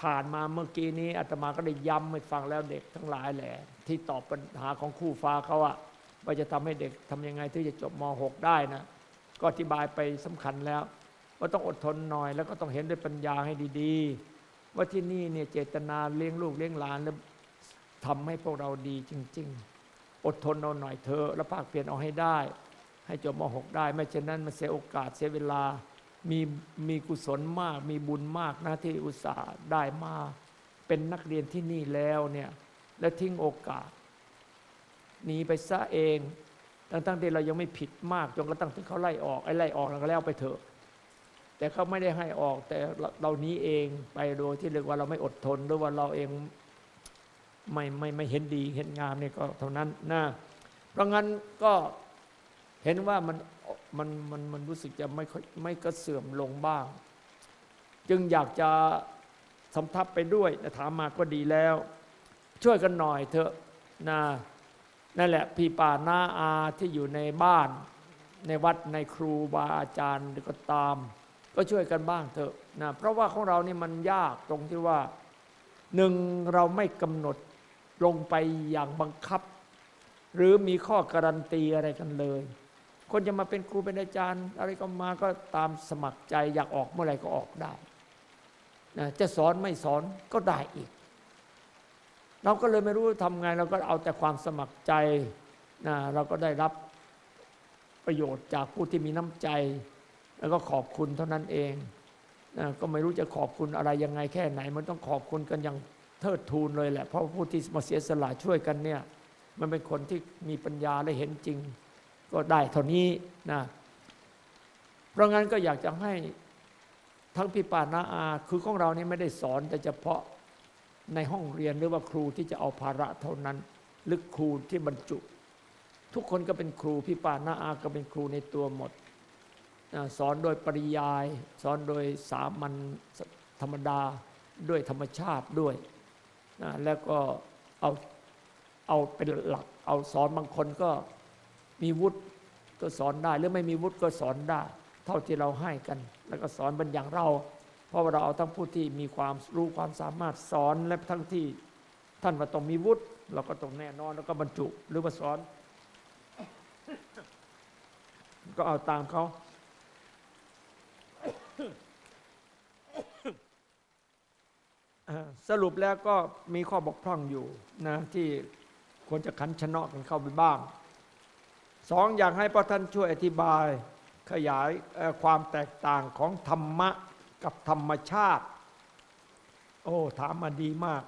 ผ่านมาเมื่อกี้นี้อาตมาก็ได้ย้ำให้ฟังแล้วเด็กทั้งหลายแหละ ที่ตอบปัญหาของคู่ฟ้าเขาอะว่าจะทำให้เด็กทำยังไงที่จะจบม .6 ได้นะ ก็อธิบายไปสำคัญแล้ว ว่าต้องอดทนหน่อย แล้วก็ต้องเห็นด้วยปัญญาให้ดีๆ ว่าที่นี่เนี่ยเจตนาเลี้ยงลูกเลี้ยงหลานแล้วทำให้พวกเราดีจริง ๆ อดทนเอาหน่อยเธอแล้วภาคเปลี่ยนเอาให้ได้ ให้จบม .6 ได้ ไม่เช่นนั้นมันเสียโอกาสเสียเวลา มีมีกุศลมาก มีบุญมากนะที่อุตส่าห์ได้มาเป็นนักเรียนที่นี่แล้วเนี่ยแล้วทิ้งโอกาสหนีไปซะเองทั้งๆที่เรายังไม่ผิดมากจนกระทั่งถึงเขาไล่ออกไอ้ไล่ออกเราก็แล้วไปเถอะ แต่เขาไม่ได้ให้ออกแต่เรานี้เองไปโดยที่เรียกว่าเราไม่อดทนหรือว่าเราเองไม่ไม่ไม่เห็นดีเห็นงามนี่ก็เท่านั้นนะเพราะงั้นก็เห็นว่ามัน มันมันมันรู้สึกจะไม่ค่อยไม่ก็เสื่อมลงบ้าง จึงอยากจะสำทับไปด้วยนะถามมาก็ดีแล้ว ช่วยกันหน่อยเถอะนะนั่นแหละพี่ป่าน้าอาที่อยู่ในบ้าน ในวัดในครูบาอาจารย์ก็ตาม ก็ช่วยกันบ้างเถอะนะเพราะว่าของเรานี่มันยากตรงที่ว่าหนึ่งเราไม่กำหนดลงไปอย่างบังคับ หรือมีข้อการันตีอะไรกันเลย คนจะมาเป็นครูเป็นอาจารย์ อะไรก็มาก็ตามสมัครใจอยากออกเมื่อไหร่ก็ออกได้นะจะสอนไม่สอนก็ได้อีก เราก็เลยไม่รู้ทำไงเราก็เอาแต่ความสมัครใจนะเราก็ได้รับประโยชน์จากผู้ที่มีน้ำใจ แล้วก็ขอบคุณเท่านั้นเองนะก็ไม่รู้จะขอบคุณอะไรยังไงแค่ไหน มันต้องขอบคุณกันอย่างเทิดทูนเลยแหละ เพราะผู้ที่มาเสียสละช่วยกันเนี่ย มันเป็นคนที่มีปัญญาและเห็นจริง ก็ได้เท่านี้นะเพราะงั้นก็อยากจะให้ทั้งพี่ปานาอา คือของเรานี่ไม่ได้สอน แต่เฉพาะในห้องเรียนหรือว่าครูที่จะเอาภาระเท่านั้นหรือครูที่บรรจุ ทุกคนก็เป็นครูพี่ปานาอาก็เป็นครูในตัวหมด สอนโดยปริยาย สอนโดยสามัญธรรมดาด้วยธรรมชาติด้วยแล้วก็เอาเอาเป็นหลัก เอาสอนบางคนก็ มีวุฒิก็สอนได้ หรือไม่มีวุฒิก็สอนได้ เท่าที่เราให้กัน แล้วก็สอนเป็นอย่างเรา เพราะว่าเราเอาทั้งผู้ที่มีความรู้ความสามารถสอนและทั้งที่ท่านว่าต้องมีวุฒิเราก็ต้องแน่นอนแล้วก็บรรจุหรือว่าสอน ก็เอาตามเขาสรุปแล้วก็มีข้อบกพร่องอยู่นะที่ควรจะขันชนะกันเข้าไปบ้าง สองอยากให้พระท่านช่วยอธิบายขยายความแตกต่างของธรรมะกับธรรมชาติ โอ้ ถามมาดีมาก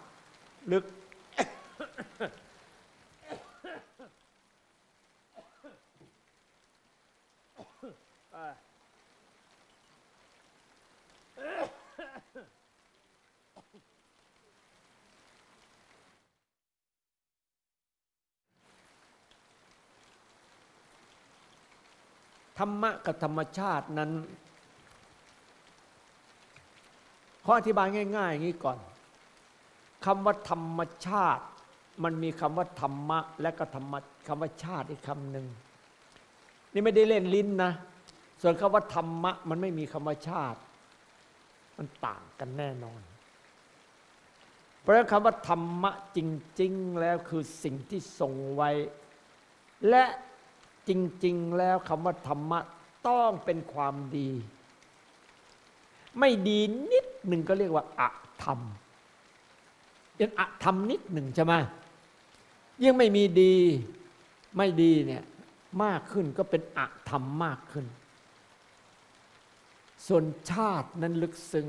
ลึก ธรรมะกับธรรมชาตินั้นขออธิบายง่าย ๆ อย่างนี้ก่อนคำว่าธรรมชาติ มันมีคำว่าธรรมะ และก็ธรรมะคำว่าชาติอีกคำหนึ่งนี่ไม่ได้เล่นลิ้นนะ ส่วนคำว่าธรรมะ มันไม่มีคำว่าชาติ มันต่างกันแน่นอน เพราะคำว่าธรรมะจริง ๆ แล้วคือสิ่งที่ทรงไว้ และ จริง ๆ แล้วคำว่าธรรมะต้องเป็นความดี ไม่ดีนิดหนึ่งก็เรียกว่าอะธรรมเป็นอะธรรมนิดหนึ่งใช่ไหมยิ่งไม่มีดีไม่ดีเนี่ยมากขึ้นก็เป็นอะธรรมมากขึ้น ส่วนชาตินั้นลึกซึ้ง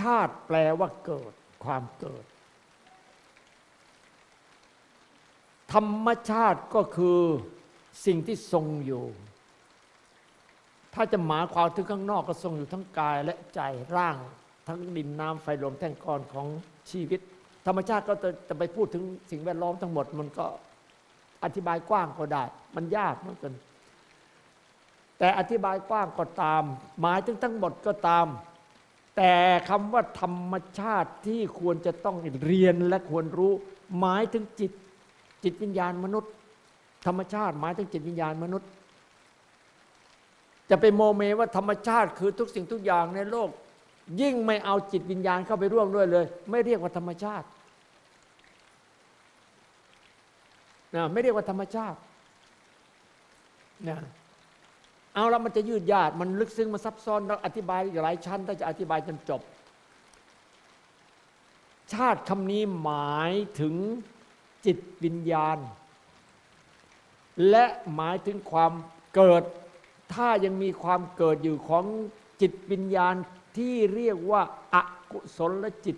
ชาติแปลว่าเกิดความเกิด ธรรมชาติก็คือสิ่งที่ทรงอยู่ ถ้าจะหมายความถึงข้างนอกก็ทรงอยู่ทั้งกายและใจร่าง ทั้งดินน้ำไฟลมแท่งก้อนของชีวิต ธรรมชาติก็จะจะไปพูดถึงสิ่งแวดล้อมทั้งหมด มันก็อธิบายกว้างก็ได้ มันยากเหมือนกัน แต่อธิบายกว้างก็ตาม หมายถึงทั้งหมดก็ตาม แต่คำว่าธรรมชาติที่ควรจะต้องเรียนและควรรู้ หมายถึงจิต จิตวิญญาณมนุษย์ ธรรมชาติหมายถึงจิตวิญญาณมนุษย์ จะไปโมเมว่าธรรมชาติคือทุกสิ่งทุกอย่างในโลก ยิ่งไม่เอาจิตวิญญาณเข้าไปร่วมด้วยเลย ไม่เรียกว่าธรรมชาตินะไม่เรียกว่าธรรมชาตินะเอาแล้วมันจะยืดยาดมันลึกซึ้งมันซับซ้อนเราอธิบายหลายชั้นถ้าจะอธิบายจนจบ ชาติคำนี้หมายถึง จิตวิญญาณ และหมายถึงความเกิด ถ้ายังมีความเกิดอยู่ของจิตวิญญาณที่เรียกว่าอากุศลจิต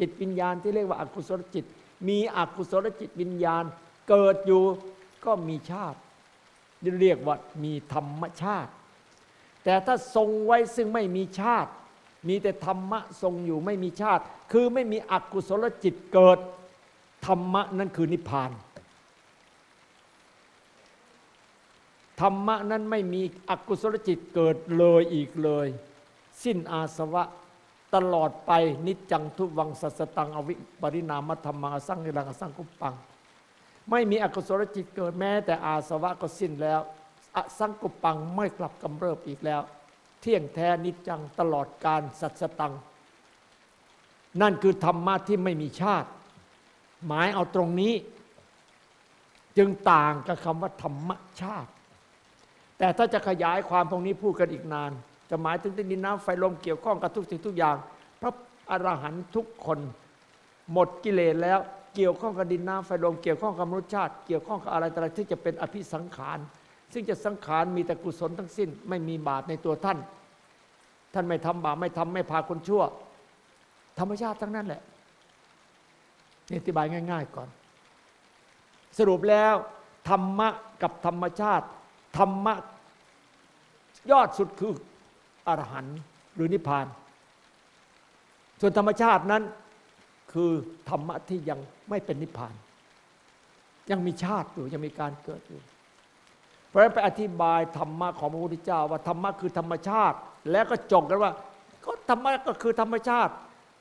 จิตวิญญาณที่เรียกว่าอากุศลจิต มีอกุศลจิตวิญญาณ เกิดอยู่ก็มีชาติเรียกว่ามีธรรมชาติ แต่ถ้าทรงไว้ซึ่งไม่มีชาติ มีแต่ธรรมะทรงอยู่ไม่มีชาติ คือไม่มีอกุศลจิตเกิด ธรรมะนั่นคือนิพพานธรรมะนั้นไม่มีอกุศลจิตเกิดเลยอีกเลย สิ้นอาสวะตลอดไปนิจจังทุวังสัสตังอวิปริณามธรรมังอสังนิรังอสังกุปปัง ไม่มีอกุศลจิตเกิดแม้ แต่อาสวะก็สิ้นแล้วอสังกุปปังไม่กลับกำเริบอีกแล้ว เที่ยงแท้นิจจังตลอดการสัสตัง นั่นคือธรรมะที่ไม่มีชาติ หมายเอาตรงนี้ จึงต่างกับคำว่าธรรมชาติ แต่ถ้าจะขยายความตรงนี้พูดกันอีกนาน จะหมายถึงดินน้ำไฟลมเกี่ยวข้องกับทุกสิ่งทุกอย่าง พระอรหันต์ทุกคน หมดกิเลสแล้วเกี่ยวข้องกับดินน้ำไฟลมเกี่ยวข้องกับมนุษยชาติ เกี่ยวข้องกับอะไรต่ออะไรที่จะเป็นอภิสังขาร ซึ่งจะสังขารมีแต่กุศลทั้งสิ้น ไม่มีบาปในตัวท่าน ท่านไม่ทำบาปไม่ทำไม่พาคนชั่ว ธรรมชาติทั้งนั้นแหละ นี่อธิบายง่าย ๆ ก่อน สรุปแล้วธรรมะกับธรรมชาติ ธรรมะยอดสุดคืออรหันต์หรือนิพพาน ส่วนธรรมชาตินั้นคือธรรมะที่ยังไม่เป็นนิพพาน ยังมีชาติอยู่ยังมีการเกิดอยู่ เพราะฉะนั้นไปอธิบายธรรมะของพระพุทธเจ้า ว่าธรรมะคือธรรมชาติ แล้วก็จบกันว่า ก็ธรรมะก็คือธรรมชาติ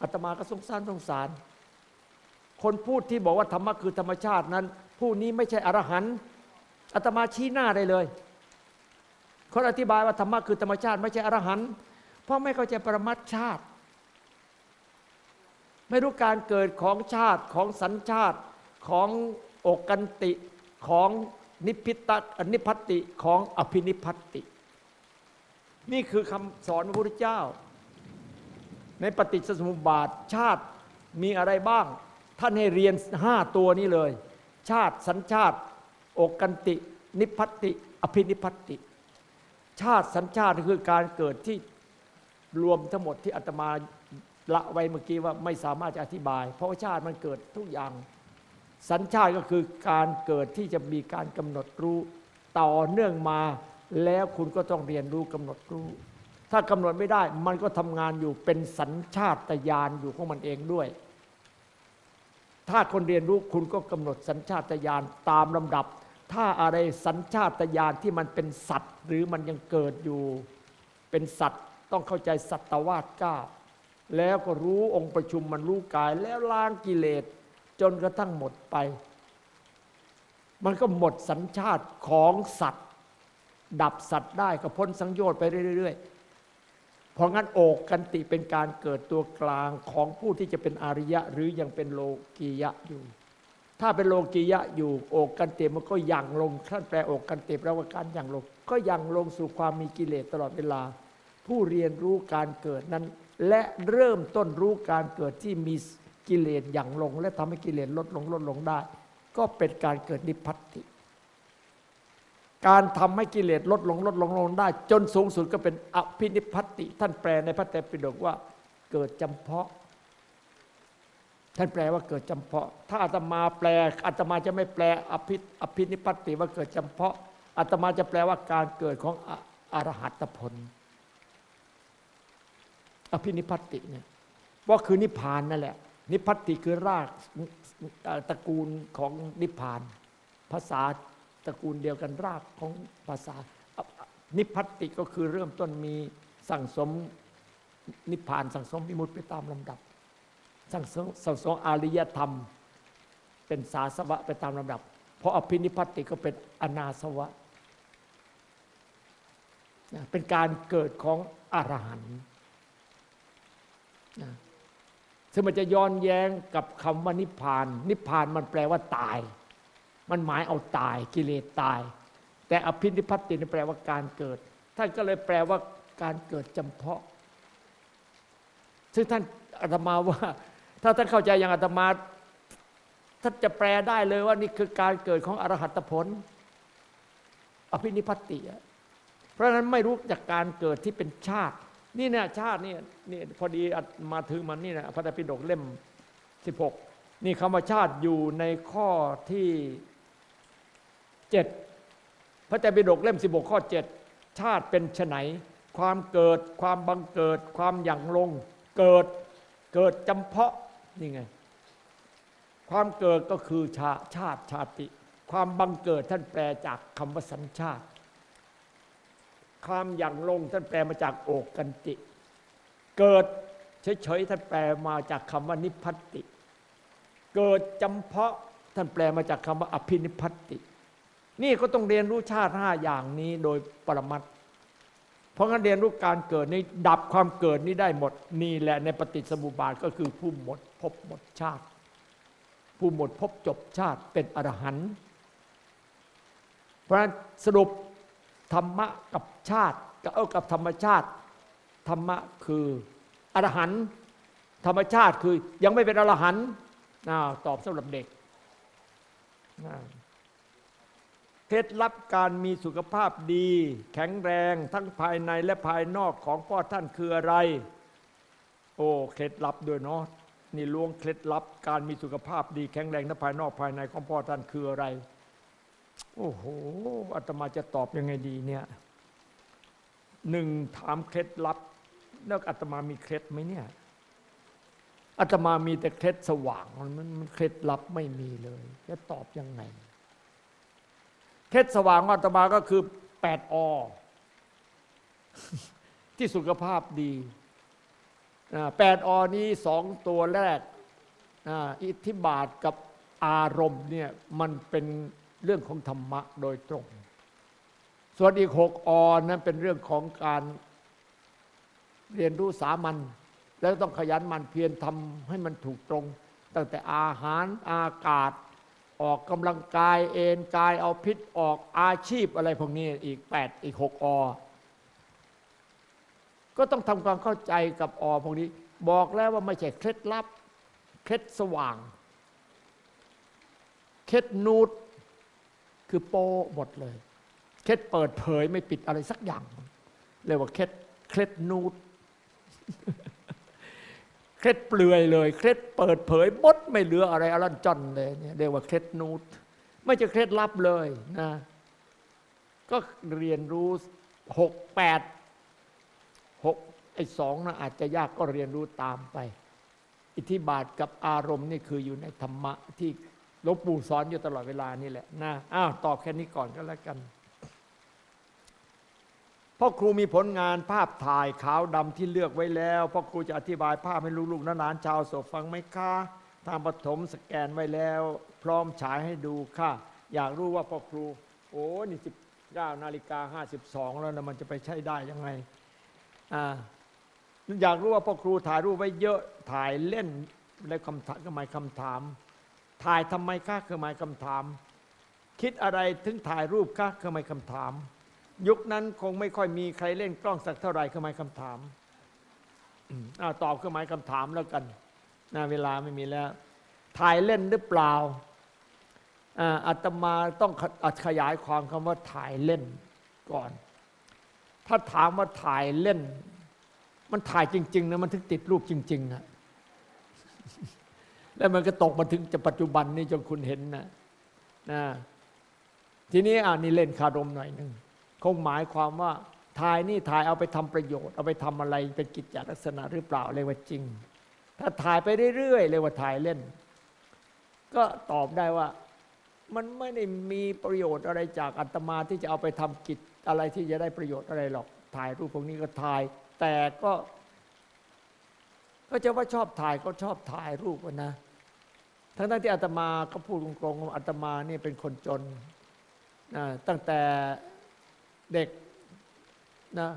อาตมาก็สงสารสงสาร คนพูดที่บอกว่าธรรมะคือธรรมชาตินั้น ผู้นี้ไม่ใช่อรหันต์อาตมาชี้หน้าได้เลยคนอธิบายว่าธรรมะคือธรรมชาติ ไม่ใช่อรหันต์เพราะไม่เข้าใจปรมัตชาติ ไม่รู้การเกิดของชาติของสัญชาติของอกกันติของนิพิตะนิพัติของอภินิพัตตินี่คือคำสอนพระพุทธเจ้า ในปฏิจจสมุปบาทชาติมีอะไรบ้าง ท่านให้เรียนห้าตัวนี้เลย ชาติสัญชาติอกกันติ นิพพัติ อภินิพพัติ ชาติสัญชาติคือการเกิดที่รวมทั้งหมดที่อาตมาละไว้เมื่อกี้ว่าไม่สามารถจะอธิบาย เพราะว่าชาติมันเกิดทุกอย่าง สัญชาติก็คือการเกิดที่จะมีการกำหนดรู้ต่อเนื่องมาแล้วคุณก็ต้องเรียนรู้กำหนดรู้ ถ้ากำหนดไม่ได้ มันก็ทำงานอยู่เป็นสัญชาตญาณอยู่ของมันเองด้วย ถ้าคนเรียนรู้คุณก็กำหนดสัญชาตญาณตามลำดับ ถ้าอะไรสัญชาตญาณที่มันเป็นสัตว์ หรือมันยังเกิดอยู่เป็นสัตว์ ต้องเข้าใจสัตวาสเก้าแล้วก็รู้องค์ประชุมมันรู้กายแล้วล้างกิเลสจนกระทั่งหมดไป มันก็หมดสัญชาติของสัตว์ ดับสัตว์ได้ก็พ้นสังโยชน์ไปเรื่อยๆ เพราะงั้นโอกกันติเป็นการเกิดตัวกลางของผู้ที่จะเป็นอริยะหรือยังเป็นโลกียะอยู่ ถ้าเป็นโลกียะอยู่โอกกันติมันก็ยังลงท่านแปลโอกกันติแปลว่าการยังลง ก็ยังลงสู่ความมีกิเลสตลอดเวลา ผู้เรียนรู้การเกิดนั้น และเริ่มต้นรู้การเกิดที่มีกิเลสอย่างลง และทำให้กิเลสลดลงลดลงได้ ก็เป็นการเกิดนิพพัติ การทำให้กิเลสลดลงลดลงลงได้ จนสูงสุดก็เป็นอภินิพัตติ ท่านแปลในพระไตรปิฎกว่าเกิดจำเพาะ ท่านแปลว่าเกิดจำเพาะ ถ้าอาตมาแปลอาตมาจะไม่แปลอภิอภินิพัตติว่าเกิดจำเพาะอาตมาจะแปลว่าการเกิดของออรหัตผล อภินิพัตติเนี่ยว่าคือนิพพานนั่นแหละ นิพัตติคือรากตระกูลของนิพพาน ภาษา ตระกูลเดียวกันรากของภาษา นิพพัตติก็คือเริ่มต้นมีสั่งสมนิพพานสั่งสมวิมุตติไปตามลำดับ สั่งสมสั่งสมอริยธรรม เป็นสาสวะไปตามลำดับ เพราะอภินิพพัตติก็เป็นอนาสวะนะเป็นการเกิดของอรหันต์ซึ่งมันจะย้อนแย้งกับคำว่านิพพาน นิพพานมันแปลว่าตาย มันหมายเอาตายกิเลสตาย แต่อภินิพัตตินแปลว่าการเกิด ท่านก็เลยแปลว่าการเกิดจำเพาะ ซึ่งท่านอาตมาว่า ถ้าท่านเข้าใจอย่างอาตมาท่านจะแปลได้เลยว่านี่คือการเกิดของอรหัตผล อภินิพัตติเพราะฉะนั้นไม่รู้จากการเกิดที่เป็นชาติ นี่เนี่ยชาตินี่นี่พอดีอาตมาถือมันนี่นะพระไตรปิฎกเล่ม 16 นี่คำว่าชาติอยู่ในข้อที่ 7 พระไตรปิฎกเล่ม 16 ข้อ 7 ชาติเป็นไฉนความเกิดความบังเกิด ความหยั่งลง เกิดเกิดจำเพาะนี่ไง ความเกิดก็คือชาชาติชาติ ความบังเกิดท่านแปลจากคำว่าสัญชาติความอย่างลงท่านแปลมาจากโอกกันติ เกิดเฉยๆท่านแปลมาจากคำว่านิพพัติ เกิดจำเพาะท่านแปลมาจากคำว่าอภินิพพัติ นี่ก็ต้องเรียนรู้ชาติห้าอย่างนี้โดยปรมัตถ์เพราะงั้นเรียนรู้การเกิดนี้ดับความเกิดนี้ได้หมดนี่แหละในปฏิสมุปบาทก็คือผู้หมดภพหมดชาติ ผู้หมดภพจบชาติเป็นอรหันต์เพราะฉะนั้นสรุปธรรมะกับชาติกับเอากับธรรมชาติ ธรรมะคืออรหันต์ธรรมชาติคือยังไม่เป็นอรหันต์อ้าตอบสำหรับเด็ก เคล็ดลับการมีสุขภาพดี แข็งแรงทั้งภายในและภายนอกของพ่อท่านคืออะไร โอ้เคล็ดลับด้วยเนาะนี่ล้วงเคล็ดลับการมีสุขภาพดีแข็งแรงทั้งภายนอกภายในของพ่อท่านคืออะไร โอ้โหอาตมาจะตอบยังไงดีเนี่ยหนึ่งถามเคล็ดลับ แล้วอาตมามีเคล็ดไหมเนี่ยอาตมามีแต่เคล็ดสว่างมันมันเคล็ดลับไม่มีเลยจะตอบยังไง เคล็ดสว่างองอาตมาก็คือแปดอที่สุขภาพดีแปดอนี้สองตัวแรกอิทธิบาทกับอารมณ์เนี่ยมันเป็นเรื่องของธรรมะโดยตรง ส่วนอีกหกอนั้นเป็นเรื่องของการเรียนรู้สามัญแล้วต้องขยันมันเพียรทำให้มันถูกตรง ตั้งแต่อาหารอากาศ ออกกำลังกายเอนกายเอาพิษออกอาชีพอะไรพวกนี้อีก 8 อีก 6 อ ก็ต้องทำความเข้าใจกับอพวกนี้ บอกแล้วว่าไม่ใช่เคล็ดลับ เคล็ดสว่าง เคล็ดนูดคือโปหมดเลย เคล็ดเปิดเผยไม่ปิดอะไรสักอย่าง เรียกว่าเคล็ดเคล็ดนูด เคล็ดเปลือยเลย เคล็ดเปิดเผยบดไม่เหลืออะไรอลันจอนเลยเนี่ยเรียกว่าเคล็ดนูดไม่จะเคล็ดลับเลยนะก็เรียนรู้หกแปดหกไอ้สองนะอาจจะยากก็เรียนรู้ตามไป อิทธิบาทกับอารมณ์นี่คืออยู่ในธรรมะที่หลวงปู่สอนอยู่ตลอดเวลานี่แหละนะอ้าวตอบแค่นี้ก่อนก็แล้วกัน พ่อครูมีผลงานภาพถ่ายขาวดำที่เลือกไว้แล้วพ่อครูจะอธิบายภาพให้ลูกๆหลานๆชาวโสฟังไหมคะทางปฐมสแกนไว้แล้ว พร้อมฉายให้ดูค่ะ อยากรู้ว่าพ่อครู โอ้นี่สิบเก้านาฬิกาห้าสิบสองแล้วนะมันจะไปใช้ได้ยังไงอ่าอยากรู้ว่าพ่อครูถ่ายรูปไว้เยอะถ่ายเล่นแล้วคำถามก็หมายคำถาม ถ่ายทำไมคะคือหมายคำถาม คิดอะไรถึงถ่ายรูปคะคือหมายคำถาม ยุคนั้นคงไม่ค่อยมีใครเล่นกล้องสักเท่าไหร่คือหมายคำถามอ้าวตอบคือหมายคำถามแล้วกันนะเวลาไม่มีแล้ว ถ่ายเล่นหรือเปล่าอ่าอาตมาต้องขอขยายความคำว่าถ่ายเล่นก่อน ถ้าถามว่าถ่ายเล่น มันถ่ายจริง ๆนะมันถึงติดรูปจริงๆนะแล้วมันก็ตกมาถึงจะปัจจุบันนี้จนคุณเห็นนะนะทีนี้อ่านี่เล่นคารมหน่อยหนึ่ง คงหมายความว่าถ่ายนี่ถ่ายเอาไปทำประโยชน์ เอาไปทำอะไรเป็นกิจจลักษณะหรือเปล่าเรียกว่าจริง ถ้าถ่ายไปเรื่อยๆเรียกว่าถ่ายเล่น ก็ตอบได้ว่ามันไม่ได้มีประโยชน์อะไรจากอัตมาที่จะเอาไปทำกิจอะไรที่จะได้ประโยชน์อะไรหรอกถ่ายรูปพวกนี้ก็ถ่าย แต่ก็ ก็จะว่าชอบถ่ายก็ชอบถ่ายรูปนะ ทั้งทั้งที่อาตมาก็พูดตรงๆว่าอาตมาเนี่ยเป็นคนจนนะตั้งแต่ เด็กนะ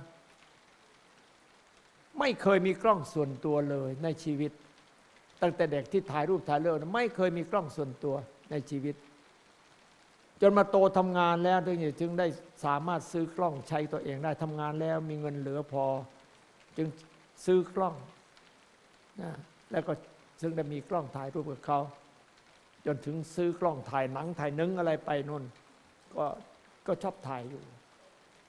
ไม่เคยมีกล้องส่วนตัวเลยในชีวิต ตั้งแต่เด็กที่ถ่ายรูปถ่ายเรื่องไม่เคยมีกล้องส่วนตัวในชีวิต จนมาโตทำงานแล้วถึงจึงได้สามารถซื้อกล้องใช้ตัวเองได้ทำงานแล้วมีเงินเหลือพอ จึงซื้อกล้องนะแล้วก็ซึ่งได้มีกล้องถ่ายรูปกับเขาจนถึงซื้อกล้องถ่ายหนังถ่ายนึงอะไรไปนู่นก็ก็ชอบถ่ายอยู่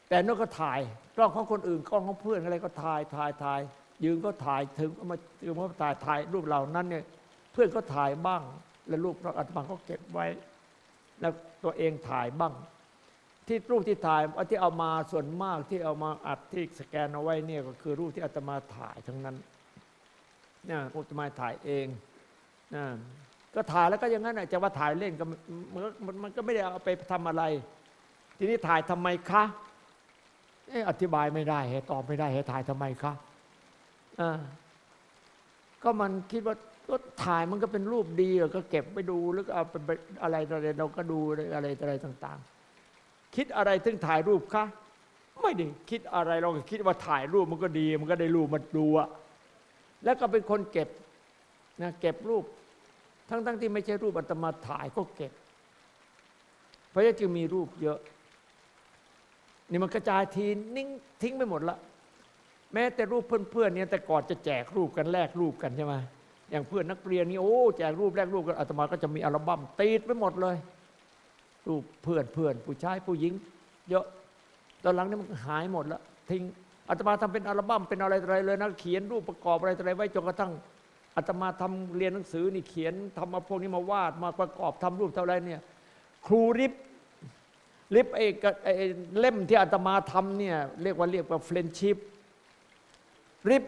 แต่นั่นก็ถ่ายกล้องของคนอื่นกล้องของเพื่อนอะไรก็ถ่ายถ่ายถ่ายยืนก็ถ่ายถึงก็มาถึงก็ถ่ายถ่ายรูปเหล่านั้นเนี่ยเพื่อนก็ถ่ายบ้าง แล้วรูปเราอาตมาก็เก็บไว้ แล้วตัวเองถ่ายบ้าง ที่รูปที่ถ่ายเอาที่เอามาส่วนมากที่เอามาอัดที่สแกนเอาไว้เนี่ยก็คือรูปที่อาตมาถ่ายทั้งนั้นเนี่ยอาตมาถ่ายเองนะก็ถ่ายแล้วก็อย่างนั้นจะว่าถ่ายเล่นก็มันมันก็ไม่ได้เอาไปทำอะไร ทีนี้ถ่ายทำไมคะ อ๊ะอธิบายไม่ได้ให้ตอบไม่ได้ให้ถ่ายทำไมคะอ่าก็มันคิดว่าก็ถ่ายมันก็เป็นรูปดีอะก็เก็บไปดูแล้วก็เอาไปอะไรอะไรเราก็ดูอะไรอะไรต่าง ๆ คิดอะไรถึงถ่ายรูปคะไม่ได้คิดอะไรเราก็คิดว่าถ่ายรูปมันก็ดี มันก็ได้รูปมาดูอะแล้วก็เป็นคนเก็บนะเก็บรูป ทั้งๆที่ไม่ใช่รูปอาตมาถ่ายก็เก็บ เพราะฉะนั้นจึงมีรูปเยอะ นี่มันกระจายทีนิ่งทิ้งไปหมดละแม้แต่รูปเพื่อนๆเนี่ยแต่ก่อนจะแจกรูปกันแลกรูปกันใช่ไหมอย่างเพื่อนนักเรียนนี่โอ้แจกรูปแลกรูปกันอาตมาก็จะมีอัลบั้มติดไปหมดเลย รูปเพื่อนเพื่อนผู้ชายผู้หญิง เยอะตอนหลังนี่มันหายหมดละทิ้งอาตมาทำเป็นอัลบั้มเป็นอะไรอะไรเลยนะเขียนรูปประกอบอะไรอะไรไว้จนกระทั่งอาตมาทำเรียนหนังสือนี่เขียนทำมาพวกนี้มาวาดมาประกอบทำรูปเท่าไรเนี่ยครูริบ ริบไอ้ไอ้เล่มที่อาตมาทำเนี่ยเรียกว่าเรียกว่า friendship ริบ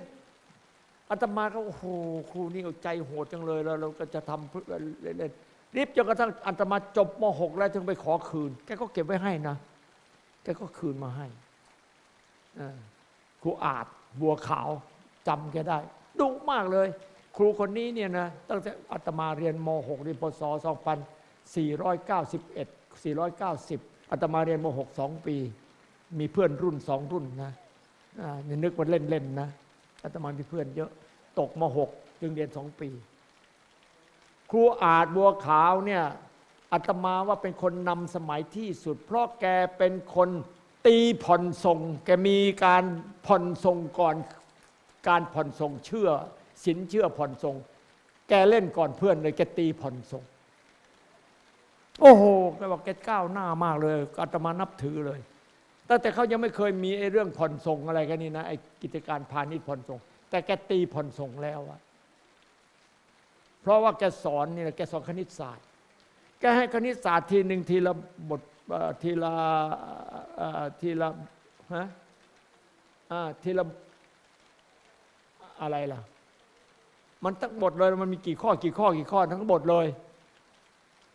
อาตมาก็โอ้โหครูนี่เอาใจโหดจังเลยแล้วเราก็จะทำเพื่อเล่นๆริบจนกระทั่งอาตมาจบม .6 แล้วถึงไปขอคืน แกก็เก็บไว้ให้นะแกก็คืนมาให้ครูอาจบัวขาวจำแกได้ดุมากเลย ครูคนนี้เนี่ยนะตั้งแต่อาตมาเรียนม .6 เรียนพศ2491 490 อาตมาเรียนม .6 สองปี มีเพื่อนรุ่นสองรุ่นนะอย่านึกว่าเล่นๆนะอาตมามีเพื่อนเยอะ ตกม .6 จึงเรียนสองปี ครูอาจบัวขาวเนี่ยอาตมาว่าเป็นคนนำสมัยที่สุด เพราะแกเป็นคนตีผ่อนส่ง แกมีการผ่อนส่งก่อนการผ่อนส่งเชื่อ สินเชื่อผ่อนส่ง แกเล่นก่อนเพื่อนเลยแกตีผ่อนส่ง โอ้โหแกบอกแกก้าวหน้ามากเลยอาตมานับถือเลยตั้งแต่เขายังไม่เคยมีไอ้เรื่องผ่อนส่งอะไรกันนี่นะไอ้กิจการพาณิชย์ผ่อนส่ง แต่แกตีผ่อนส่งแล้วอะเพราะว่าแกสอนนี่นะแกสอนคณิตศาสตร์แกให้คณิตศาสตร์ทีหนึ่งทีละบททีละทีละฮะอ่าทีละอะไรล่ะ มันทั้งบทเลยมันมีกี่ข้อกี่ข้อกี่ข้อทั้งบทเลย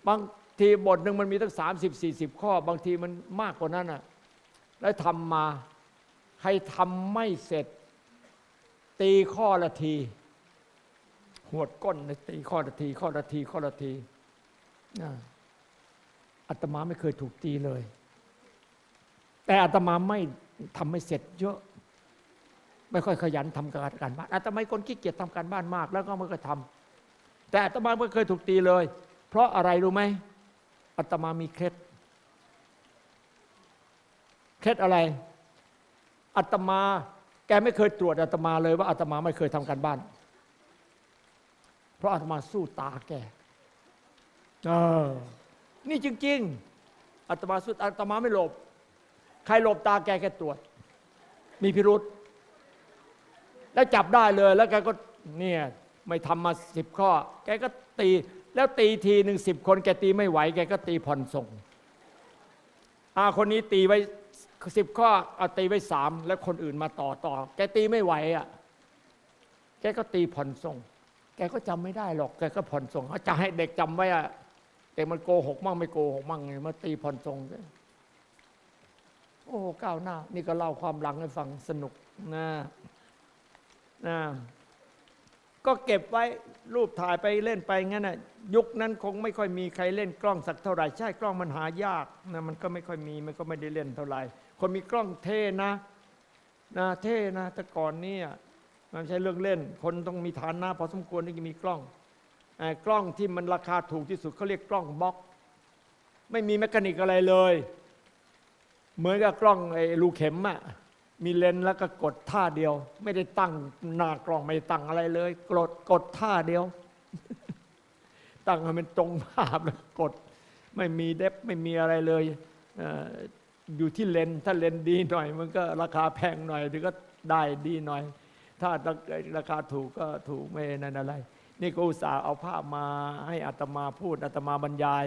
บาง ทีบทหนึ่งมันมีตั้ง 30 40 ข้อ บางทีมันมากกว่านั้นอะแล้วทำมาใครทำไม่เสร็จ ตีข้อละที หวดก้นเลยตีข้อละที ข้อละที ข้อละทีอาตมาไม่เคยถูกตีเลย แต่อาตมาไม่ทำไม่เสร็จเยอะ ไม่ค่อยขยันทำการการบ้านอาตมาคนขี้เกียจทำการบ้านมาก แล้วก็ไม่เคยทำแต่อาตมาไม่เคยถูกตีเลย เพราะอะไรรู้ไหม อาตมามีเคล็ด เคล็ดอะไรอาตมา แกไม่เคยตรวจอาตมาเลยว่าอาตมาไม่เคยทำการบ้าน เพราะอาตมาสู้ตาแกเออนี่จริง ๆอาตมาสู้อาตมาไม่หลบ ใครหลบตาแกแกตรวจ มีพิรุษแล้วจับได้เลย แล้วแกก็เนี่ยไม่ทำมาสิบข้อ แกก็ตี แล้วตีทีหนึ่งสิบคนแกตีไม่ไหวแกก็ตีผ่อนส่งอาคนนี้ตีไว้สิบข้อเอาตีไว้สามแล้วคนอื่นมาต่อต่อ แกตีไม่ไหวอะแกก็ตีผ่อนส่ง แกก็จำไม่ได้หรอกแกก็ผ่อนส่งเขาจะให้เด็กจำไว้อะเด็กมันโกหกมั่งไม่โกหกมั่งไงมาตีผ่อนส่งด้วยโอ้ก้าวหน้า นี่ก็เล่าความหลังให้ฟังสนุกนะนะก็เก็บไว้ รูปถ่ายไปเล่นไปงั้นน่ะยุคนั้นคงไม่ค่อยมีใครเล่นกล้องสักเท่าไหร่ใช่กล้องมันหายากนะมันก็ไม่ค่อยมีมันก็ไม่ได้เล่นเท่าไหร่คนมีกล้องเท่นะนะเท่นะแต่ก่อนนี่มันไม่ใช่เรื่องเล่น คนต้องมีฐานะพอสมควรที่จะมีกล้องไอ้กล้องที่มันราคาถูกที่สุดเขาเรียกกล้องบล็อก ไม่มีแมคานิกอะไรเลย เหมือนกับกล้องไอ้รูเข็มอะ มีเลนแล้วก็กดท่าเดียว ไม่ได้ตั้งหน้ากล้องไม่ตั้งอะไรเลยกดกดท่าเดียว ตั้งให้มันตรงภาพแล้วกดไม่มีเดฟไม่มีอะไรเลยอยู่ที่เลนถ้าเลนดีหน่อย มันก็ราคาแพงหน่อยถึงก็ได้ดีหน่อย ถ้าราคาถูกก็ถูกไม่นั่นอะไร นี่ก็อุตส่าห์เอาภาพมาให้อาตมาพูดอาตมาบรรยาย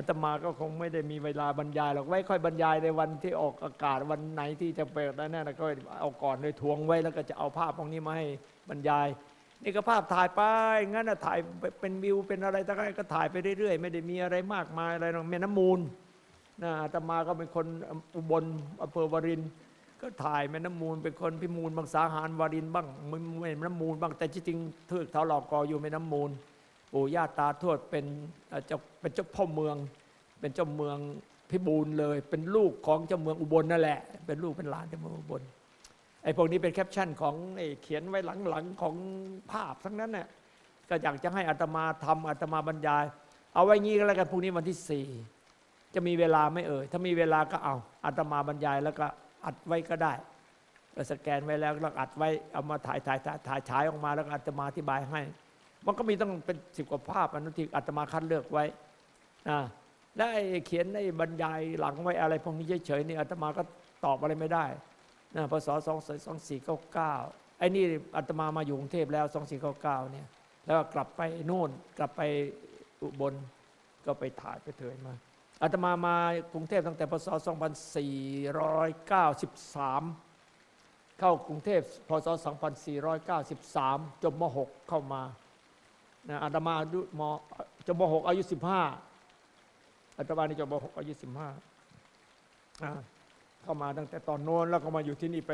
อาตมาก็คงไม่ได้มีเวลาบรรยายหรอกไว้ค่อยบรรยายในวันที่ออกอากาศวันไหนที่จะเปิดแล้วเนี่ยก็เอาก่อนเลยทวงไว้แล้วก็จะเอาภาพพวกนี้มาให้บรรยาย นี่ก็ภาพถ่ายไปงั้นนะถ่ายเป็นวิวเป็นอะไรต่างๆก็ถ่ายไปเรื่อยๆ ไม่ได้มีอะไรมากมายอะไรหรอกแม่น้ำมูลนะอาตมาก็เป็นคนอุบลอำเภอวารินก็ถ่ายแม่น้ำมูลเป็นคนพิมูลบางสาหารวารินบ้างแม่น้ำมูลบ้างแต่จริงๆเทือกเท้าหลอกกออยู่แม่น้ำมูล ปู่ย่าตาทวดเป็นเจ้าเป็นเจ้าพ่อเมือง เป็นเจ้าเมืองพิบูลเลย เป็นลูกของเจ้าเมืองอุบลนั่นแหละ เป็นลูกเป็นหลานเจ้าเมืองอุบลไอ้พวกนี้เป็นแคปชั่นของไอ้เขียนไว้หลังๆของภาพทั้งนั้นเนี่ยก็อยากจะให้อาตมาทำอาตมาบรรยาย เอาไว้งี้ก็แล้วกันพรุ่งนี้วันที่สี่จะมีเวลาไม่เอ่ยถ้ามีเวลาก็เอาอาตมาบรรยายแล้วก็อัดไว้ก็ได้ก็สแกนไว้แล้วแล้วอัดไว้เอามาถ่ายถ่ายถ่ายถ่ายฉายออกมาแล้วก็อาตมาอธิบายให้ มันก็มีต้องเป็นสิบกว่าภาพอนนั้นที่อาตมาคัดเลือกไว้นะและไอ้เขียนไอ้บรรยายหลังไว้อะไรพวกนี้เฉยๆนี่อาตมาก็ตอบอะไรไม่ได้นะพศสองสองสี่เก้าเก้าไอ้นี่อาตมามาอยู่กรุงเทพแล้วสองสี่เก้าเก้าเนี่ย แล้วก็กลับไปโน่นกลับไปอุบลก็ไปถ่ายไปเถิดมาอาตมามากรุงเทพตั้งแต่พศ 2493 เข้ากรุงเทพพศ 2493 จบม .6 เข้ามา นะอาตมาอายุมจบม .6 อายุ15อาตมานี่จบม .6 อายุ15อ่าเข้ามาตั้งแต่ตอนโน้นแล้วก็มาอยู่ที่นี่ไป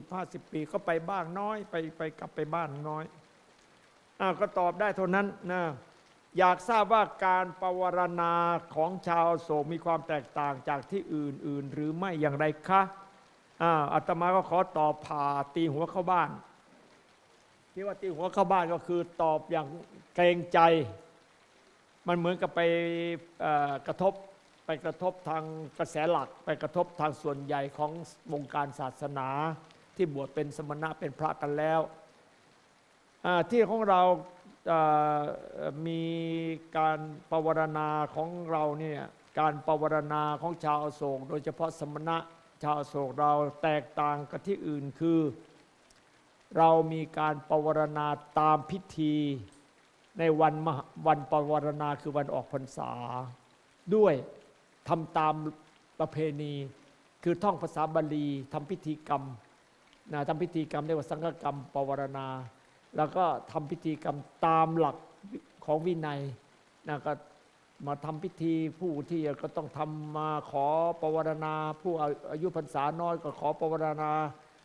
40-50ปีก็ไปบ้างน้อย ไปไปกลับไปบ้านน้อยอ่าก็ตอบได้เท่านั้นนะอยากทราบว่าการปวารณาของชาวโศกมีความแตกต่างจากที่อื่นๆหรือไม่อย่างไรคะอ่าอาตมาก็ขอตอบผ่าตีหัวเข้าบ้านที่ว่าตีหัวเข้าบ้านก็คือตอบอย่าง เกรงใจ มันเหมือนกับไปกระทบไปกระทบทางกระแสหลัก ไปกระทบทางส่วนใหญ่ของวงการศาสนา ที่บวชเป็นสมณะเป็นพระกันแล้ว ที่ของเรามีการปวารณาของเราเนี่ยการปวารณาของชาวโศก โดยเฉพาะสมณะชาวโศกเราแตกต่างกับที่อื่นคือ เรามีการปวารณาตามพิธี ในวันวันปวารณาคือวันออกพรรษา ด้วยทำตามประเพณี คือท่องภาษาบาลีทำพิธีกรรมนะทำพิธีกรรมเรียกว่าสังฆกรรมปวารณา แล้วก็ทำพิธีกรรมตามหลักของวินัยนะก็มาทำพิธีผู้ที่ก็ต้องทำมาขอปวารณา ผู้อายุพรรษาน้อยก็ขอปวารณา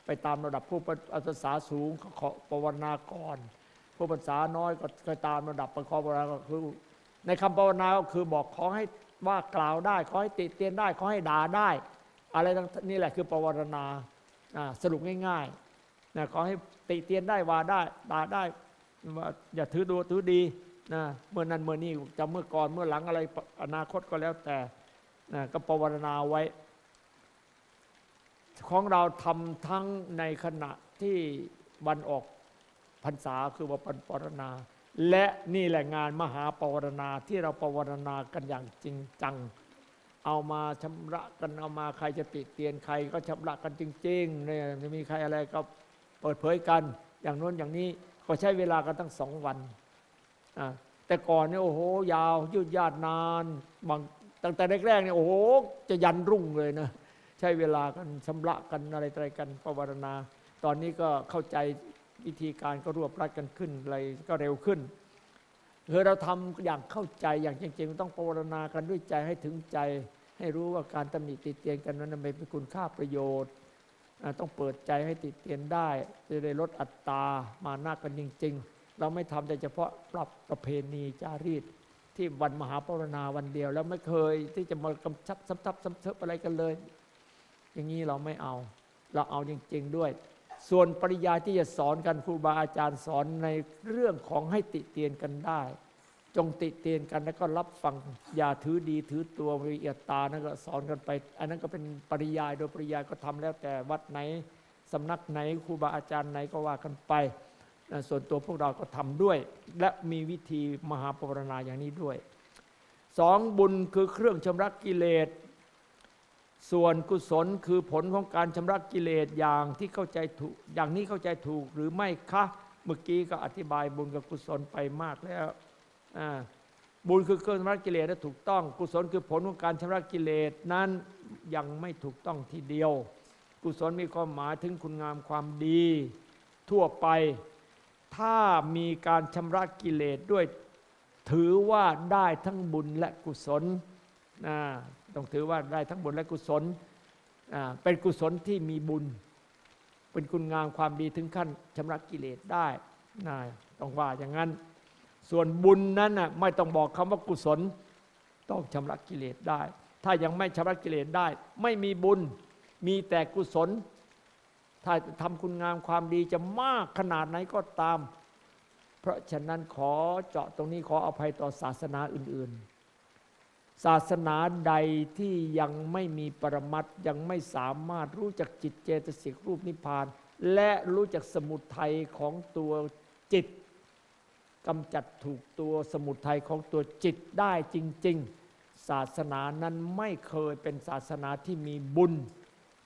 ไปตามระดับผู้พรรษาสูงก็ขอปวารณาก่อน ผู้พรรษาน้อยก็ก็ตามระดับไปขอปวารณาก็คือ ในคำปวารณาก็คือบอกขอให้ว่ากล่าวได้ ขอให้ติเตียนได้ ขอให้ด่าได้ อะไรทั้งนี่แหละคือปวารณาสรุปง่ายๆนะขอให้ติเตียนได้ว่าได้ด่าได้ว่าอย่าถือดูถือดีนะเมื่อนั้นเมื่อนี้จะเมื่อก่อนเมื่อหลังอะไรอนาคตก็แล้วแต่นะก็ปวารณาไว้ ของเราทำทั้งในขณะที่วันออก พรรษาคือว่าปันปรณา และนี่แหละงานมหาปวารณาที่เราปวารณากันอย่างจริงจัง เอามาชำระกันเอามาใครจะติเตียนใครก็ชำระกันจริงๆเนี่ยไม่มีใครอะไรก็เปิดเผยกัน อย่างโน้นอย่างนี้ก็ใช้เวลากันตั้งสองวันอ่าแต่ก่อนเนี่ยโอ้โห ยาวยืดยาดนานบางตั้งแต่แรกๆเนี่ยโอ้โหจะยันรุ่งเลยนะใช้เวลากันชำระกันอะไรอะไรกันปวารณา ตอนนี้ก็เข้าใจ วิธีการก็รวบรัดกันขึ้นอะไรก็เร็วขึ้นคือเราทำอย่างเข้าใจอย่างจริงๆ ต้องปวารณากันด้วยใจให้ถึงใจ ให้รู้ว่าการตำหนิติเตียนกันนั้นไม่เป็นคุณค่าประโยชน์ ต้องเปิดใจให้ติเตียนได้ จะได้ลดอัตตามานากันจริง ๆ เราไม่ทำแต่เฉพาะปรับประเพณีจารีตที่วันมหาปรณาวันเดียว แล้วไม่เคยที่จะมากำชับซ้ำทับซ้ำเทบอะไรกันเลย อย่างนี้เราไม่เอา เราเอาจริง ๆ ด้วย ส่วนปริยาที่จะสอนกันครูบาอาจารย์สอนในเรื่องของให้ติเตียนกันได้ จงติเตียนกันแล้วก็รับฟังอย่าถือดีถือตัวมีเอียดตานั่นก็สอนกันไป อันนั้นก็เป็นปริยายโดยปริยายก็ทำแล้วแต่วัดไหนสำนักไหนครูบาอาจารย์ไหนก็ว่ากันไปส่วนตัวพวกเราก็ทำด้วย และมีวิธีมหาปรณาอย่างนี้ด้วยสองบุญคือเครื่องชำระกิเลส ส่วนกุศลคือผลของการชำระกิเลสอย่างที่เข้าใจถูกอย่างนี้เข้าใจถูกหรือไม่คะเมื่อกี้ก็อธิบายบุญกับกุศลไปมากแล้วบุญคือเครื่องชำระกิเลสถูกต้อง กุศลคือผลของการชำระกิเลสนั้นยังไม่ถูกต้องทีเดียว กุศลมีความหมายถึงคุณงามความดี ทั่วไป ถ้ามีการชำระกิเลสด้วย ถือว่าได้ทั้งบุญและกุศลนะ ต้องถือว่าได้ทั้งบุญและกุศลเป็นกุศลที่มีบุญ เป็นคุณงามความดีถึงขั้นชำระกิเลสได้นะต้องว่าอย่างนั้น ส่วนบุญนั้นนะไม่ต้องบอกคำว่ากุศล ต้องชำระกิเลสได้ ถ้ายังไม่ชำระกิเลสได้ ไม่มีบุญมีแต่กุศล ถ้าทำคุณงามความดีจะมากขนาดไหนก็ตาม เพราะฉะนั้นขอเจาะตรงนี้ขออภัยต่อศาสนาอื่น ๆ ศาสนาใดที่ยังไม่มีปรมัตถ์ยังไม่สามารถรู้จักจิตเจตสิกรูปนิพพาน และรู้จักสมุทัยของตัวจิตกำจัดถูกตัวสมุทัยของตัวจิตได้จริง ๆ ศาสนานั้นไม่เคยเป็นศาสนาที่มีบุญ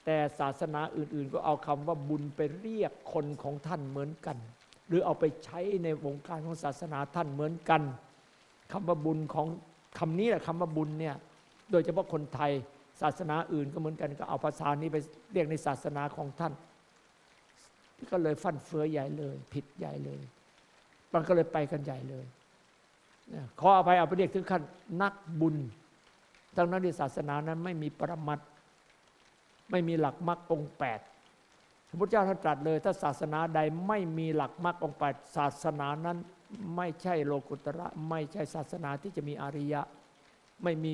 แต่ศาสนาอื่น ๆ ก็เอาคำว่าบุญไปเรียกคนของท่านเหมือนกัน หรือเอาไปใช้ในวงการของศาสนาท่านเหมือนกันคำว่าบุญของ คำนี้แหละคำว่าบุญเนี่ยโดยเฉพาะคนไทยศาสนาอื่นก็เหมือนกันก็เอาภาษานี้ไปเรียกในศาสนาของท่าน ก็เลยฟันเฟือใหญ่เลย ผิดใหญ่เลย มันก็เลยไปกันใหญ่เลยขออภัยเอาไปเรียกถึงขั้นนักบุญทั้งนั้นที่ศาสนานั้นไม่มีปรมัตไม่มีหลักมรรคองแปดพระพุทธเจ้าท่านตรัสเลย ถ้าศาสนาใดไม่มีหลักมรรคองแปดศาสนานั้น ไม่ใช่โลกุตระ ไม่ใช่ศาสนาที่จะมีอริยะ ไม่มี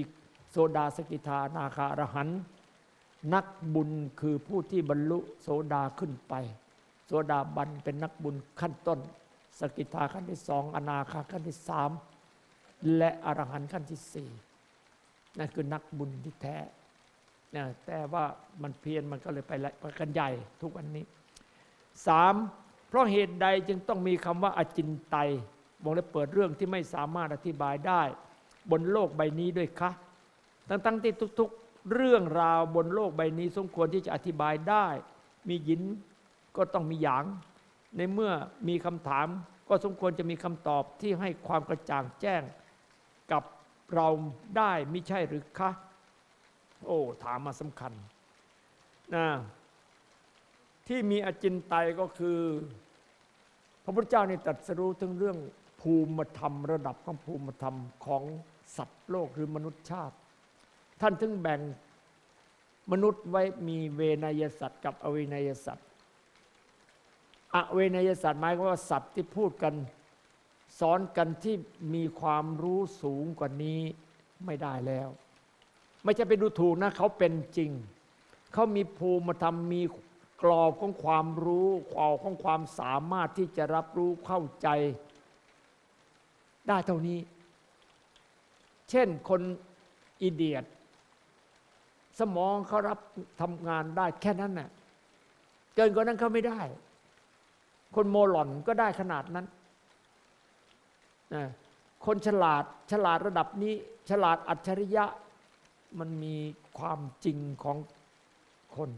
โซดาสกิทานาคารหัน นักบุญคือผู้ที่บรรลุโสดาขึ้นไปโสดาบันเป็นนักบุญขั้นต้น สกิทาขั้นที่สองอนาคาขั้นที่สามและอรหันต์ขั้นที่สี่นั่นคือนักบุญที่แท้นะแต่ว่ามันเพียนมันก็เลยไปละไปกันใหญ่ทุกวันนี้สาม เพราะเหตุใดจึงต้องมีคำว่าอจินไตยวงเล็บเปิดเรื่องที่ไม่สามารถอธิบายได้ บนโลกใบนี้ด้วยคะทั้งๆที่ทุกๆ เรื่องราวบนโลกใบนี้ สมควรที่จะอธิบายได้ มีหยินก็ต้องมีหยาง ในเมื่อมีคำถามก็สมควรจะมีคำตอบที่ให้ความกระจ่างแจ้งกับเราได้ไม่ใช่หรือคะ โอ้ ถามมาสำคัญนะ ที่มีอจินไตยก็คือ พระพุทธเจ้านี่ตรัสรู้ถึงเรื่องภูมิธรรม ระดับของภูมิธรรมของสัตว์โลกหรือมนุษยชาติ ท่านถึงแบ่งมนุษย์ไว้มีเวนยสัตว์กับอเวนยสัตว์อเวนยสัตว์หมายว่าสัตว์ที่พูดกันสอนกันที่มีความรู้สูงกว่านี้ไม่ได้แล้ว ไม่ใช่ไปดูถูกนะ เขาเป็นจริง เขามีภูมิธรรมมี กรอบของความรู้กรอบของความสามารถที่จะรับรู้เข้าใจ ได้เท่านี้ เช่นคนอีเดียดสมองเขารับทำงานได้แค่นั้นน่ะเกินกว่านั้นเขาไม่ได้ คนโมหลอนก็ได้ขนาดนั้นนะคนฉลาดฉลาดระดับนี้ ฉลาดอัจฉริยะมันมีความจริงของคน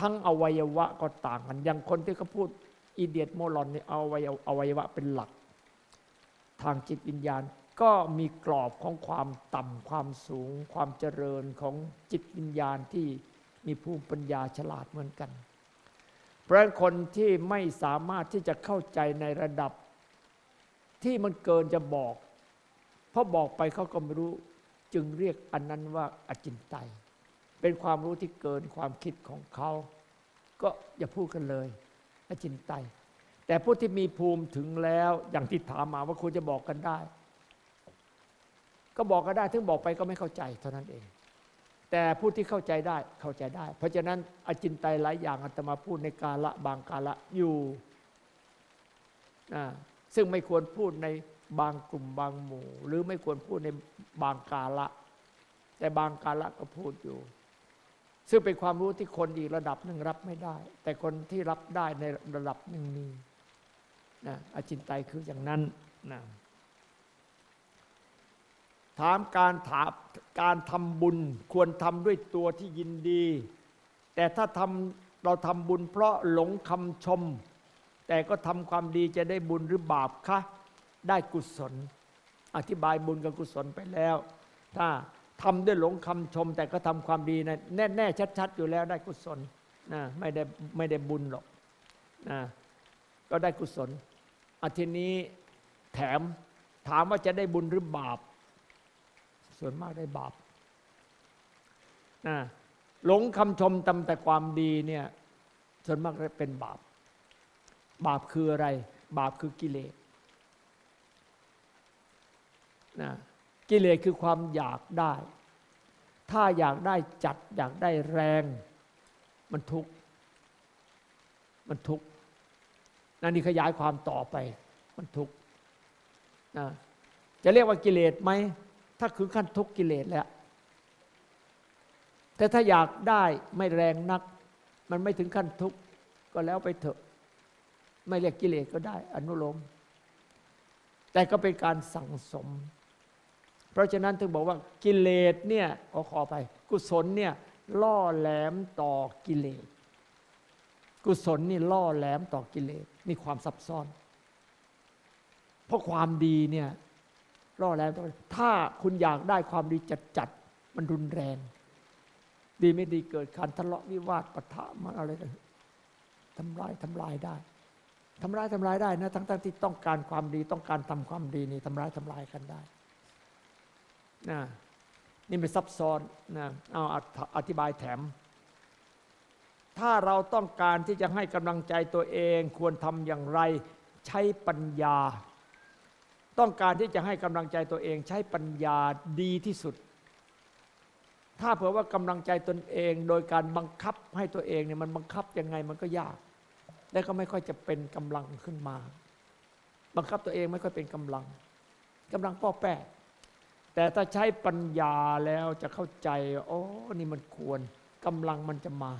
ทั้งอวัยวะก็ต่างกัน อย่างคนที่เขาพูดอีเดียตโมลอนเนี่ยเอาอวัยวะเป็นหลัก ทางจิตวิญญาณก็มีกรอบของความต่ำความสูง ความเจริญของจิตวิญญาณที่มีภูมิปัญญาฉลาดเหมือนกัน เพราะคนที่ไม่สามารถที่จะเข้าใจในระดับที่มันเกินจะบอก เพราะบอกไปเขาก็ไม่รู้ จึงเรียกอันนั้นว่าอจินไตย เป็นความรู้ที่เกินความคิดของเขา ก็อย่าพูดกันเลยอจินไตย แต่ผู้ที่มีภูมิถึงแล้วอย่างที่ถามมาว่าควรจะบอกกันได้ ก็บอกกันได้ถึงบอกไปก็ไม่เข้าใจเท่านั้นเอง แต่ผู้ที่เข้าใจได้เข้าใจได้ เพราะฉะนั้นอจินไตยหลายอย่างอาตมาพูดในกาละบางกาละอยู่นะซึ่งไม่ควรพูดในบางกลุ่มบางหมู่ หรือไม่ควรพูดในบางกาละ แต่บางกาละก็พูดอยู่ ซึ่งเป็นความรู้ที่คนอีกระดับหนึ่งรับไม่ได้ แต่คนที่รับได้ในระดับหนึ่งมีนะอจินไตยคืออย่างนั้นนะถามการถามการทำบุญควรทำด้วยตัวที่ยินดี แต่ถ้าทำเราทำบุญเพราะหลงคำชม แต่ก็ทำความดีจะได้บุญหรือบาปคะได้กุศล อธิบายบุญกับกุศลไปแล้ว ถ้า ทำด้วยหลงคำชม แต่ก็ทำความดีนะแน่แน่ชัด ๆ อยู่แล้วได้กุศลนะไม่ได้ไม่ได้บุญหรอกนะก็ได้กุศลอาทีนี้แถมถามว่าจะได้บุญหรือบาป ส่วนมากได้บาปนะหลงคำชมตำแต่ความดีเนี่ยส่วนมากเป็นบาป บาปคืออะไร บาปคือกิเลสนะ กิเลสคือความอยากได้ ถ้าอยากได้จัดอยากได้แรง มันทุกข์มันทุกข์นั่นนี่ขยายความต่อไป มันทุกข์นะจะเรียกว่ากิเลสไหม ถ้าคือขั้นทุกข์กิเลสแล้ว แต่ถ้าอยากได้ไม่แรงนัก มันไม่ถึงขั้นทุกข์ก็แล้วไปเถอะ ไม่เรียกกิเลสก็ได้ อนุโลม แต่ก็เป็นการสั่งสม เพราะฉะนั้นถึงบอกว่ากิเลสเนี่ยขอขอไป กุศลเนี่ยล่อแหลมต่อกิเลส กุศลนี่ล่อแหลมต่อกิเลสนี่ความซับซ้อน เพราะความดีเนี่ยล่อแหลมต่อถ้าคุณอยากได้ความดีจัดจัดมันรุนแรง ดีไม่ดีเกิดการทะเลาะวิวาทปะทะมันอะไรกันทำลายทำลายได้ทำร้ายทำลายได้นะทั้งๆทที่ต้องการความดีต้องการทำความดีนี่ทำร้ายทำลายกันได้ นะนี่เป็นซับซ้อนนะเอาอธิบายแถม ถ้าเราต้องการที่จะให้กำลังใจตัวเองควรทำอย่างไร ใช้ปัญญา ต้องการที่จะให้กำลังใจตัวเอง ใช้ปัญญาดีที่สุด ถ้าเผื่อว่ากำลังใจตนเอง โดยการบังคับให้ตัวเองเนี่ยมันบังคับยังไงมันก็ยาก และก็ไม่ค่อยจะเป็นกำลังขึ้นมา บังคับตัวเองไม่ค่อยเป็นกำลังกำลังป้อแป้ แต่ถ้าใช้ปัญญาแล้วจะเข้าใจโอ้นี่มันควรกำลังมันจะมา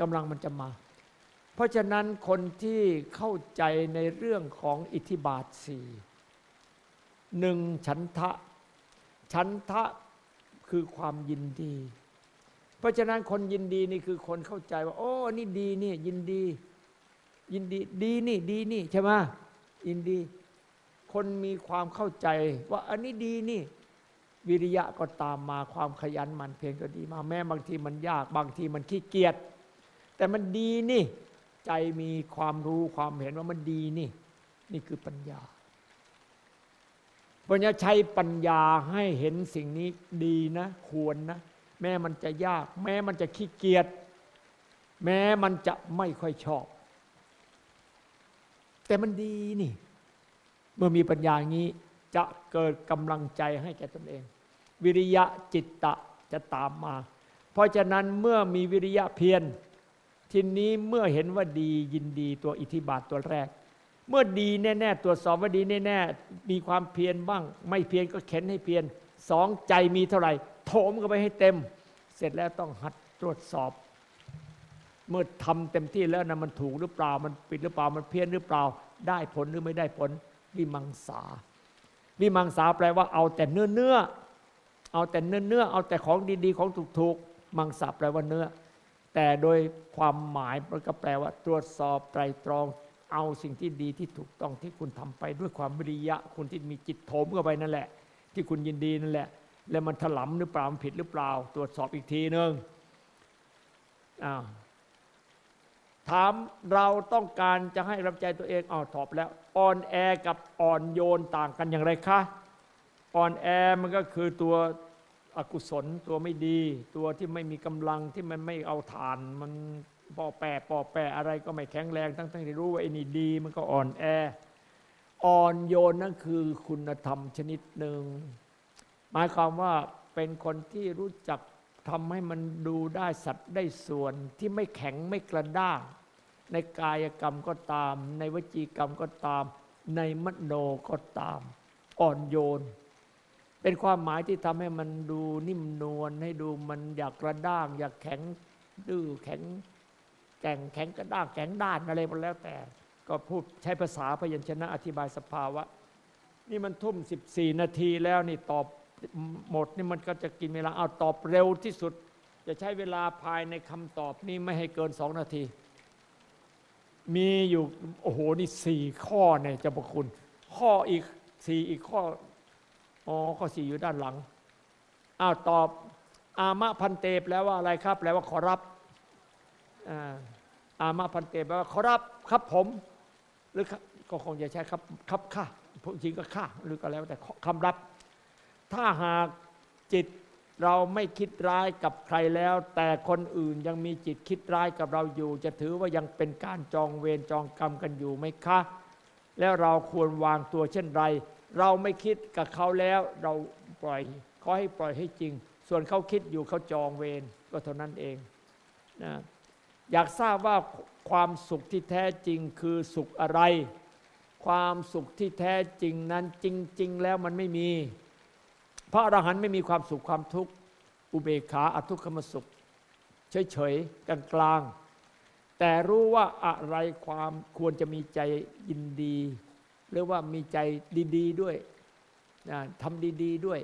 กำลังมันจะมา เพราะฉะนั้นคนที่เข้าใจในเรื่องของอิทธิบาทสี่หนึ่งฉันทะ ฉันทะคือความยินดี เพราะฉะนั้นคนยินดีนี่คือคนเข้าใจว่า โอ้นี่ดีนี่ยินดี ยินดีดีนี่ดีนี่ใช่ไหมยินดี คนมีความเข้าใจว่าอันนี้ดีนี่ วิริยะก็ตามมาความขยันหมันเพียรก็ดีมาแม้บางทีมันยาก บางทีมันขี้เกียจแต่มันดีนี่ ใจมีความรู้ความเห็นว่ามันดีนี่ นี่คือปัญญาปัญญาใช้ปัญญาให้เห็นสิ่งนี้ดีนะ ควรนะ แม้มันจะยาก แม้มันจะขี้เกียจแม้มันจะไม่ค่อยชอบ แต่มันดีนี่ เมื่อมีปัญญาอย่างนี้จะเกิดกำลังใจให้แก่ตนเอง วิริยะจิตตะจะตามมา เพราะฉะนั้นเมื่อมีวิริยะเพียรทีนี้เมื่อเห็นว่าดียินดีตัวอิทธิบาทตัวแรก เมื่อดีแน่ๆตรวจสอบว่าดีแน่ๆมีความเพียรบ้าง ไม่เพียรก็เข็นให้เพียรสองใจมีเท่าไหร่โถมเข้าไปให้เต็ม เสร็จแล้วต้องหัดตรวจสอบ เมื่อทำเต็มที่แล้วนะมันถูกหรือเปล่ามันปิดหรือเปล่ามันเพี้ยนหรือเปล่า ได้ผลหรือไม่ได้ผล วิมังสา วิมังสาแปลว่าเอาแต่เนื้อเนื้อเอาแต่เนื้อเนื้อเอาแต่ของดีๆของถูกๆมังสาแปลว่าเนื้อ แต่โดยความหมายมันก็แปลว่าตรวจสอบไตรตรอง เอาสิ่งที่ดีที่ถูกต้องที่คุณทำไปด้วยความวิริยะ คุณที่มีจิตโถมเข้าไปนั่นแหละ ที่คุณยินดีนั่นแหละ แล้วมันถลำหรือเปล่ามันผิดหรือเปล่า ตรวจสอบอีกทีหนึ่งอ้าว ถามเราต้องการจะให้รับใจตัวเองอ้าตอบแล้วอ่อนแอกับอ่อนโยนต่างกันอย่างไรคะอ่อนแอมันก็คือตัวอกุศลตัวไม่ดี ตัวที่ไม่มีกำลังที่มันไม่เอาฐานมันปอแปรปอแปรอะไรก็ไม่แข็งแรงทั้งทั้งที่รู้ว่าไอ้นี่ดีมันก็อ่อนแอ อ่อนโยนนั่นคือคุณธรรมชนิดหนึ่งหมายความว่าเป็นคนที่รู้จักทำให้มันดูได้สัตว์ได้ส่วนที่ไม่แข็งไม่กระด้าง ในกายกรรมก็ตาม ในวจีกรรมก็ตาม ในมโนก็ตาม อ่อนโยน เป็นความหมายที่ทำให้มันดูนิ่มนวลให้ดูมันอยากกระด้าง อยากแข็งดื้อแข็งแก่งแข็งกระด้างแข็งด้านอะไรก็แล้วแต่ ก็พูดใช้ภาษาพยัญชนะอธิบายสภาวะ นี่มันทุ่ม 14 นาทีแล้วนี่ตอบหมดนี่มันก็จะกินเวลาเอาตอบเร็วที่สุด จะใช้เวลาภายในคำตอบนี้ไม่ให้เกินสองนาที มีอยู่โอ้โหนี่สี่ข้อเนี่ยเจะประคุณ ข้ออีกสี่อีกข้ออ๋อข้อสี่อยู่ด้านหลังอ้าวตอบ อามะพันเตแปลว่าอะไรครับ แปลว่าขอรับอามะพันเตแปลว่าขอรับครับผม หรือก็คงจะใช้ครับครับข้าจริงก็ข้าหรือก็แล้วแต่คำรับ ถ้าหากจิต เราไม่คิดร้ายกับใครแล้ว แต่คนอื่นยังมีจิตคิดร้ายกับเราอยู่ จะถือว่ายังเป็นการจองเวรจองกรรมกันอยู่ไหมคะ แล้วเราควรวางตัวเช่นไร เราไม่คิดกับเขาแล้วเราปล่อยขอให้ปล่อยให้จริง ส่วนเขาคิดอยู่เขาจองเวรก็เท่านั้นเองนะอยากทราบว่าความสุขที่แท้จริงคือสุขอะไร ความสุขที่แท้จริงนั้นจริง ๆ แล้วมันไม่มี พระอรหันต์ไม่มีความสุขความทุกข์อุเบกขาอทุกขมสุข เฉยๆกลางๆแต่รู้ว่าอะไรความควรจะมีใจยินดี หรือว่ามีใจดีๆด้วยนะทำดีๆด้วย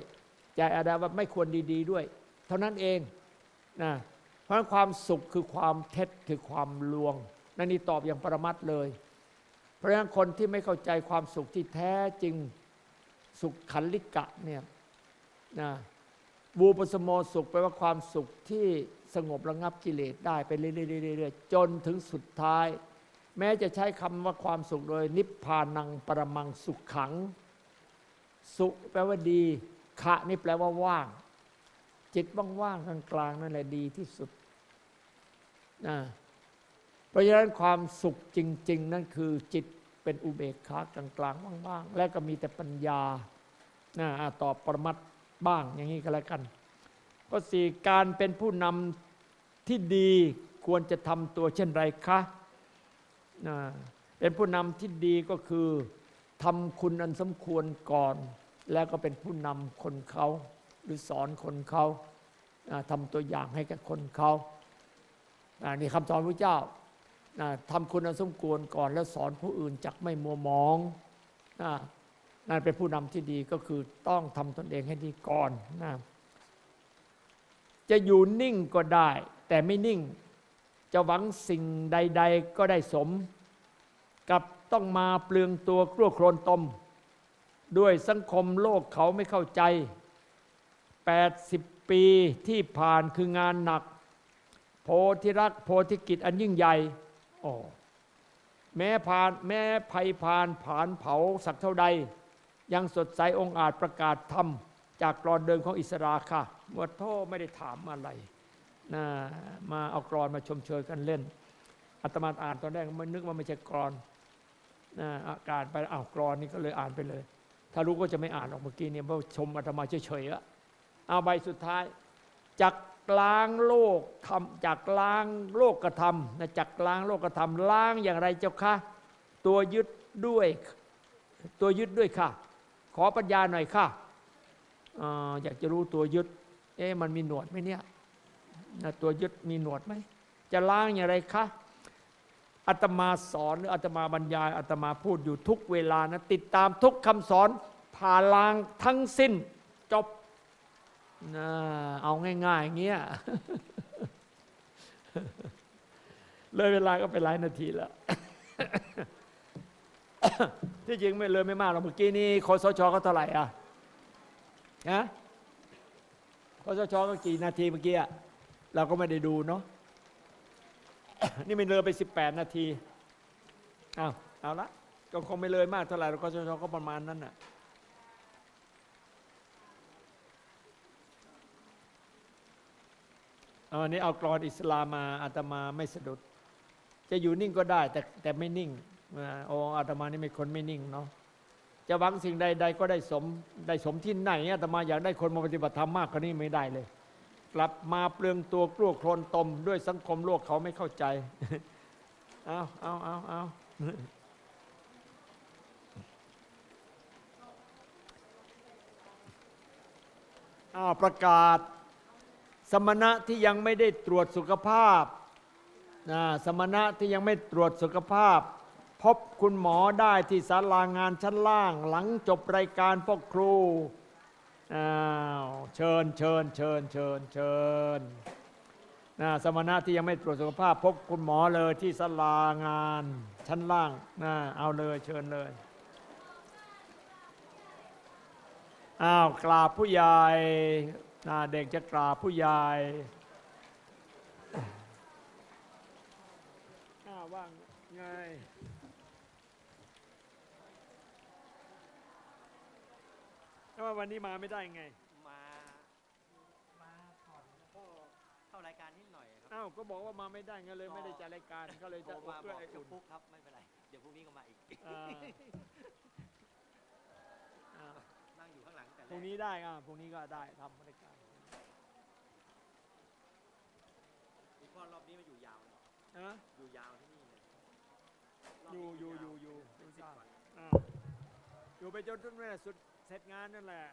ใจอะไรว่าไม่ควรดีๆด้วย เท่านั้นเองนะเพราะความสุขคือความเท็จคือความลวง นั่นนี่ตอบอย่างประมัตถ์เลย เพราะฉะนั้นคนที่ไม่เข้าใจความสุขที่แท้จริงสุขขันลิกะเนี่ย นะบูปสโมสุขแปลว่าความสุขที่สงบระงับกิเลสได้ไปเรื่อยๆๆจนถึงสุดท้าย แม้จะใช้คำว่าความสุขโดย นิพพานังปรมังสุขขัง สุแปลว่าดี ขะนี่แปลว่าว่าง จิตว่างๆกลางๆนั่นแหละดีที่สุดนะเพราะฉะนั้นความสุขจริง ๆ นั่นคือจิตเป็นอุเบกขากลางๆว่างๆ และก็มีแต่ปัญญานะอะตอบประมัตถ์ บ้างอย่างนี้ก็แล้วกัน ก็สี่การเป็นผู้นำที่ดีควรจะทำตัวเช่นไรคะเป็นผู้นำที่ดีก็คือทำคุณอันสมควรก่อน แล้วก็เป็นผู้นำคนเขาหรือสอนคนเขาทำตัวอย่างให้กับคนเขานี่คำสอนพระเจ้าทำคุณอันสมควรก่อน แล้วสอนผู้อื่นจักไม่มัวมอง นั่นเป็นผู้นำที่ดีก็คือต้องทำตนเองให้ดีก่อนนะจะอยู่นิ่งก็ได้ แต่ไม่นิ่ง จะหวังสิ่งใด ๆ ก็ได้สม กับต้องมาเปลืองตัวกลัวโครนตม ด้วยสังคมโลกเขาไม่เข้าใจ 80 ปีที่ผ่านคืองานหนัก โพธิรักโพธิกิจอันยิ่งใหญ่อ๋อแม้ผ่านแม้ภัยผ่านผ่านเผาสักเท่าใด ยังสดใสองค์อาจประกาศธรรมจากกรอนเดิมของอิสราค่ะหมวดโทไม่ได้ถามอะไรนะมาเอากรอนมาชมเชยกันเล่นอาตมาอ่านตอนแรกมันนึกว่าไม่ใช่กรอนนะอาการไปอ้าวกรอนนี่ก็เลยอ่านไปเลย ถ้ารู้ก็จะไม่อ่านออกเมื่อกี้เนี่ยเพราะชมอาตมาเฉยๆอะเอาใบสุดท้ายจากล้างโลกทำจากล้างโลกกระทำนะจากล้างโลกกระทำล้างอย่างไรเจ้าคะตัวยึดด้วยตัวยึดด้วยค่ะ ขอปัญญาหน่อยค่ะอยากจะรู้ตัวยึด เอ๊ะมันมีหนวดไหมเนี่ยตัวยึดมีหนวดไหม จะล้างอย่างไรคะอาตมาสอนหรืออาตมาบรรยายอาตมาพูดอยู่ทุกเวลานะติดตามทุกคำสอนผ่าลางทั้งสิ้นจบนะเอาง่ายๆอย่างเงี้ยเลยเวลาก็ไปหลายนาทีแล้ว ที่จริงไม่เลยไม่มากหรอกเมื่อกี้นี้คสชเขาเท่าไหร่อะฮะคสชก็กี่นาทีเมื่อกี้เราก็ไม่ได้ดูเนาะนี่ไม่เลยไป 18 นาทีเอาเอาละก็คงไม่เลยมากเท่าไหร่หรอกคสชก็ประมาณนั้นน่ะอันนี้เอากรอนอิสลามมาอาตมาไม่สะดุด จะอยู่นิ่งก็ได้แต่แต่ไม่นิ่ง โอ้อาตมานี่ไม่คนไม่นิ่งเนาะจะหวังสิ่งใดๆก็ได้สมได้สมที่ไหนอาตมาอยากได้คนมาปฏิบัติธรรมมากกว่านี้ไม่ได้เลย กลับมาเปลืองตัวกลัวโคลนตม ด้วยสังคมโลกเขาไม่เข้าใจเอาเอาเอาเอาอ้าวประกาศ สมณะที่ยังไม่ได้ตรวจสุขภาพนะสมณะที่ยังไม่ตรวจสุขภาพ บคุณหมอได้ที่ศาลางานชั้นล่าง หลังจบรายการพวกครูอ้าวเชิญเชิญเชิญเชิญเชิญนะสมณะที่ยังไม่ตรวจสุขภาพ พบคุณหมอเลยที่ศาลางานชั้นล่างนะเอาเลยเชิญเลยอ้าวกราบผู้ใหญ่นะเด็กจะกราบผู้ใหญ่อ้าวว่างไง แล้ววันนี้มาไม่ได้ไง มามาอ้าวก็บอกว่ามาไม่ได้ไงเลยไม่ได้จัดรายการก็เลยโทจะรมาเพื่บออกไอ้คุอุ่ณน ปุ๊กครับไม่เป็นไร เดี๋ยวพรุ่งนี้ก็มาอีก อ่า อ่านั่งอยู่ข้างหลังแต่แรพรุ่งกนี้ได้อ่าพรุ่งนี้ก็ได้ทำรายการอีกพ่อรอบนี้มาอยู่ยาวเลยนะอยู่ยาวที่นี่เลยรบอยู่นี้อยู่าวอยู่อยู่เป็นอยู่สิบได้วันอ่าอยู่ไปจนจนแม่สุด เสร็จงานนั่นแหละ